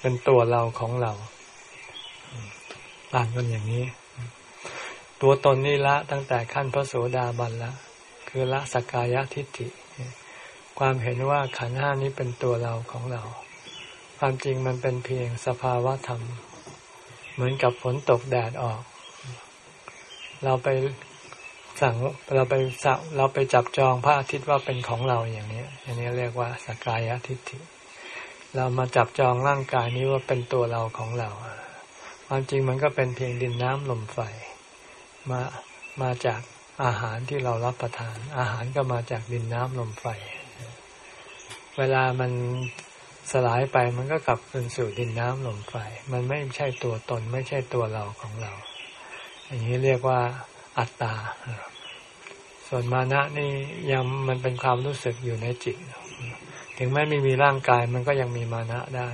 เป็นตัวเราของเราต่างกันอย่างนี้ ตัวตนนี่ละตั้งแต่ขั้นพระโสดาบันละ คือละสกายทิฏฐิ ความเห็นว่าขันห้านี้เป็นตัวเราของเรา ความจริงมันเป็นเพียงสภาวะธรรม เหมือนกับฝนตกแดดออก เราไป สั่งเราไปสั่งเราไปจับจองพระอาทิตย์ว่าเป็นของเราอย่างนี้อันนี้เรียกว่าสกายอาทิตย์เรามาจับจองร่างกายนี้ว่าเป็นตัวเราของเรา ความจริงมันก็เป็นเพียงดินน้ำลมไฟมามาจากอาหารที่เรารับประทาน อาหารก็มาจากดินน้ำลมไฟ เวลามันสลายไปมันก็กลับคืนสู่ดินน้ำลมไฟ มันไม่ใช่ตัวตนไม่ใช่ตัวเราของเรา อย่างนี้เรียกว่า อัตตา ส่วนมานะนี่ยังมันเป็นความรู้สึกอยู่ในจิต ถึงแม้ไม่มีร่างกายมันก็ยังมีมานะได้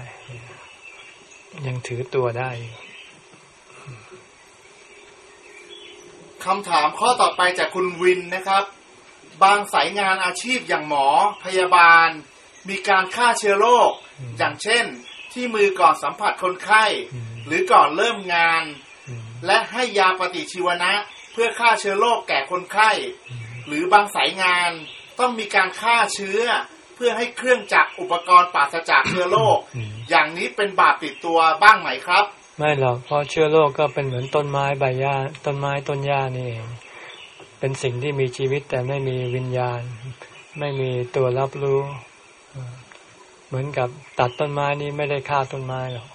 ยังถือตัวได้คำถามข้อต่อไปจากคุณวินนะครับ บางสายงานอาชีพอย่างหมอพยาบาล มีการฆ่าเชื้อโรคอย่างเช่น ที่มือก่อนสัมผัสคนไข้ หรือก่อนเริ่มงาน และให้ยาปฏิชีวนะ เพื่อฆ่าเชื้อโรคแก่คนไข้หรือบางสายงานต้องมีการฆ่าเชื้อ เพื่อให้เครื่องจักรอุปกรณ์ปราศจากเชื้อโรคอย่างนี้เป็นบาปติดตัวบ้างไหมครับ ไม่หรอกเพราะเชื้อโรคก็เป็นเหมือนต้นไม้ใบหญ้าต้นไม้ต้นหญ้านี่เองเป็นสิ่งที่มีชีวิตแต่ไม่มีวิญญาณ ไม่มีตัวรับรู้ เหมือนกับตัดต้นไม้นี้ไม่ได้ฆ่าต้นไม้หรอก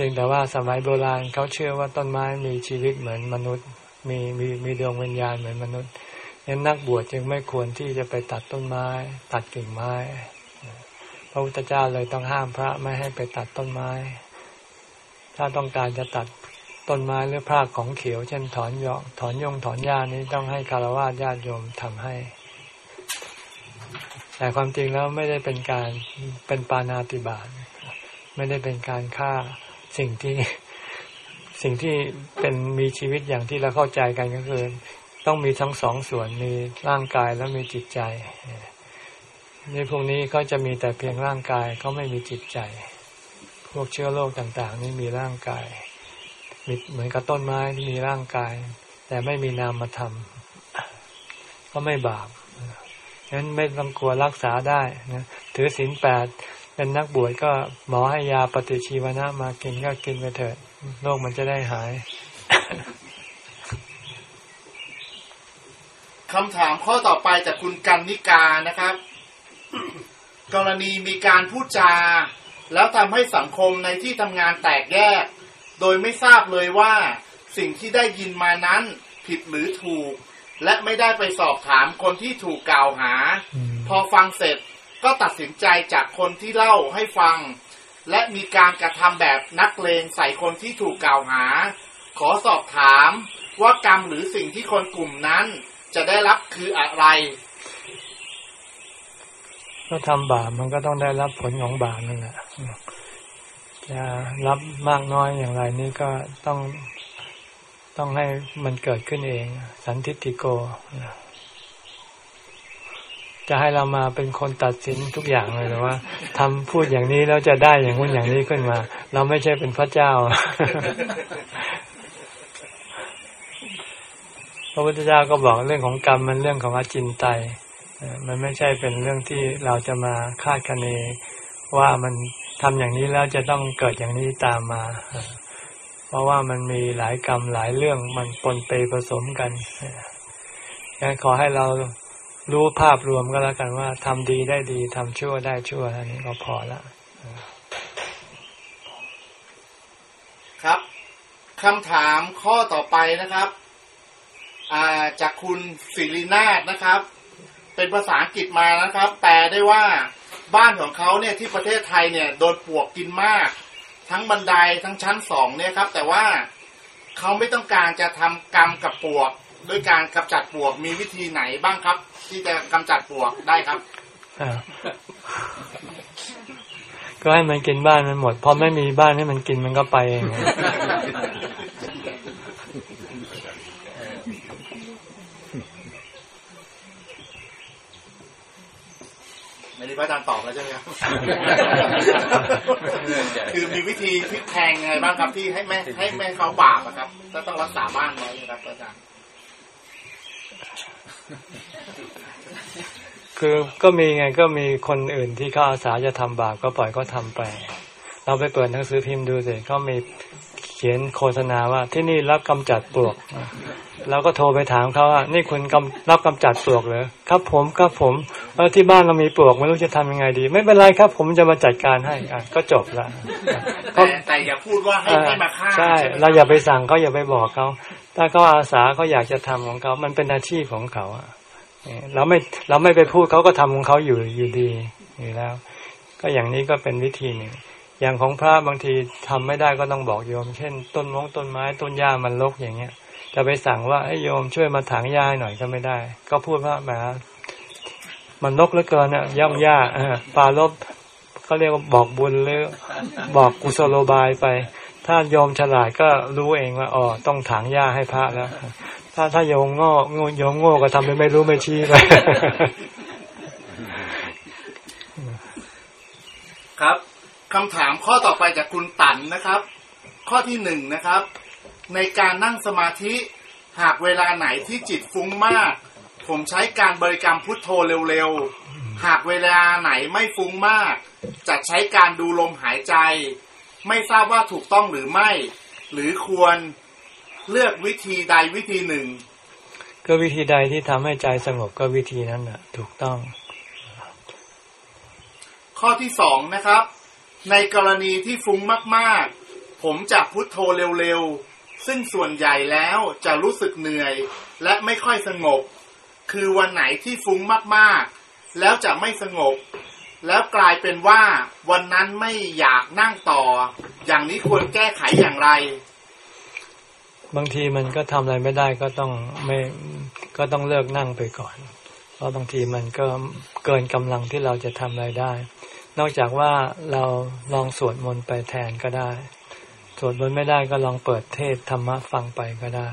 พียงแต่ว่าสมัยโบราณเขาเชื่อว่าต้นไม้มีชีวิตเหมือนมนุษย์ มีมีมีดวงวิญญาณเหมือนมนุษย์นั้นนักบวชจึงไม่ควรที่จะไปตัดต้นไม้ ตัดกิ่งไม้ พระพุทธเจ้าเลยต้องห้ามพระไม่ให้ไปตัดต้นไม้ ถ้าต้องการจะตัดต้นไม้หรือพรากของเขียว เช่นถอนยองถอนยงถอนหญ้านี้ต้องให้คารวะญาติโยมทำให้ แต่ความจริงแล้วไม่ได้เป็นการเป็นปานาติบาตไม่ได้เป็นการฆ่า สิ่งที่สิ่งที่เป็นมีชีวิตอย่างที่เราเข้าใจกันก็คือ ต้องมีทั้งสองส่วนมีร่างกายและมีจิตใจในพวกนี้ก็จะมีแต่เพียงร่างกายเขาไม่มีจิตใจ พวกเชื้อโรคต่าง ๆ นี่มีร่างกายมีเหมือนกับต้นไม้ที่มีร่างกาย แต่ไม่มีนามธรรมก็ไม่บาปงั้นไม่ต้องกลัวรักษาได้นะถือศีลแปด เป็นนักบวชก็หมอให้ยาปฏิชีวนะมากินก็กินไปเถิดโรคมันจะได้หายคำถามข้อต่อไปจากคุณกันนิกานะครับ กรณีมีการพูดจา แล้วทำให้สังคมในที่ทำงานแตกแยก โดยไม่ทราบเลยว่า สิ่งที่ได้ยินมานั้นผิดหรือถูก และไม่ได้ไปสอบถามคนที่ถูกกล่าวหา พอฟังเสร็จ ก็ตัดสินใจจากคนที่เล่าให้ฟัง และมีการกระทำแบบนักเลงใส่คนที่ถูกกล่าวหา ขอสอบถามว่ากรรมหรือสิ่งที่คนกลุ่มนั้นจะได้รับคืออะไร ก็ทำบาปมันก็ต้องได้รับผลของบาปนั่นแหละจะรับมากน้อยอย่างไรนี่ก็ต้องต้องให้มันเกิดขึ้นเอง สันทิติโก จะให้เรามาเป็นคนตัดสินทุกอย่างเลยหรือว่าทำพูดอย่างนี้แล้วจะได้อย่างนู้นอย่างนี้ขึ้นมา เราไม่ใช่เป็นพระเจ้าพระพุทธเจ้าก็บอกเรื่องของกรรมมันเรื่องของอจินไตยมันไม่ใช่เป็นเรื่องที่เราจะมาคาดคะเนว่ามันทำอย่างนี้แล้วจะต้องเกิดอย่างนี้ตามมา เพราะว่ามันมีหลายกรรมหลายเรื่องมันปนเปผสมกันงั้นขอให้เรา รู้ภาพรวมก็แล้วกันว่าทำดีได้ดีทำชั่วได้ชั่วอันนี้ก็พอละครับคำถามข้อต่อไปนะครับจากคุณศิรินาถนะครับ เป็นภาษาอังกฤษมานะครับ แปลได้ว่าบ้านของเขาเนี่ยที่ประเทศไทยเนี่ยโดนปวกกินมาก ทั้งบันไดทั้งชั้นสองเนี่ยครับ แต่ว่าเขาไม่ต้องการจะทำกรรมกับปวก ด้วยการกำจัดปวกมีวิธีไหนบ้างครับ ที่จะกำจัดปวกได้ครับก็ให้มันกินบ้านมันหมดพอไม่มีบ้านให้มันกินมันก็ไปเองไม่ได้พระอาจารย์ตอบแล้วใช่ไหมครับ คือมีวิธีพลิกแพงไงบ้างครับที่ให้แม่ให้แม่เขาบาปครับถ้าต้องรักษาบ้านไว้ครับอาจารย์ คือก็มีไงก็มีคนอื่นที่เขาอาสาจะทำบาปก็ปล่อยก็ทำไป เราไปเปิดหนังสือพิมพ์ดูสิเขามีเขียนโฆษณาว่าที่นี่รับกำจัดปลวกเราก็โทรไปถามเขาว่า นี่คุณกำรับกำจัดปลวกเหรอครับผมครับผมเออที่บ้านเรามีปลวกไม่รู้จะทำยังไงดี ไม่เป็นไรครับ ผมจะมาจัดการให้อะก็จบละแต่อย่าพูดว่าให้ให้มาฆ่าใช่ เราอย่าไปสั่งเขาอย่าไปบอกเขา ถ้าเขาอาสาเขาอยากจะทำของเขามันเป็นอาชีพของเขาอะเราไม่เราไม่ไปพูดเขาก็ทำของเขาอยู่อยู่ดีอยู่แล้ว ก็อย่างนี้ก็เป็นวิธีหนึ่งอย่างของพระบางทีทำไม่ได้ก็ต้องบอกโยม เช่น ต้นมงต้นไม้ต้นหญ้ามันรกอย่างเงี้ย จะไปสั่งว่าให้โยมช่วยมาถางหญ้าหน่อยก็ไม่ได้ ก็พูดว่าแหมมันรกเหลือเกินเนี่ยย่ำหญ้าปลาลบเขาเรียกว่าบอกบุญหรือบอกกุศโลบายไป ถ้าโยมฉลาดก็รู้เองว่าอ๋อต้องถางหญ้าให้พระแล้ว ถ้าถ้าโยมโง่โยมโง่ก็ทำไปไม่รู้ไม่ชี้ไปครับคำถามข้อต่อไปจากคุณตันนะครับ ข้อที่หนึ่งนะครับ ในการนั่งสมาธิหากเวลาไหนที่จิตฟุ้งมาก ผมใช้การบริกรรมพุทโธเร็วๆ หากเวลาไหนไม่ฟุ้งมาก จะใช้การดูลมหายใจ ไม่ทราบว่าถูกต้องหรือไม่ หรือควรเลือกวิธีใดวิธีหนึ่ง ก็วิธีใดที่ทำให้ใจสงบก็วิธีนั้นน่ะ ถูกต้อง ข้อที่สองนะครับ ในกรณีที่ฟุ้งมาก ๆ ผมจะพุโทโธเร็ว ๆ ซึ่งส่วนใหญ่แล้วจะรู้สึกเหนื่อย และไม่ค่อยสงบ คือวันไหนที่ฟุ้งมาก ๆ แล้วจะไม่สงบ แล้วกลายเป็นว่าวันนั้นไม่อยากนั่งต่อ อย่างนี้ควรแก้ไขอย่างไร บางทีมันก็ทำอะไรไม่ได้ก็ต้องไม่ก็ต้องเลิกนั่งไปก่อน เพราะบางทีมันก็เกินกำลังที่เราจะทำอะไรได้ นอกจากว่าเราลองสวดมนต์ไปแทนก็ได้ สวดมนต์ไม่ได้ก็ลองเปิดเทศธรรมะฟังไปก็ได้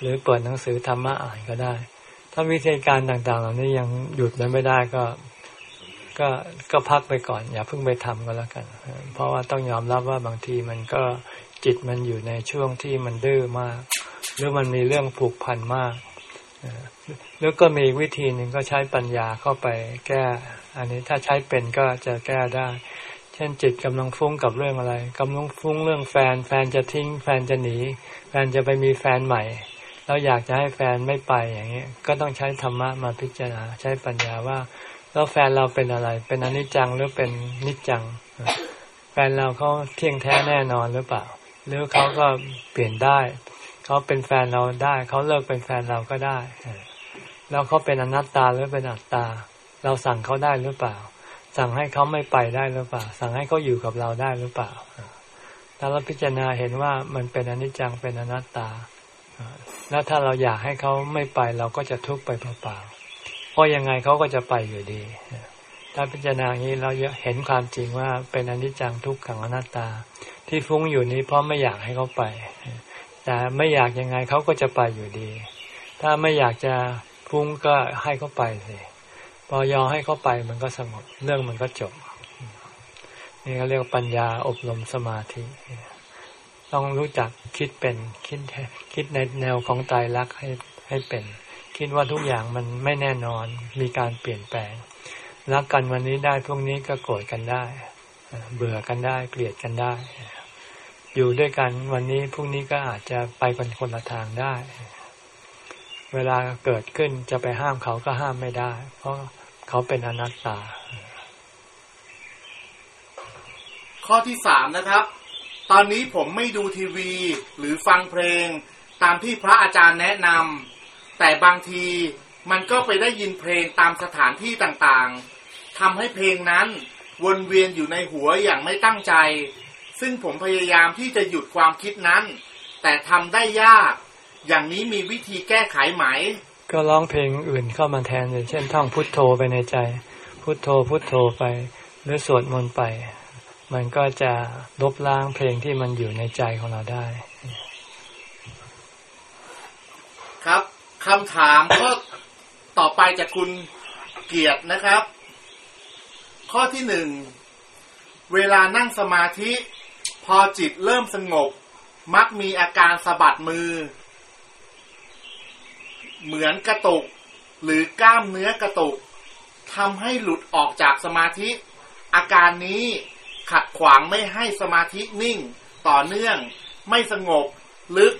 หรือเปิดหนังสือธรรมะอ่านก็ได้ ถ้าวิธีการต่างๆ เหล่านี้ยังหยุดมันไม่ได้ก็ ก็ก็พักไปก่อน อย่าเพิ่งไปทำก็แล้วกัน เพราะว่าต้องยอมรับว่าบางทีมันก็จิตมันอยู่ในช่วงที่มันดื้อมาก หรือมันมีเรื่องผูกพันมากแล้วก็มีวิธีหนึ่งก็ใช้ปัญญาเข้าไปแก้ อันนี้ถ้าใช้เป็นก็จะแก้ได้ เช่นจิตกำลังฟุ้งกับเรื่องอะไรกำลังฟุ้งเรื่องแฟน แฟนจะทิ้ง แฟนจะหนี แฟนจะไปมีแฟนใหม่เราอยากจะให้แฟนไม่ไปอย่างนี้ก็ต้องใช้ธรรมะมาพิจารณาใช้ปัญญาว่า แล้วแฟนเราเป็นอะไร เป็นอนิจจังหรือเป็นนิจจัง แฟนเราเขาเที่ยงแท้แน่นอนหรือเปล่า หรือเขาก็เปลี่ยนได้ เขาเป็นแฟนเราได้ เขาเลิกเป็นแฟนเราก็ได้แล้วเขาเป็นอนัตตาหรือเป็นอัตตา เราสั่งเขาได้หรือเปล่า สั่งให้เขาไม่ไปได้หรือเปล่า สั่งให้เขาอยู่กับเราได้หรือเปล่าถ้าเราพิจารณาเห็นว่ามันเป็นอนิจจังเป็นอนัตตา แล้วถ้าเราอยากให้เขาไม่ไปเราก็จะทุกข์ไปเปล่าๆ เพราะยังไงเขาก็จะไปอยู่ดี ถ้าพิจารณาอย่างนี้เราเห็นความจริงว่าเป็นอนิจจังทุกขังอนัตตา ที่ฟุ้งอยู่นี้เพราะไม่อยากให้เขาไป แต่ไม่อยากยังไงเขาก็จะไปอยู่ดี ถ้าไม่อยากจะฟุ้งก็ให้เขาไปสิพอยอมให้เขาไปมันก็สงบเรื่องมันก็จบ นี่เขาเรียกปัญญาอบรมสมาธิ ต้องรู้จักคิดเป็นคิดคิดในแนวของตายรักให้ให้เป็น คิดว่าทุกอย่างมันไม่แน่นอนมีการเปลี่ยนแปลง รักกันวันนี้ได้พรุ่งนี้ก็โกรธกันได้ เบื่อกันได้ เกลียดกันได้ อยู่ด้วยกันวันนี้พรุ่งนี้ก็อาจจะไปกันคนละทางได้ เวลาเกิดขึ้นจะไปห้ามเขาก็ห้ามไม่ได้ เพราะเขาเป็นอนัตตา ข้อที่สามนะครับ ตอนนี้ผมไม่ดูทีวีหรือฟังเพลง ตามที่พระอาจารย์แนะนำ แต่บางทีมันก็ไปได้ยินเพลงตามสถานที่ต่างๆทำให้เพลงนั้นวนเวียนอยู่ในหัวอย่างไม่ตั้งใจ ซึ่งผมพยายามที่จะหยุดความคิดนั้น แต่ทำได้ยาก อย่างนี้มีวิธีแก้ไขไหม ก็ร้องเพลงอื่นเข้ามาแทนเลยเช่นท่องพุทโธไปในใจ พุทโธพุทโธไป หรือสวดมนต์ไป มันก็จะลบล้างเพลงที่มันอยู่ในใจของเราได้ คำถามข้อต่อไปจากคุณเกียรตินะครับ ข้อที่หนึ่ง เวลานั่งสมาธิ พอจิตเริ่มสงบ มักมีอาการสะบัดมือ เหมือนกระตุก หรือกล้ามเนื้อกระตุกทำให้หลุดออกจากสมาธิ อาการนี้ขัดขวางไม่ให้สมาธินิ่ง ต่อเนื่อง ไม่สงบ ลึก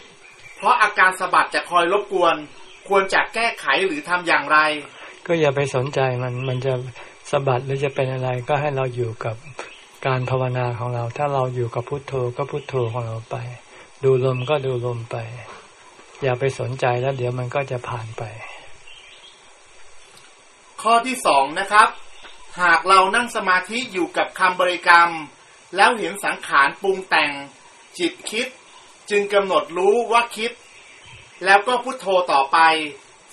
เพราะอาการสะบัดจะคอยรบกวน ควรจะแก้ไขหรือทำอย่างไร ก็อย่าไปสนใจมันมันจะสะบัดหรือจะเป็นอะไรก็ให้เราอยู่กับการภาวนาของเรา ถ้าเราอยู่กับพุทโธก็พุทโธของเราไป ดูลมก็ดูลมไป อย่าไปสนใจแล้วเดี๋ยวมันก็จะผ่านไป ข้อที่สองนะครับ หากเรานั่งสมาธิอยู่กับคำบริกรรม แล้วเห็นสังขารปรุงแต่ง จิตคิด จึงกำหนดรู้ว่าคิด แล้วก็พุทโธต่อไป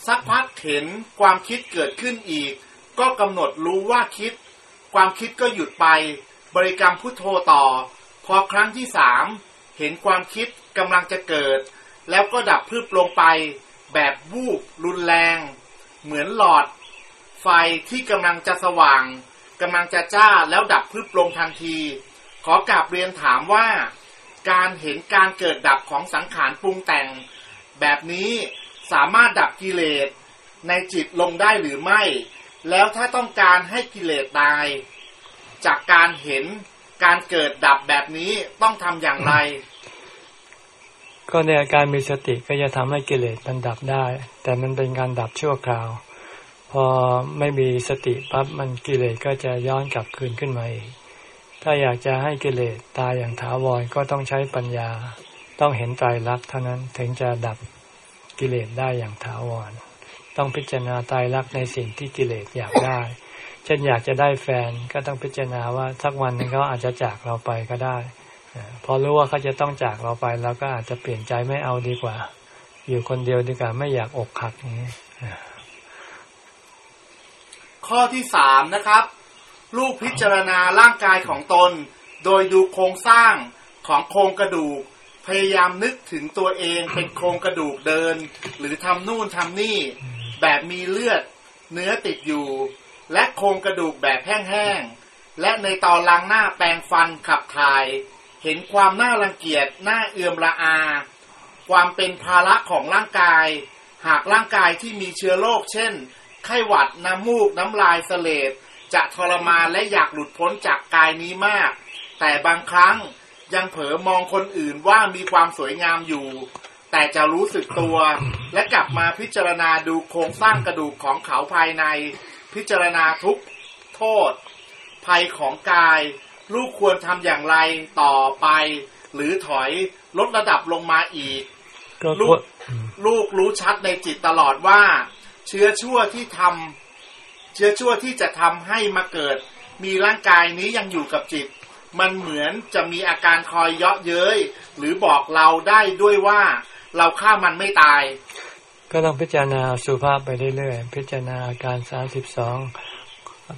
สักพักเห็นความคิดเกิดขึ้นอีก ก็กำหนดรู้ว่าคิด ความคิดก็หยุดไป บริกรรมพุทโธต่อ พอครั้งที่สามเห็นความคิดกำลังจะเกิด แล้วก็ดับพรึบลงไป แบบวูบรุนแรง เหมือนหลอด ไฟที่กำลังจะสว่างกำลังจะจ้าแล้วดับพรึบลงทันที ขอกราบเรียนถามว่า การเห็นการเกิดดับของสังขารปรุงแต่ง แบบนี้สามารถดับกิเลสในจิตลงได้หรือไม่ แล้วถ้าต้องการให้กิเลสตาย จากการเห็นการเกิดดับแบบนี้ต้องทำอย่างไร ก็เนี่ยการมีสติก็จะทำให้กิเลสมันดับได้ แต่มันเป็นการดับชั่วคราว พอไม่มีสติปั๊บมันกิเลสก็จะย้อนกลับคืนขึ้นมาอีกถ้าอยากจะให้กิเลสตายอย่างถาวรก็ต้องใช้ปัญญา ต้องเห็นไตรลักษณ์เท่านั้นถึงจะดับกิเลสได้อย่างถาวร ต้องพิจารณาไตรลักษณ์ในสิ่งที่กิเลสอยากได้ เช่นอยากจะได้แฟนก็ต้องพิจารณาว่าสักวันหนึ่งเขาอาจจะจากเราไปก็ได้ พอรู้ว่าเขาจะต้องจากเราไปเราก็อาจจะเปลี่ยนใจไม่เอาดีกว่า อยู่คนเดียวดีกว่าไม่อยากอกหักอย่างนี้ข้อที่สามนะครับลูกพิจารณาร่างกายของตน โดยดูโครงสร้างของโครงกระดูก พยายามนึกถึงตัวเองเป็นโครงกระดูกเดิน หรือทำนู่นทำนี่ แบบมีเลือดเนื้อติดอยู่ และโครงกระดูกแบบแห้งๆ และในตอนล้างหน้าแปรงฟันขับถ่าย เห็นความน่ารังเกียจน่าเอื่อมละอา ความเป็นภาระของร่างกาย หากร่างกายที่มีเชื้อโรคเช่น ไข้หวัดน้ำมูกน้ำลายเสลดจะทรมานและอยากหลุดพ้นจากกายนี้มาก แต่บางครั้ง ยังเผลอมองคนอื่นว่ามีความสวยงามอยู่ แต่จะรู้สึกตัว และกลับมาพิจารณาดูโครงสร้างกระดูกของเขาภายใน พิจารณาทุกโทษ ภัยของกาย ลูกควรทำอย่างไรต่อไป หรือถอยลดระดับลงมาอีกก็ลูควกรอืมลูกรู้ชัดในจิตตลอดว่า เชื้อชั่วที่ทำเชื้อชั่วที่จะทำให้มาเกิด มีร่างกายนี้ยังอยู่กับจิต มันเหมือนจะมีอาการคอยเยาะเย้ยหรือบอกเราได้ด้วยว่าเราฆ่ามันไม่ตาย ก็ต้องพิจารณาสุภาพไปเรื่อยๆพิจารณาอาการสามสิบสอง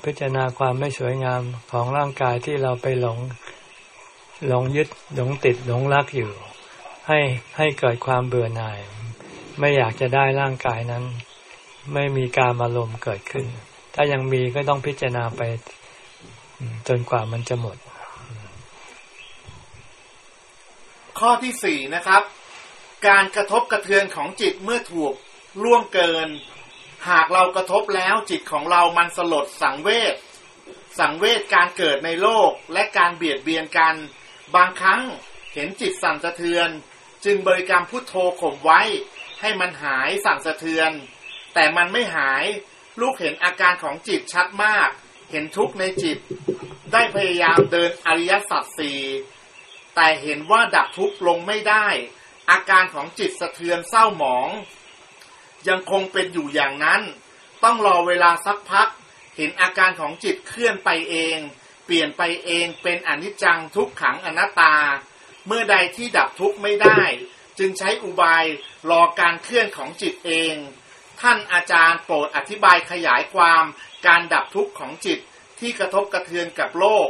พิจารณาความไม่สวยงามของร่างกายที่เราไปหลงหลงยึดหลงติดหลงรักอยู่ ให้ให้เกิดความเบื่อหน่าย ไม่อยากจะได้ร่างกายนั้น ไม่มีการอารมณ์เกิดขึ้น ถ้ายังมีก็ต้องพิจารณาไปจนกว่ามันจะหมด ข้อที่สี่นะครับ การกระทบกระเทือนของจิตเมื่อถูกล่วงเกิน หากเรากระทบแล้วจิตของเรามันสลดสังเวชสังเวชการเกิดในโลกและการเบียดเบียนกัน บางครั้งเห็นจิตสั่นสะเทือน จึงบริกรรมพุทโธข่มไว้ ให้มันหายสั่นสะเทือน แต่มันไม่หายลูกเห็นอาการของจิตชัดมาก เห็นทุกข์ในจิต ได้พยายามเดินอริยสัจสี่ แต่เห็นว่าดับทุกข์ลงไม่ได้ อาการของจิตสะเทือนเศร้าหมอง ยังคงเป็นอยู่อย่างนั้น ต้องรอเวลาสักพัก เห็นอาการของจิตเคลื่อนไปเอง เปลี่ยนไปเองเป็นอนิจจังทุกขังอนัตตา เมื่อใดที่ดับทุกข์ไม่ได้ จึงใช้อุบายรอการเคลื่อนของจิตเอง ท่านอาจารย์โปรดอธิบายขยายความการดับทุกข์ของจิตที่กระทบกระเทือนกับโลก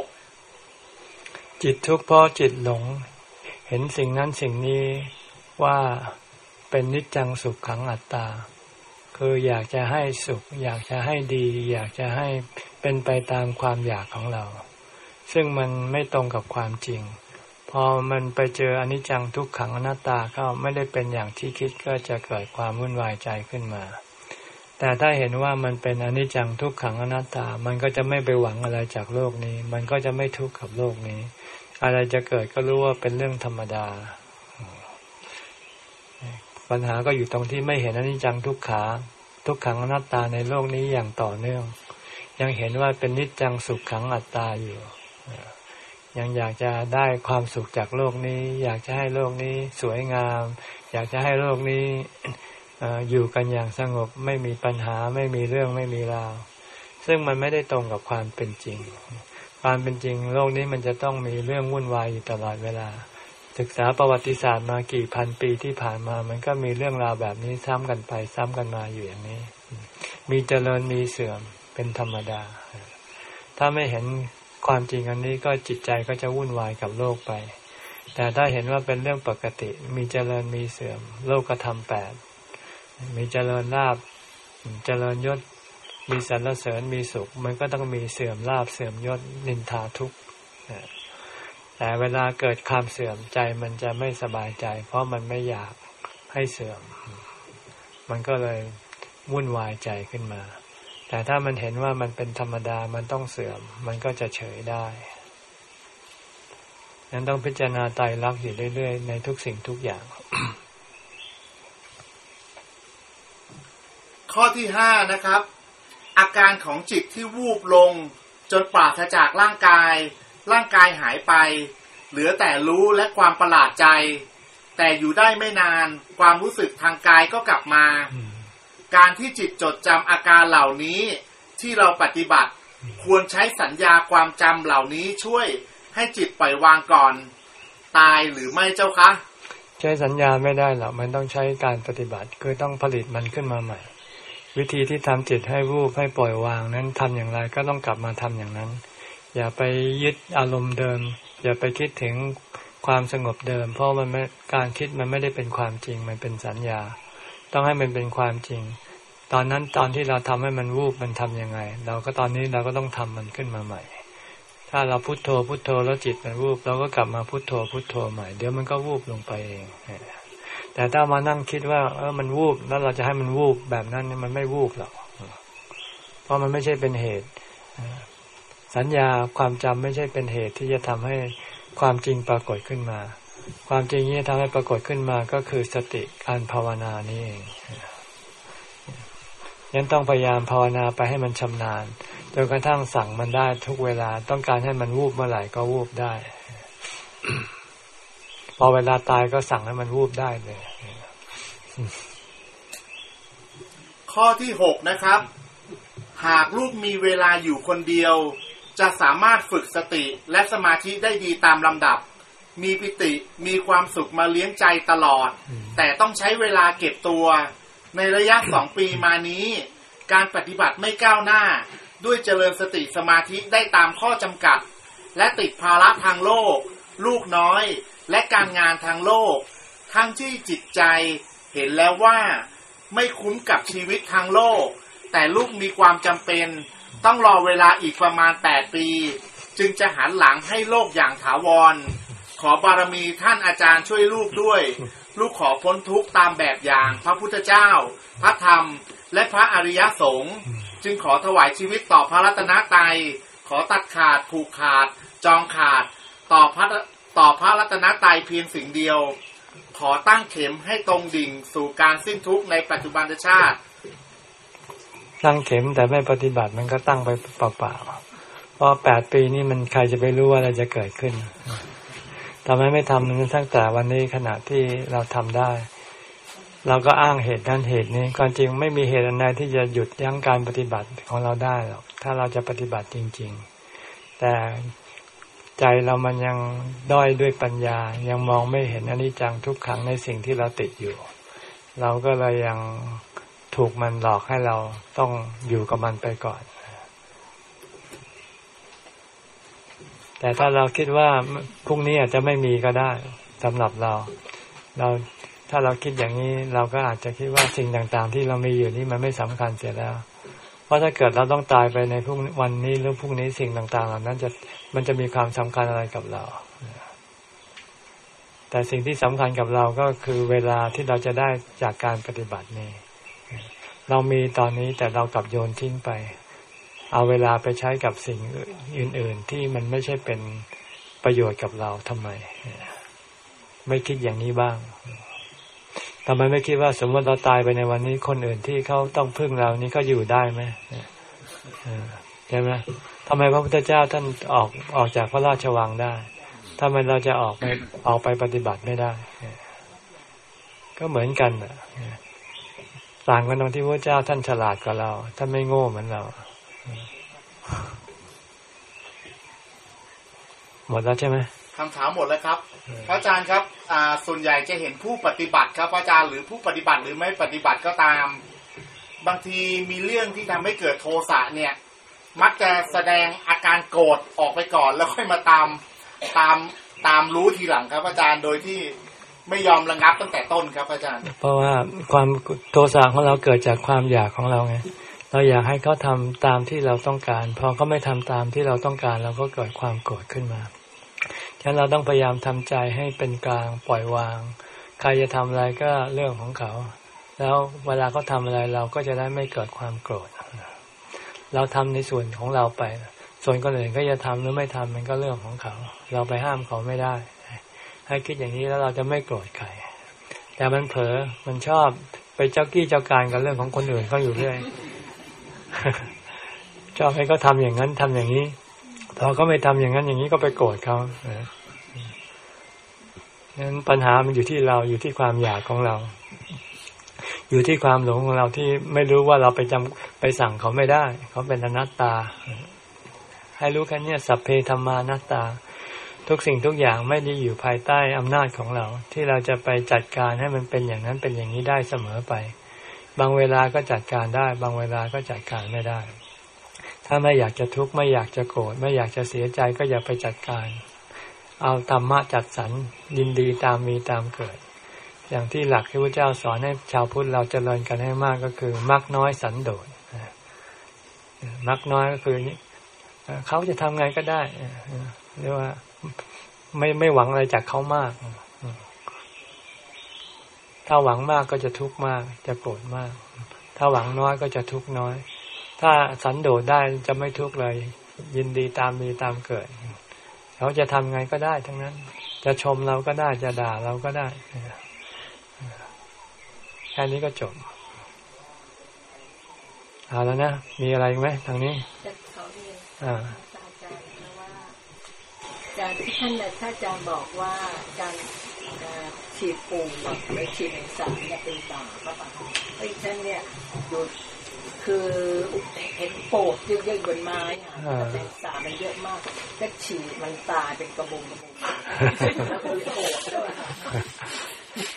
จิตทุกข์เพราะจิตหลง เห็นสิ่งนั้นสิ่งนี้ว่าเป็นนิจจังสุขขังอัตตา คืออยากจะให้สุข อยากจะให้ดี อยากจะให้เป็นไปตามความอยากของเรา ซึ่งมันไม่ตรงกับความจริง พอมันไปเจออนิจจังทุกขังอนัตตาเข้าไม่ได้เป็นอย่างที่คิดก็จะเกิดความวุ่นวายใจขึ้นมา แต่ถ้าเห็นว่ามันเป็นอนิจจังทุกขังอนัตตา มันก็จะไม่ไปหวังอะไรจากโลกนี้ มันก็จะไม่ทุกข์กับโลกนี้ อะไรจะเกิดก็รู้ว่าเป็นเรื่องธรรมดา ปัญหาก็อยู่ตรงที่ไม่เห็นอนิจจังทุกขา ทุกขังอนัตตาในโลกนี้อย่างต่อเนื่อง ยังเห็นว่าเป็นนิจจังสุขขังอัตตาอยู่ ยังอยากจะได้ความสุขจากโลกนี้ อยากจะให้โลกนี้สวยงาม อยากจะให้โลกนี้อยู่กันอย่างสงบไม่มีปัญหาไม่มีเรื่องไม่มีราว ซึ่งมันไม่ได้ตรงกับความเป็นจริง ความเป็นจริงโลกนี้มันจะต้องมีเรื่องวุ่นวายอยู่ตลอดเวลา ศึกษาประวัติศาสตร์มากี่พันปีที่ผ่านมา มันก็มีเรื่องราวแบบนี้ซ้ำกันไป ซ้ำกันมาอยู่อย่างนี้ มีเจริญมีเสื่อมเป็นธรรมดา ถ้าไม่เห็นความจริงอันนี้ก็จิตใจก็จะวุ่นวายกับโลกไป แต่ถ้าเห็นว่าเป็นเรื่องปกติ มีเจริญมีเสื่อม โลกกระทำแปดมีเจริญลาบเจริญยศ มีสรรเสริญมีสุข มันก็ต้องมีเสื่อมลาบเสื่อมยศนินทาทุกข์แต่เวลาเกิดความเสื่อมใจมันจะไม่สบายใจ เพราะมันไม่อยากให้เสื่อม มันก็เลยวุ่นวายใจขึ้นมา แต่ถ้ามันเห็นว่ามันเป็นธรรมดามันต้องเสื่อม มันก็จะเฉยได้นั้นต้องพิจารณาไตรลักษณ์อยู่เรื่อยๆ ในทุกสิ่งทุกอย่าง ข้อที่ห้านะครับ อาการของจิตที่วูบลง จนปราศจากร่างกาย ร่างกายหายไป เหลือแต่รู้และความประหลาดใจ แต่อยู่ได้ไม่นาน ความรู้สึกทางกายก็กลับมา การที่จิตจดจำอาการเหล่านี้ที่เราปฏิบัติ ควรใช้สัญญาความจำเหล่านี้ช่วยให้จิตปล่อยวางก่อน ตายหรือไม่เจ้าคะ ใช้สัญญาไม่ได้หรอกมันต้องใช้การปฏิบัติคือต้องผลิตมันขึ้นมาใหม่ วิธีที่ทำจิตให้วูบให้ปล่อยวางนั้นทำอย่างไรก็ต้องกลับมาทำอย่างนั้น อย่าไปยึดอารมณ์เดิม อย่าไปคิดถึงความสงบเดิม เพราะมันไม่การคิดมันไม่ได้เป็นความจริงมันเป็นสัญญา ต้องให้มันเป็นความจริง ตอนนั้นตอนที่เราทำให้มันวูบมันทํำยังไง เราก็ตอนนี้เราก็ต้องทำมันขึ้นมาใหม่ ถ้าเราพุโทโธพุโทโธแล้วจิตมันวูบเราก็กลับมาพุโทโธพุโทโธใหม่เดี๋ยวมันก็วูบลงไปเอง แต่ถ้ามานั่งคิดว่า เออมันวูบแล้วเราจะให้มันวูบแบบนั้นมันไม่วูบหรอกเพราะมันไม่ใช่เป็นเหตุ สัญญาความจำไม่ใช่เป็นเหตุที่จะทำให้ความจริงปรากฏขึ้นมา ความจริงที่จะทำให้ปรากฏขึ้นมาก็คือสติการภาวนานี่เองยังต้องพยายามภาวนาไปให้มันชำนาญจนกระทั่งสั่งมันได้ทุกเวลาต้องการให้มันวูบเมื่อไหร่ก็วูบได้ พอเวลาตายก็สั่งให้มันวูบได้เลย ข้อที่หกนะครับ หากลูกมีเวลาอยู่คนเดียว จะสามารถฝึกสติและสมาธิได้ดีตามลำดับ มีปิติมีความสุขมาเลี้ยงใจตลอด แต่ต้องใช้เวลาเก็บตัว ในระยะสองปีมานี้ การปฏิบัติไม่ก้าวหน้า ด้วยเจริญสติสมาธิได้ตามข้อจำกัด และติดภาระทางโลก ลูกน้อย และการงานทางโลก ทั้งที่จิตใจเห็นแล้วว่าไม่คุ้มกับชีวิตทางโลก แต่ลูกมีความจำเป็น ต้องรอเวลาอีกประมาณแปดปี จึงจะหันหลังให้โลกอย่างถาวร ขอบารมีท่านอาจารย์ช่วยลูกด้วย ลูกขอพ้นทุกข์ตามแบบอย่างพระพุทธเจ้า พระธรรม และพระอริยสงฆ์จึงขอถวายชีวิตต่อพระรัตนตรัยขอตัดขาดผูกขาด จองขาด ต่อพระ ต่อพระรัตนตรัยเพียงสิ่งเดียว ขอตั้งเข็มให้ตรงดิ่งสู่การสิ้นทุกข์ในปัจจุบันชาติ ตั้งเข็มแต่ไม่ปฏิบัติมันก็ตั้งไปเปล่าๆเพราะแปดปีนี้มันใครจะไปรู้ว่าอะไรจะเกิดขึ้นทำไมไม่ทำมันตั้งแต่วันนี้ขณะที่เราทำได้เราก็อ้างเหตุนั้นเหตุนี้ความจริงไม่มีเหตุอันใดที่จะหยุดยั้งการปฏิบัติของเราได้หรอกถ้าเราจะปฏิบัติจริง ๆ แต่ ใจเรามันยังด้อยด้วยปัญญา ยังมองไม่เห็นอนิจจังทุกขังในสิ่งที่เราติดอยู่ เราก็เลยยังถูกมันหลอกให้เราต้องอยู่กับมันไปก่อน แต่ถ้าเราคิดว่าพรุ่งนี้อาจจะไม่มีก็ได้สำหรับเรา เราถ้าเราคิดอย่างนี้เราก็อาจจะคิดว่าสิ่งต่างๆ ที่เรามีอยู่นี้มันไม่สำคัญเสียแล้ว ราะถ้าเกิดเราต้องตายไปในพรุ่งวันนี้หรือพรุ่งนี้สิ่งต่างๆเหล่านั้นจะมันจะมีความสำคัญอะไรกับเรา แต่สิ่งที่สำคัญกับเราก็คือเวลาที่เราจะได้จากการปฏิบัตินี้เรามีตอนนี้แต่เรากลับโยนทิ้งไป เอาเวลาไปใช้กับสิ่งอื่น ๆ ที่มันไม่ใช่เป็นประโยชน์กับเราทำไม ไม่คิดอย่างนี้บ้าง ทำไมไม่คิดว่าสมมติเราตายไปในวันนี้คนอื่นที่เขาต้องพึ่งเรานี้ก็อยู่ได้ไหมใช่ไหมทำไมพระพุทธเจ้าท่านออกออกจากพระราชวังได้ทำไมเราจะออกไปออกไปปฏิบัติไม่ได้ ก็เหมือนกันอะต่างกันตรงที่พระเจ้าท่านฉลาดกว่าเรา ท่านไม่โง่เหมือนเรา หมดแล้วใช่ไหม คำถามหมดแล้วครับ พระอาจารย์ครับส่วนใหญ่จะเห็นผู้ปฏิบัติครับพระอาจารย์หรือผู้ปฏิบัติหรือไม่ปฏิบัติก็ตาม บางทีมีเรื่องที่ทำให้เกิดโทสะเนี่ย มักจะแสดงอาการโกรธออกไปก่อน แล้วค่อยมาตามตามตามรู้ทีหลังครับ อาจารย์โดยที่ไม่ยอมระงับตั้งแต่ต้นครับอาจารย์ เพราะว่าความโทสะของเราเกิดจากความอยากของเราไงเราอยากให้เขาทาตามที่เราต้องการ พอเขาไม่ทำตามที่เราต้องการเราก็เกิดความโกรธขึ้นมา ฉะนั้นเราต้องพยายามทำใจให้เป็นกลางปล่อยวาง ใครจะทำอะไรก็เรื่องของเขา แล้วเวลาเขาทาอะไรเราก็จะได้ไม่เกิดความโกรธ เราทำในส่วนของเราไป ส่วนคนอื่นก็จะทำหรือไม่ทำมันก็เรื่องของเขา เราไปห้ามเขาไม่ได้ ให้คิดอย่างนี้แล้วเราจะไม่โกรธใคร แต่มันเผลอมันชอบไปเจ้ากี้เจ้าการกับเรื่องของคนอื่นเขาอยู่เรื่อยชอบให้เขาทำอย่างนั้นทำอย่างนี้ เขาไม่ทำอย่างนั้นอย่างนี้ก็ไปโกรธเขาเนั้นปัญหามันอยู่ที่เราอยู่ที่ความอยากของเรา อยู่ที่ความหลงของเราที่ไม่รู้ว่าเราไปจำไปสั่งเขาไม่ได้ เขาเป็นอนัตตา ให้รู้แค่นี้สัพเพธรรมานัตตา ทุกสิ่งทุกอย่างไม่ได้อยู่ภายใต้อำนาจของเรา ที่เราจะไปจัดการให้มันเป็นอย่างนั้นเป็นอย่างนี้ได้เสมอไป บางเวลาก็จัดการได้ บางเวลาก็จัดการไม่ได้ ถ้าไม่อยากจะทุกข์ไม่อยากจะโกรธไม่อยากจะเสียใจก็อย่าไปจัดการ เอาธรรมะจัดสรรยินดีตามมีตามเกิด อย่างที่หลักที่พระเจ้าสอนให้ชาวพุทธเราเจริญกันให้มากก็คือ มักน้อยสันโดษมักน้อยก็คือเขาจะทำไงก็ได้เรียกว่าไม่ไม่หวังอะไรจากเขามาก ถ้าหวังมากก็จะทุกข์มาก จะโกรธมาก ถ้าหวังน้อยก็จะทุกข์น้อย ถ้าสันโดษได้จะไม่ทุกข์เลย ยินดีตามมีตามเกิด เขาจะทำไงก็ได้ทั้งนั้น จะชมเราก็ได้จะด่าเราก็ได้แค่นี้ก็จบเอาแล้วนะ มีอะไรไหมทางนี้จะขอเรียนอ่าอาจารย์นะว่าการที่ท่านน่ะถ้าอาจารย์บอกว่าการเอ่อฉีดปูนหรือฉีดแมงสาบเนี่ยเป็นบาปก็ปะไอ้ท่านเนี่ยดู คือเห็นโปดเยอะๆบนไม้อะอ่าแมงสาบมันเยอะมากก็ฉีดมันตายเป็นกระบุงกระบุงแล้วก็มีโปดด้วย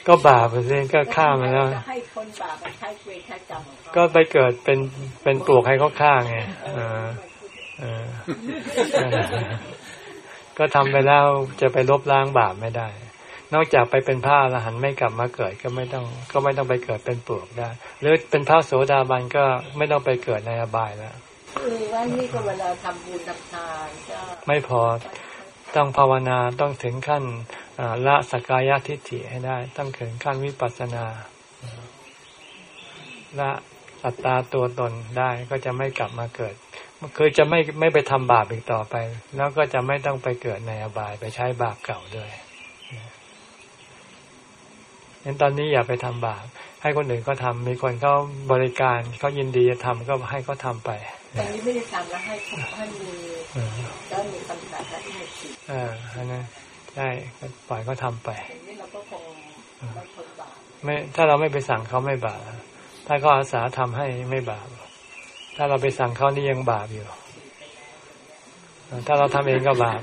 ก็บาปไปสิก็ฆ่ามันแล้วจะให้คนบาปไปใช้เวรใช้กรรมของเขาก็ไปเกิดเป็นเป็นปลวกให้เขาฆ่าไงเออเออก็ทำไปแล้วจะไปลบล้างบาปไม่ได้ นอกจากไปเป็นพระอรหันต์ไม่กลับมาเกิดก็ไม่ต้อง ก็ไม่ต้องไปเกิดเป็นปลวกได้ หรือเป็นพระโสดาบันก็ไม่ต้องไปเกิดในอบายแล้วคือว่านี่ก็เวลาทำบุญทำทานก็ไม่พอต้องภาวนาต้องถึงขั้นอ่าละสกกายทิฏฐิให้ได้ ต้องถึงขั้นวิปัสสนาละอัตตาตัวตนได้ก็จะไม่กลับมาเกิดคือจะไม่ไม่ไปทำบาปอีกต่อไป แล้วก็จะไม่ต้องไปเกิดในอบายไปใช้บาปเก่าด้วย งั้นตอนนี้อย่าไปทำบาปให้คนอื่นเขาทำมีคนเขาบริการเขายินดีจะทำก็ให้เขาทำไปตอนนี้ไม่ได้ทำแล้วให้เขาให้มีอืมแล้วมีคำสั่งให้มีสิทธิ์อ่าอันนั้นใช่ก็ปล่อยเขาทำไปอย่างนี้เราก็คงไม่ทนบาปไม่ถ้าเราไม่ไปสั่งเขาไม่บาปถ้าเขาอาสาทำให้ไม่บาปถ้าเราไปสั่งเขานี่ยังบาปอยู่ ถ้าเราทำเองก็บาป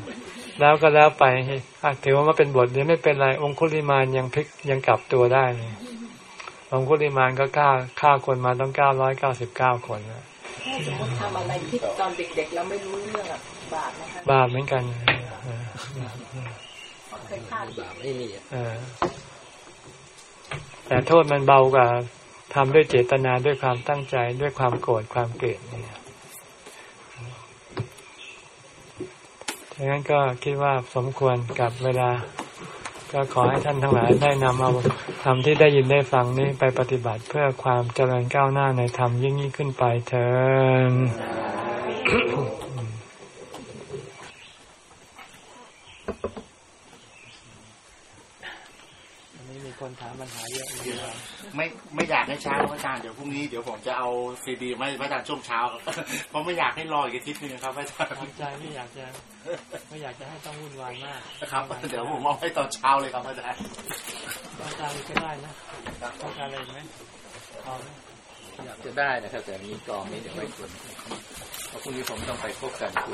แล้วก็แล้วไปอะถือว่ามันเป็นบทเรียนไม่เป็นไร องคุลิมานยังพลิกยังกลับตัวได้เลยองคุลิมานก็ฆ่าฆ่าคนมาต้องเก้าร้อยเก้าสิบเก้าคนนะถ้าสมมติทำอะไรที่ตอนเด็กๆเราไม่รู้เรื่องอะบาปนะคะบาปเหมือนกันเออเคยฆ่าเด็กไม่มีอะเออแต่โทษมันเบากว่าทำด้วยเจตนาด้วยความตั้งใจด้วยความโกรธความเกลียดเนี่ย ดังนั้นก็คิดว่าสมควรกับเวลา ก็ขอให้ท่านทั้งหลายได้นำเอาธรรมที่ได้ยินได้ฟังนี้ไปปฏิบัติเพื่อความเจริญก้าวหน้าในธรรมยิ่งยิ่งขึ้นไปเถิดอันนี้มีคนถามปัญหาเยอะอยู่แล้ว ไม่ไม่อยากให้ช้าครับอาจารย์เดี๋ยวพรุ่งนี้เดี๋ยวผมจะเอาซีดีมาให้พระอาจารย์ช่วงเช้าครับเพราะไม่อยากให้รออีกอาทิตย์นึงครับพระอาจารย์ทำใจไม่อยากจะไม่อยากจะให้ต้องวุ่นวายมากครับเดี๋ยวผมเอาให้ตอนเช้าเลยครับพระอาจารย์ต้องการอีกก็ได้นะต้องการอะไรอีกไหมเอาไหมอยากจะได้นะครับ แต่มีกองนี้เดี๋ยวไว้คนเพราะพรุ่งนี้ผมต้องไปพบกันคือ